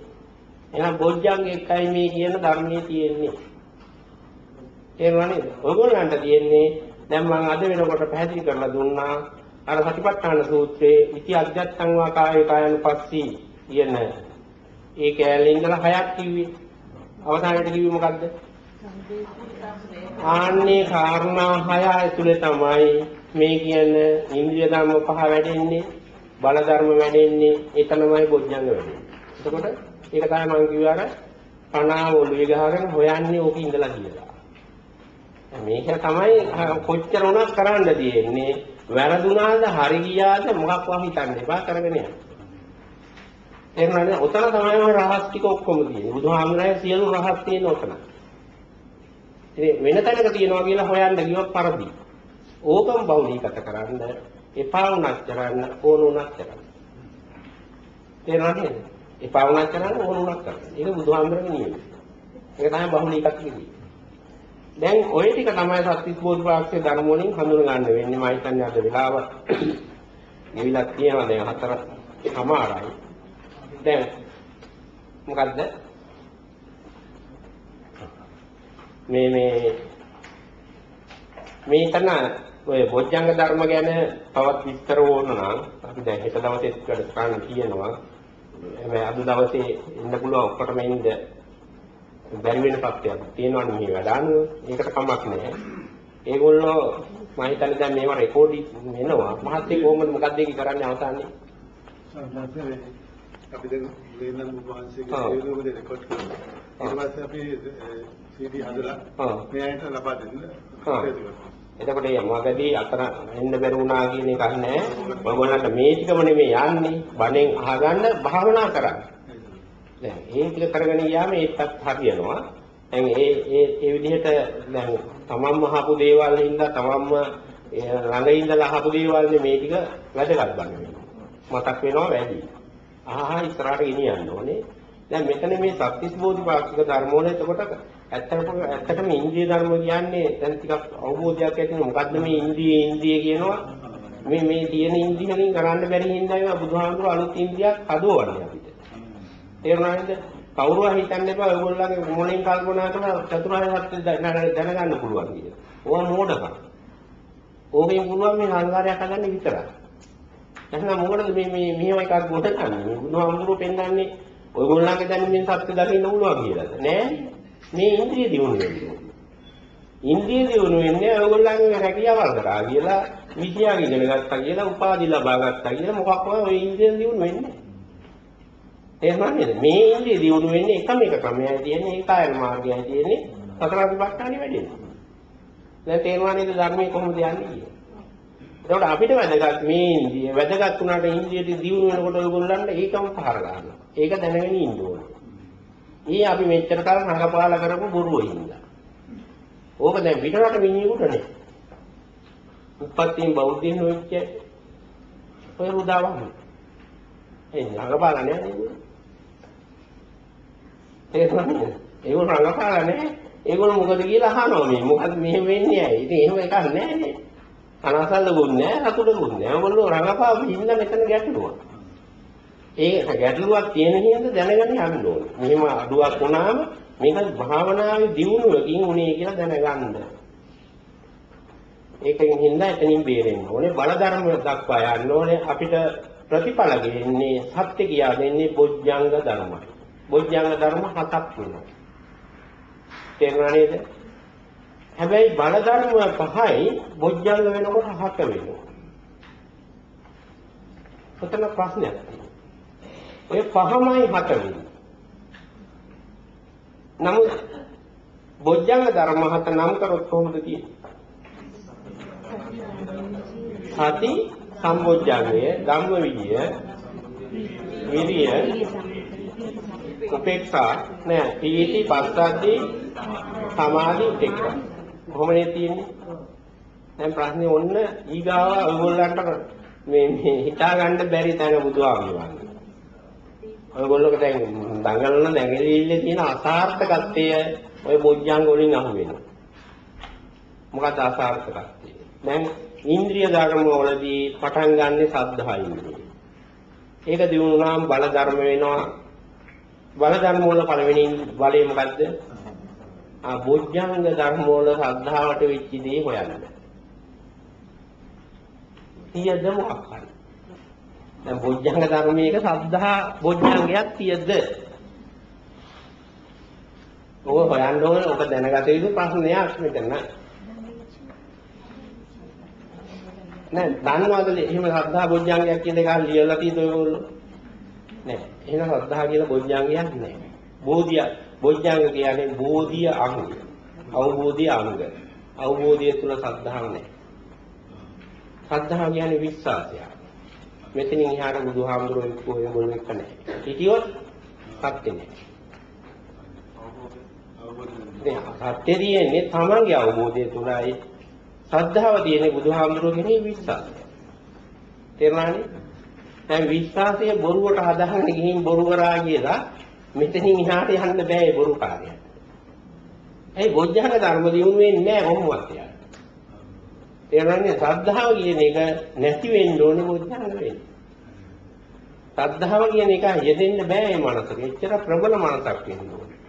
එහෙනම් බොජ්ජංග එකයි මේ කියන ධර්මයේ තියෙන්නේ. තේරුණා නේද? ඔයගොල්ලන්ට තියෙන්නේ දැන් මම අද වෙනකොට පැහැදිලි කරලා දුන්නා අර සතිපට්ඨාන සූත්‍රයේ ඉති අධ්‍යත්තං වා කාය කායනුපස්සී කියන ඒ කැලේ ඉඳලා හයක් කිව්වේ. අවසානයේ කිව්වේ මොකද්ද? ආන්නේ කාරණා හය ඇතුලේ තමයි මේ කියන ඉන්ද්‍රිය ධර්ම පහ වැඩෙන්නේ බල ධර්ම වැඩෙන්නේ එතනමයි බොජ්ජංග වැඩෙන්නේ. එතකොට ඒක තමයි මම කිව්ව අර කණාව ඔළුවේ ගහගෙන හොයන්නේ ඕක ඉඳලා කියලා. මේක තමයි කොච්චර උනත් කරන්න තියෙන්නේ. වැරදුනාද හරි ගියාද මොකක්වත් හිතන්න එපා කරගෙන යන්න. එන්නනේ ඔතන තමයි ඔය රහස් ටික ඔක්කොම තියෙන්නේ. බුදුහාමුදුරේ සියලු රහස් තියෙන ඔතන. ඉතින් වෙන තැනක තියනවා කියලා හොයන්න ගියොත් පරදි. ඕකම බෞලීගත කරන්න එපා වුණත් කරන්න ඕන වුණත් කරන්න. තේරෙනවද? එපා වුණත් කරන්න ඕන වුණත් කරන්න. ඒක බුදුහාමුදුරගේ නියමයි. ඒක තමයි බහුලීගත කියන්නේ. දැන් ওই ටික තමයි සත්‍විස් බෝධිපාක්ෂික ධර්ම වලින් හඳුන ගන්න වෙන්නේ මම හිතන්නේ අද වෙලාව ගෙවිලා තියෙනවා දැන් හතර සමාරයි දැන් මොකද්ද මේ මේ මේ තන ඔය බොජ්ජංග ධර්ම ගැන තවත් විස්තර ඕන නම් අපි දැන් හෙට දවසේ වැඩ කරන්න කියනවා හැබැයි අද දවසේ ඉන්න පුළුවන් ඔක්කොටම ඉන්න බැරි වෙන තත්ත්වයක් තියෙනවනේ මේ වැඩානුව. ඒකට කමක් නැහැ. ඒගොල්ලෝ මම හිතන්නේ දැන් මේවා රෙකෝඩි වෙනවා. මහත්සේ කොහොමද මොකක්ද ඒක කරන්නේ අවසානයේ? අපි දැන් ලේනන් වහන්සේගේ ඔව්. සේවකව රෙකෝඩ් කරනවා. ඊට පස්සේ අපි CD හදලා. මෙයාට ලබා දෙන්න. ඔව්. එතකොට මේ මොකදදී අතර එන්න බැරි වුණා කියන එකක් නැහැ. ඔයගොල්ලන්ට මේ ටිකම නෙමෙයි යන්නේ. බණෙන් අහගන්න භාවනා කරන්න. දැන් ඒ ටික කරගෙන ගියාම ඒකත් හරියනවා. දැන් ඒ ඒ ඒ විදිහට දැන් තමන්ම අහපු දේවල් හින්දා තමන්ම ඒ ළඟ ඉඳලා අහපු දේවල් මේ ටික වැදගත් ගන්න වෙනවා. මතක් වෙනවා වැඩි. ආහා ඉස්සරහට ගෙනියන්න ඕනේ. දැන් මෙතන මේ සත්‍තිස් බෝධිපාක්ෂික ධර්ම වල එතකොට ඇත්තටම ඇත්තටම ඉන්ද්‍රිය ධර්ම කියන්නේ දැන් ටිකක් අවබෝධයක් ඇති වෙන මොකද්ද මේ ඉන්ද්‍රිය ඉන්ද්‍රිය කියනවා මේ මේ තියෙන ඉන්ද්‍රිය වලින් කරන්න බැරි හින්දා ඒවා බුදුහාමුදුරුවෝ අලුත් ඉන්ද්‍රියක් හදවන්නේ අපිට. තේරුණාද? කවුරුවා හිතන්න එපා ඔයගොල්ලන්ගේ මොනින් කල්පනා කරලා චතුරාර්ය සත්‍ය දැනගන්න පුළුවන් කියලා. ඕවා මෝඩකම්. ඕකෙන් පුළුවන් මේ සංස්කාරයක් හදන්න විතරයි. එහෙනම් මොකටද මේ මේ මෙහෙම එකක් ගොඩනගන්නේ? මේ බුදුහාමුදුරුවෝ පෙන්වන්නේ ඔයගොල්ලන්ගේ දැනුමින් සත්‍ය දකින්න පුළුවන් කියලාද? නෑ. මේ ඉන්ද්‍රිය දියුණු වෙන්නේ. ඉන්ද්‍රිය දියුණු වෙන්නේ ඔයගොල්ලන්ගේ රැකියාවල් කරා කියලා විද්‍යාව ඉගෙන ගත්තා කියලා උපාධි ලබා ගත්තා කියලා මොකක්වත් ඔය ඉන්ද්‍රිය දියුණු වෙන්නේ නෑ. තේරුණාද මේ ඉන්ද්‍රිය දියුණු වෙන්නේ එකම එක ක්‍රමයයි තියෙන්නේ. ඒකායන මාර්ගයයි තියෙන්නේ. සතර අධිපට්ඨානෙ වැඩෙන්නේ දැන් තේරුණා නේද ධර්මයේ කොහොමද යන්නේ කියන්නේ එතකොට අපිට වැදගත් මේ ඉන්ද්‍රිය වැදගත් වුණාට ඉන්ද්‍රියට දියුණු වෙනකොට ඔයගොල්ලන්ට ඒකම පහර ගන්නවා. ඒක දැනගෙන ඉන්න ඕනේ. ඊ අපි මෙච්චර කාල නගපාලා කරපු බොරුව හින්දා ඕක දැන් පිටරට මිනිහෙකුට නේ උපත්යෙන් බෞද්ධයන් වෙච්ච ඔය උදාවම ඒ නගපාලා නෑ නේද තේරුණාද? ඒගොල්ලෝ රඟපාලා නැහැ. ඒගොල්ලෝ මොකද කියලා අහනවා මේ. මොකද මෙහෙම වෙන්නේ ඇයි? ඉතින් එහෙම එකක් නැහැ නේ. අනසල්ලුත් නැහැ, රතුළුත් නැහැ. ඒගොල්ලෝ රඟපාපු හින්දා මෙතන ගැටලුවක්. ඒ ගැටලුවක් තියෙන හින්දා දැනගෙන යන්න ඕනේ. මෙහෙම අඩුවක් වුණාම මේක භාවනාවේ දියුණුවකින් උනේ කියලා දැනගන්න. ඒකෙන් හින්දා එතනින් බේරෙන්න ඕනේ. බල ධර්ම දක්වා යන්න ඕනේ. අපිට ප්‍රතිඵල ගෙන්නේ සත්‍ය කියා දෙන්නේ බොජ්ජංග ධර්මයි. බොජ්ජංග ධර්ම හතක් වෙනවා. තේරුණා නේද? හැබැයි බල ධර්ම පහයි බොජ්ජංග වෙනකොට හත වෙනවා. ඔතන ප්‍රශ්නයක් තියෙනවා. ඔය පහමයි හත වෙන්නේ. නමුත් බොජ්ජංග ධර්ම හත නම් කරොත් කොහොමද තියෙන්නේ? සති සම්බොජ්ජංගය, ධම්ම විජය, විරිය, උපේක්ෂා නෑ පීති පස්සද්ධි සමාධි උපේක්ෂා කොහොමනේ තියෙන්නේ? දැන් ප්‍රශ්නේ ඔන්න ඊගාව ඔයගොල්ලන්ට මේ මේ හිතා ගන්න බැරි තැන බුදුහාමුදුරන්ගේ. ඔයගොල්ලෝ දැන් දඟලන නැගලිල්ලේ තියෙන අසාර්ථකත්වය ඔය බොජ්ජංග වලින් අහු වෙනවා. මොකද අසාර්ථකත්වය? දැන් ඉන්ද්‍රිය ධර්ම වලදී පටන් ගන්නෙ සද්ධා ඉන්ද්‍රිය. ඒක දිනුනාම බල ධර්ම වෙනවා. බල ධර්ම වල පළවෙනි බලය මොකද්ද? ආ බොජ්ජංග ධර්ම වල සද්ධාවට වෙච්ච දේ හොයන්න. තියද මොකක් හරි. දැන් බොජ්ජංග ධර්මයක සද්ධා බොජ්ජංගයක් තියද? ඕක හොයන්න ඕනේ ඕක දැනගත යුතු ප්‍රශ්නයක් මෙතන. නෑ දන්නවද එහෙම සද්ධා බොජ්ජංගයක් කියන එකක් ලියලා තියෙද ඔයගොල්ලෝ? නෑ. එහෙනම් සද්ධා කියලා බොජ්ජංගයක් නෑ. බෝධිය බොජ්ජංග කියන්නේ බෝධිය අංග. අවබෝධිය අංග. අවබෝධිය තුල සද්ධාව නෑ. සද්ධාව කියන්නේ විශ්වාසය. මෙතනින් එහාට බුදුහාමුදුරුවෝ කියෝය මොන එක නෑ. හිටියොත් සත්‍ය නෑ. දැන් සත්‍ය තියෙන්නේ තමන්ගේ අවබෝධය තුලයි ශ්‍රද්ධාව තියෙන්නේ බුදුහාමුදුරුවෝ කෙනේ විශ්වාසය. තේරුණානේ? දැන් විශ්වාසය බොරුවට හදාගෙන ගිහින් බොරු කරා කියලා මෙතනින් එහාට යන්න බෑ ඒ බොරු කාර්යය. ඒ බොජ්ජංග ධර්ම දියුණු වෙන්නේ නැහැ කොහොමවත් යාට. තේරුණානේ? ශ්‍රද්ධාව කියන එක නැති වෙන්න ඕනේ බොජ්ජංග වෙන්නේ. ශ්‍රද්ධාව කියන එක යෙදෙන්න බෑ මේ මනසට. එච්චර ප්‍රබල මනසක් වෙන්න ඕනේ.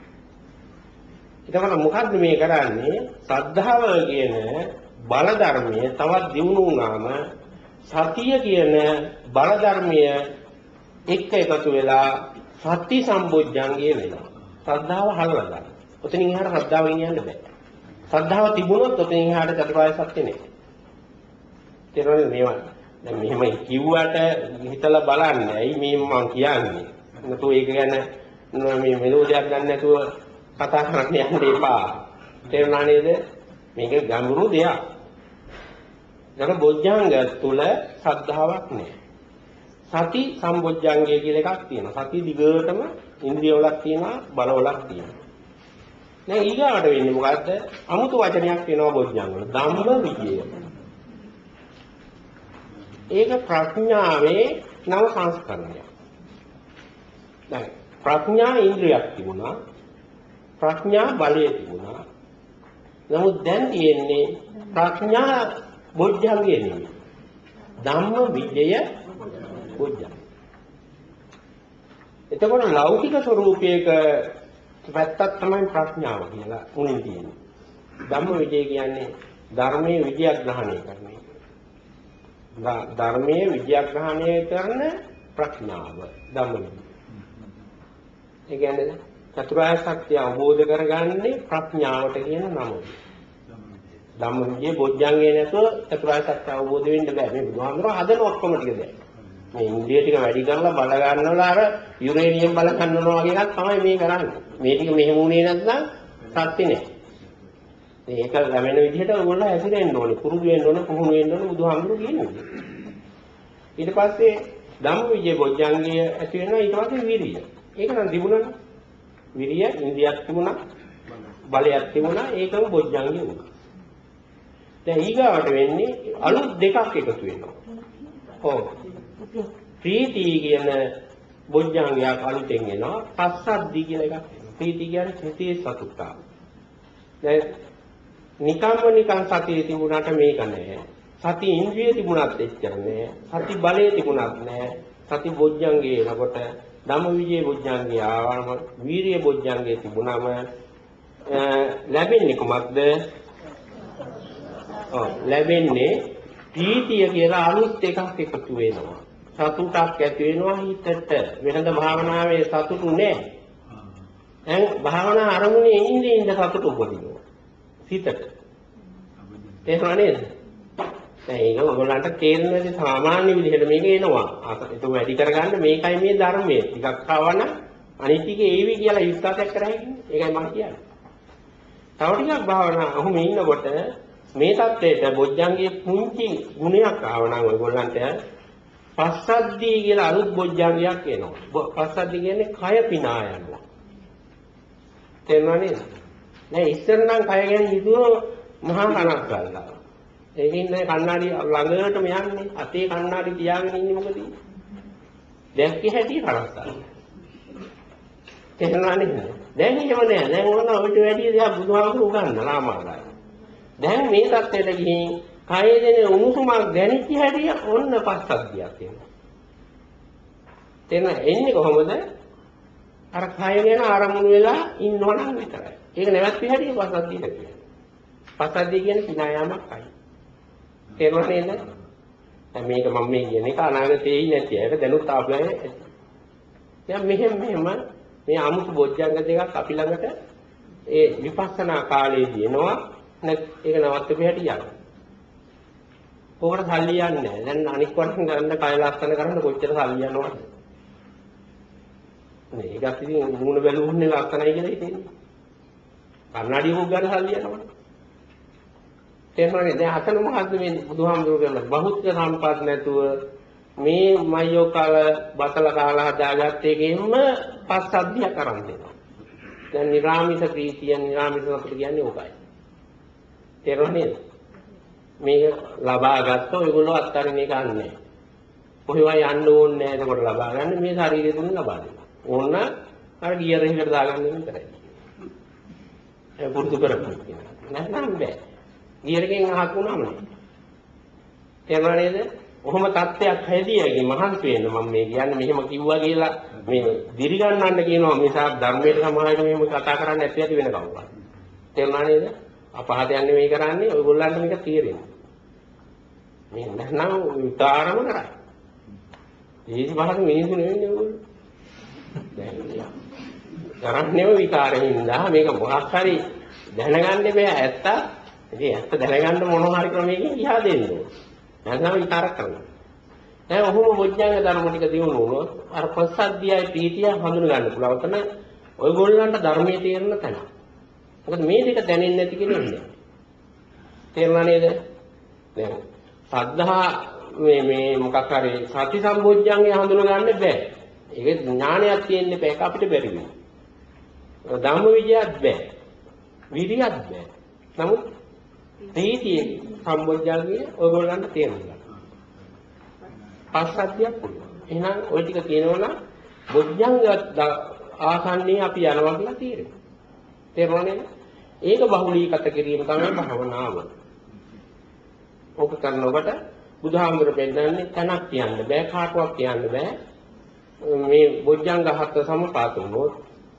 එතකොට මොකද්ද මේ කරන්නේ? ශ්‍රද්ධාව කියන බල ධර්මය තවත් දියුණු වුණාම සතිය කියන බල ධර්මය එක්ක එකතු වෙලා සති සම්බොජ්ජංගේ වෙනවා. ශ්‍රද්ධාව හලලා ගන්න. ඔතනින් එහාට ශ්‍රද්ධාව ගෙනියන්න බෑ. ශ්‍රද්ධාව තිබුණොත් ඔතනින් එහාට චතුරාර්ය සත්‍ය නෑ. තේරෙනවද මේවා? දැන් මෙහෙම කිව්වට හිතලා බලන්න. ඇයි මේ මම කියන්නේ? නැතු ඒක ගැන මේ මෙලෝඩියක් ගන්න නැතුව කතා කරන්න යන්න එපා. තේරුණා නේද? මේක ගැඹුරු දෙයක්. දැන් බොජ්ජංග තුල ශ්‍රද්ධාවක් නැහැ. සති සම්බොජ්ජංගය කියලා එකක් තියෙනවා. සති දිගටම ඉන්ද්‍රිය වලක් තියෙනවා, බල වලක් තියෙනවා. දැන් ඊගාවට වෙන්නේ මොකද්ද? අමුතු වචනයක් වෙනවා බොජ්ජංග වල. ධම්ම විජය. ඒක ප්‍රඥාවේ නව සංස්කරණයක්. දැන් ප්‍රඥා ඉන්ද්‍රියක් තිබුණා. ප්‍රඥා බලය තිබුණා. නමුත් දැන් තියෙන්නේ ප්‍රඥා බොජ්ජංගය නෙමෙයි. ධම්ම විජය බොජ්ජංග. එතකොට ලෞකික ස්වરૂපයක පැත්තක් තමයි ප්‍රඥාව කියලා උනින් තියෙන්නේ. ධම්ම විජය කියන්නේ ධර්මයේ විද්‍යාග්‍රහණය කරන එක. ධර්මයේ විද්‍යාග්‍රහණය කරන ප්‍රඥාව ධම්ම විජය. ඒ කියන්නේ චතුරාර්ය සත්‍ය අවබෝධ කරගන්නේ ප්‍රඥාවට කියන නම. ධම්මවිජේ බොජ්ජංගේ නැතුව චතුරාර්ය සත්‍ය අවබෝධ වෙන්න බෑ. මේ බුදුහාමුදුරුවෝ හදන ඔක්කොම ටික දැන්. මේ ඉන්ද්‍රිය ටික වැඩි කරලා බල ගන්නවලා අර යුරේනියම් බල ගන්නවා වගේ එකක් තමයි මේ කරන්නේ. මේ ටික මෙහෙම උනේ නැත්නම් සත්‍ය නෑ. මේක ලැබෙන විදිහට ඔයගොල්ලෝ ඇසිරෙන්න ඕනේ. පුරුදු වෙන්න ඕනේ, පුහුණු වෙන්න ඕනේ බුදුහාමුදුරුවෝ කියන්නේ. ඊට පස්සේ ධම්මවිජේ බොජ්ජංගය ඇති වෙනවා ඊට පස්සේ විරිය. ඒක නම් තිබුණානේ. විරිය ඉන්ද්‍රියක් තිබුණා බලයක් තිබුණා ඒකම බොජ්ජංගේ වුණා දැන් ඊගාවට වෙන්නේ අලුත් දෙකක් එකතු වෙනවා ඔව් ප්‍රීති කියන බොජ්ජංගයක් අලුතෙන් එනවා පස්සද්දි කියලා එකක් එනවා ප්‍රීති කියන්නේ සිතේ සතුටක් දැන් නිකම්ම නිකම් සතිය තිබුණාට මේක නෑ සති ඉන්ද්‍රිය තිබුණත් එච්චර නෑ සති බලය තිබුණත් නෑ සති බොජ්ජංගේ එනකොට ධම්මවිජය බොජ්ජංගේ ආවම වීරිය බොජ්ජංගේ තිබුණම ලැබෙන්නේ කොහොමද? ඔව් ලැබෙන්නේ පීතිය කියලා අලුත් එකක් එකතු වෙනවා. සතුටක් ඇති වෙනවා හිතට. වෙනද භාවනාවේ සතුටු නෑ. දැන් භාවනා අරමුණේ ඉඳින් ඉඳ සතුට උපදිනවා. සිතට. තේරුණා නේද? දැන් ඒක ඔයගොල්ලන්ට තේරෙන විදිහ සාමාන්‍ය විදිහට මේක එනවා. ඒක වැඩි කරගන්න මේකයි මේ ධර්මය. ටිකක් ආවන අනිත් එක ඒවි කියලා විශ්වාසයක් කරගෙන ඒකයි මම කියන්නේ. තව ටිකක් භාවනා අහුම ඉන්නකොට මේ தත්ත්වයට බොජ්ජංගේ පුංචි ගුණයක් ආවනම් ඔයගොල්ලන්ට පස්සද්දී කියලා අලුත් බොජ්ජංගයක් එනවා. පස්සද්දී කියන්නේ කය පිනා යනවා. තේරුණා නේද? නෑ ඉස්සර නම් කය ගැන හිතුවෝ මහා කනක් ගන්නවා. ඒකින් දැන් කණ්ණාඩි ළඟටම යන්නේ. අතේ කණ්ණාඩි තියාගෙන ඉන්නේ මොකද? දැක්කේ හැටි කනක් ගන්නවා. තේරුණා නේද? දැන් එහෙම නෑ. දැන් ඕන ඔබට වැඩි දෙයක් බුදුහාමුදුරු උගන්වලා ආමාරයි. දැන් මේ தත්ත්වයට ගිහින් කයේ දෙන උණුසුමක් දැනෙච්ච හැටි ඔන්න පස්සද්ධියක් එනවා. තේරෙන එන්නේ කොහොමද? අර කය ගැන ආරමුණු වෙලා ඉන්නවනම් විතරයි. ඒක නැවැත් හැටි පස්සද්ධිය කියන්නේ. පස්සද්ධිය කියන්නේ කිනායාමක් අයි. තේරුණා නේද? දැන් මේක මම මේ කියන එක අනාගතයේ නැති අයට දැනුත් ආපලයි ඇති. දැන් මෙහෙම මෙහෙම මේ අමුතු බොජ්ජංග දෙකක් අපි ළඟට ඒ විපස්සනා කාලයේදී එනවා නැත් ඒක නවත්තපු හැටි යනවා. ඕකට සල්ලි යන්නේ නැහැ. දැන් අනික් වට ගන්න කය ලස්සන කරන්න කොච්චර සල්ලි යනවද? නේ ඒකත් ඉතින් මූණ බැලුවොන්නේ ලස්සනයි කියලා හිතෙන්නේ. කන්නඩිය මුක් ගන්න සල්ලි යනවා. තේරුණානේ දැන් අතන මොකද්ද මේ බුදුහාමුදුරුවෝ කරන බහුත්ව සම්පත් නැතුව මේ මයෝ කාල බතල කාලා හදාගත්ත එකෙන්ම පස්සද්ධිය කරන් දෙනවා. දැන් නිරාමිත ප්‍රීතිය නිරාමිත සතුට කියන්නේ ඕකයි. තේරුණා නේද? මේක ලබා ගත්ත ඔයගොල්ලෝ අත්හරින එක අන්නේ. කොහෙවත් යන්න ඕනේ නැහැ එතකොට ලබා ගන්න මේ ශරීරය තුලින් ලබා දෙනවා. ඕන්න අර ගියර එකට දාගන්න විතරයි. ඒ පුරුදු කරපු කෙනා. නැත්නම් බෑ. ගියරකින් අහක් වුණාම නේ. තේරුණා නේද? ඔහොම தත්ත්වයක් හැදීයගේ මහන්සි වෙන්න මම මේ කියන්නේ මෙහෙම කිව්වා කියලා මේ දිරි ගන්නන්න කියනවා මිසක් ධර්මයට සමාජයට මෙහෙම කතා කරන්න නැති ඇති වෙන කවුරුත්. තේරුණා නේද? අපහාදයක් නෙවෙයි කරන්නේ ඔයගොල්ලන්ට මේක තේරෙන්නේ. මේ නැත්නම් විතරම කරයි. ඒසි පහක මිනිස්සු නෙවෙන්නේ ඔයගොල්ලෝ. දැන් කරන්නේම විකාරෙින්දා මේක මොකක් හරි දැනගන්න බෑ ඇත්ත. ඉතින් ඇත්ත දැනගන්න මොන හරි ක්‍රමයකින් ගියා දෙන්න ඕනේ. නැත්නම් විකාර කරනවා. දැන් ඔහොම බොජ්ජංග ධර්ම ටික දිනු වුණොත් අර පස්සද්ධියයි පීතිය හඳුන ගන්න පුළුවන්. ඔතන ඔයගොල්ලන්ට ධර්මයේ තේරෙන තැන. මොකද මේ දෙක දැනෙන්නේ නැති කෙනෙක් නෑ. තේරුණා නේද? දැන් සද්ධා මේ මේ මොකක් හරි සති සම්බොජ්ජංගේ හඳුන ගන්න බෑ. ඒක ඥානයක් තියෙන්න බෑ ඒක අපිට බැරි වෙනවා. ධම්ම විජයත් බෑ. විරියත් බෑ. නමුත් තීතිය සම්බොජ්ජංගේ ඔයගොල්ලන්ට තේරෙනවා. පස්සද්ධියක් පුළුවන්. එහෙනම් ওই ටික කියනවනම් බොජ්ජංග ආසන්නයේ අපි යනවා කියලා තේරෙනවා. තේරුණානේ? ඒක බහුලීගත කිරීම තමයි භවනාව. ඕක කරනකොට බුදුහාමුදුර පෙන්නන්නේ තනක් කියන්න බෑ කාටවත් කියන්න බෑ. මේ බොජ්ජංග හත සමපාත වුණොත්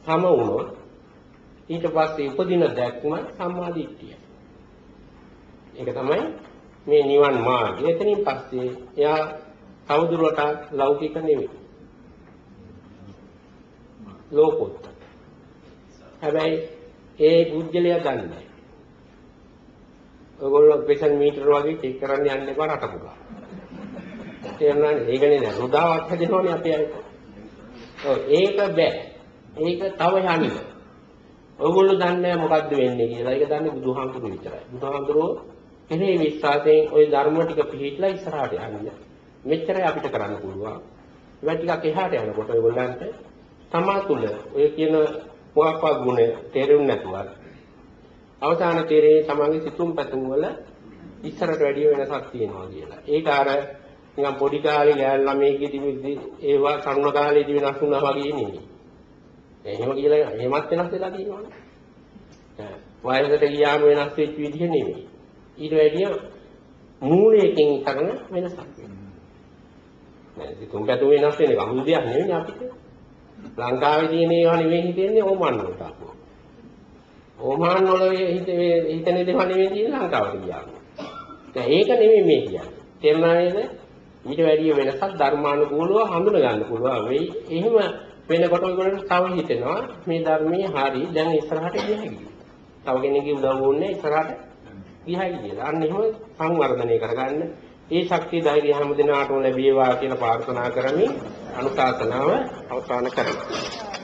සම වුණොත් ඊට පස්සේ උපදින දැක්ම සම්මාදිට්ඨිය. ඒක තමයි මේ නිවන් මාර්ගය. එතනින් පස්සේ එයා තවදුරටත් ලෞකික නෙවෙයි. ලෝකෝත්තර. හැබැයි ඒ පුජ්‍යලයා දන්නේ. ඔයගොල්ලෝ පෙෂන් මීටර වගේ චෙක් කරන්න යන්න එපා රට පුරා. තේරුණානේ? ඒකනේ දැන් රුදාවක් හැදෙනවනේ අපේ අයට. ඔව් ඒක බෑ. ඒක තව යන්නේ. ඔයගොල්ලෝ දන්නේ මොකද්ද වෙන්නේ කියලා. ඒක දන්නේ බුදුහාමුදුරුවෝ විතරයි. බුදුහාමුදුරුවෝ කෙනේ විශ්වාසයෙන් ওই ධර්ම ටික පිළිහිట్లా ඉස්සරහට යන්නේ. මෙච්චරයි අපිට කරන්න පුළුවන්. ඒවා ටිකක් එහාට යනකොට ඔයගොල්ලන්ට තමා තුළ ඔය කියන මොකක්වත් ගුණ තේරුම් නැතුවත් අවසාන තීරේ තමන්ගේ සිතුම් පැතුම් වල ඉස්සරට වැඩිය වෙනසක් තියෙනවා කියලා. ඒක අර නිකන් පොඩි කාලේ ගෑල් ළමයෙක්ගේ තිබිච්ච ඒවා තරුණ කාලේදී වෙනස් වුණා වගේ නෙමෙයි. එහෙම කියලා එහෙමත් වෙනස් වෙලා තියෙනවනේ. වයසට ගියාම වෙනස් වෙච්ච විදිහ නෙමෙයි. ඊට වැඩිය මූලයකින් කරන වෙනසක් වෙනවා. නේද? සිතුම් පැතුම් වෙනස් වෙන එක අමුතු දෙයක් නෙවෙයි අපිට. ලංකාවේ තියෙන ඒවා නෙවෙයි හිතෙන්නේ ඕමන් වලට. ඕමන් වල හිතේ හිතන දේවල් නෙවෙයි තියෙන්නේ ලංකාවට ගියාම. දැන් ඒක නෙවෙයි මේ කියන්නේ. තේරුණා නේද? ඊට වැඩිය වෙනසක් ධර්මානුකූලව හඳුන ගන්න පුළුවන් වෙයි. එහෙම වෙනකොට ඔයගොල්ලන්ට තව හිතෙනවා මේ ධර්මයේ හරි දැන් ඉස්සරහට ගිය හැකියි. තව කෙනෙක්ගේ උදව් ඕනේ ඉස්සරහට ගිය හැකියි කියලා. අන්න එහෙම සංවර්ධනය කරගන්න ඒ ශක්තිය ධෛර්යය හැම දිනාටම ලැබේවා කියලා ප්‍රාර්ථනා කරමින් අනුශාසනාව අවසන් කරමි.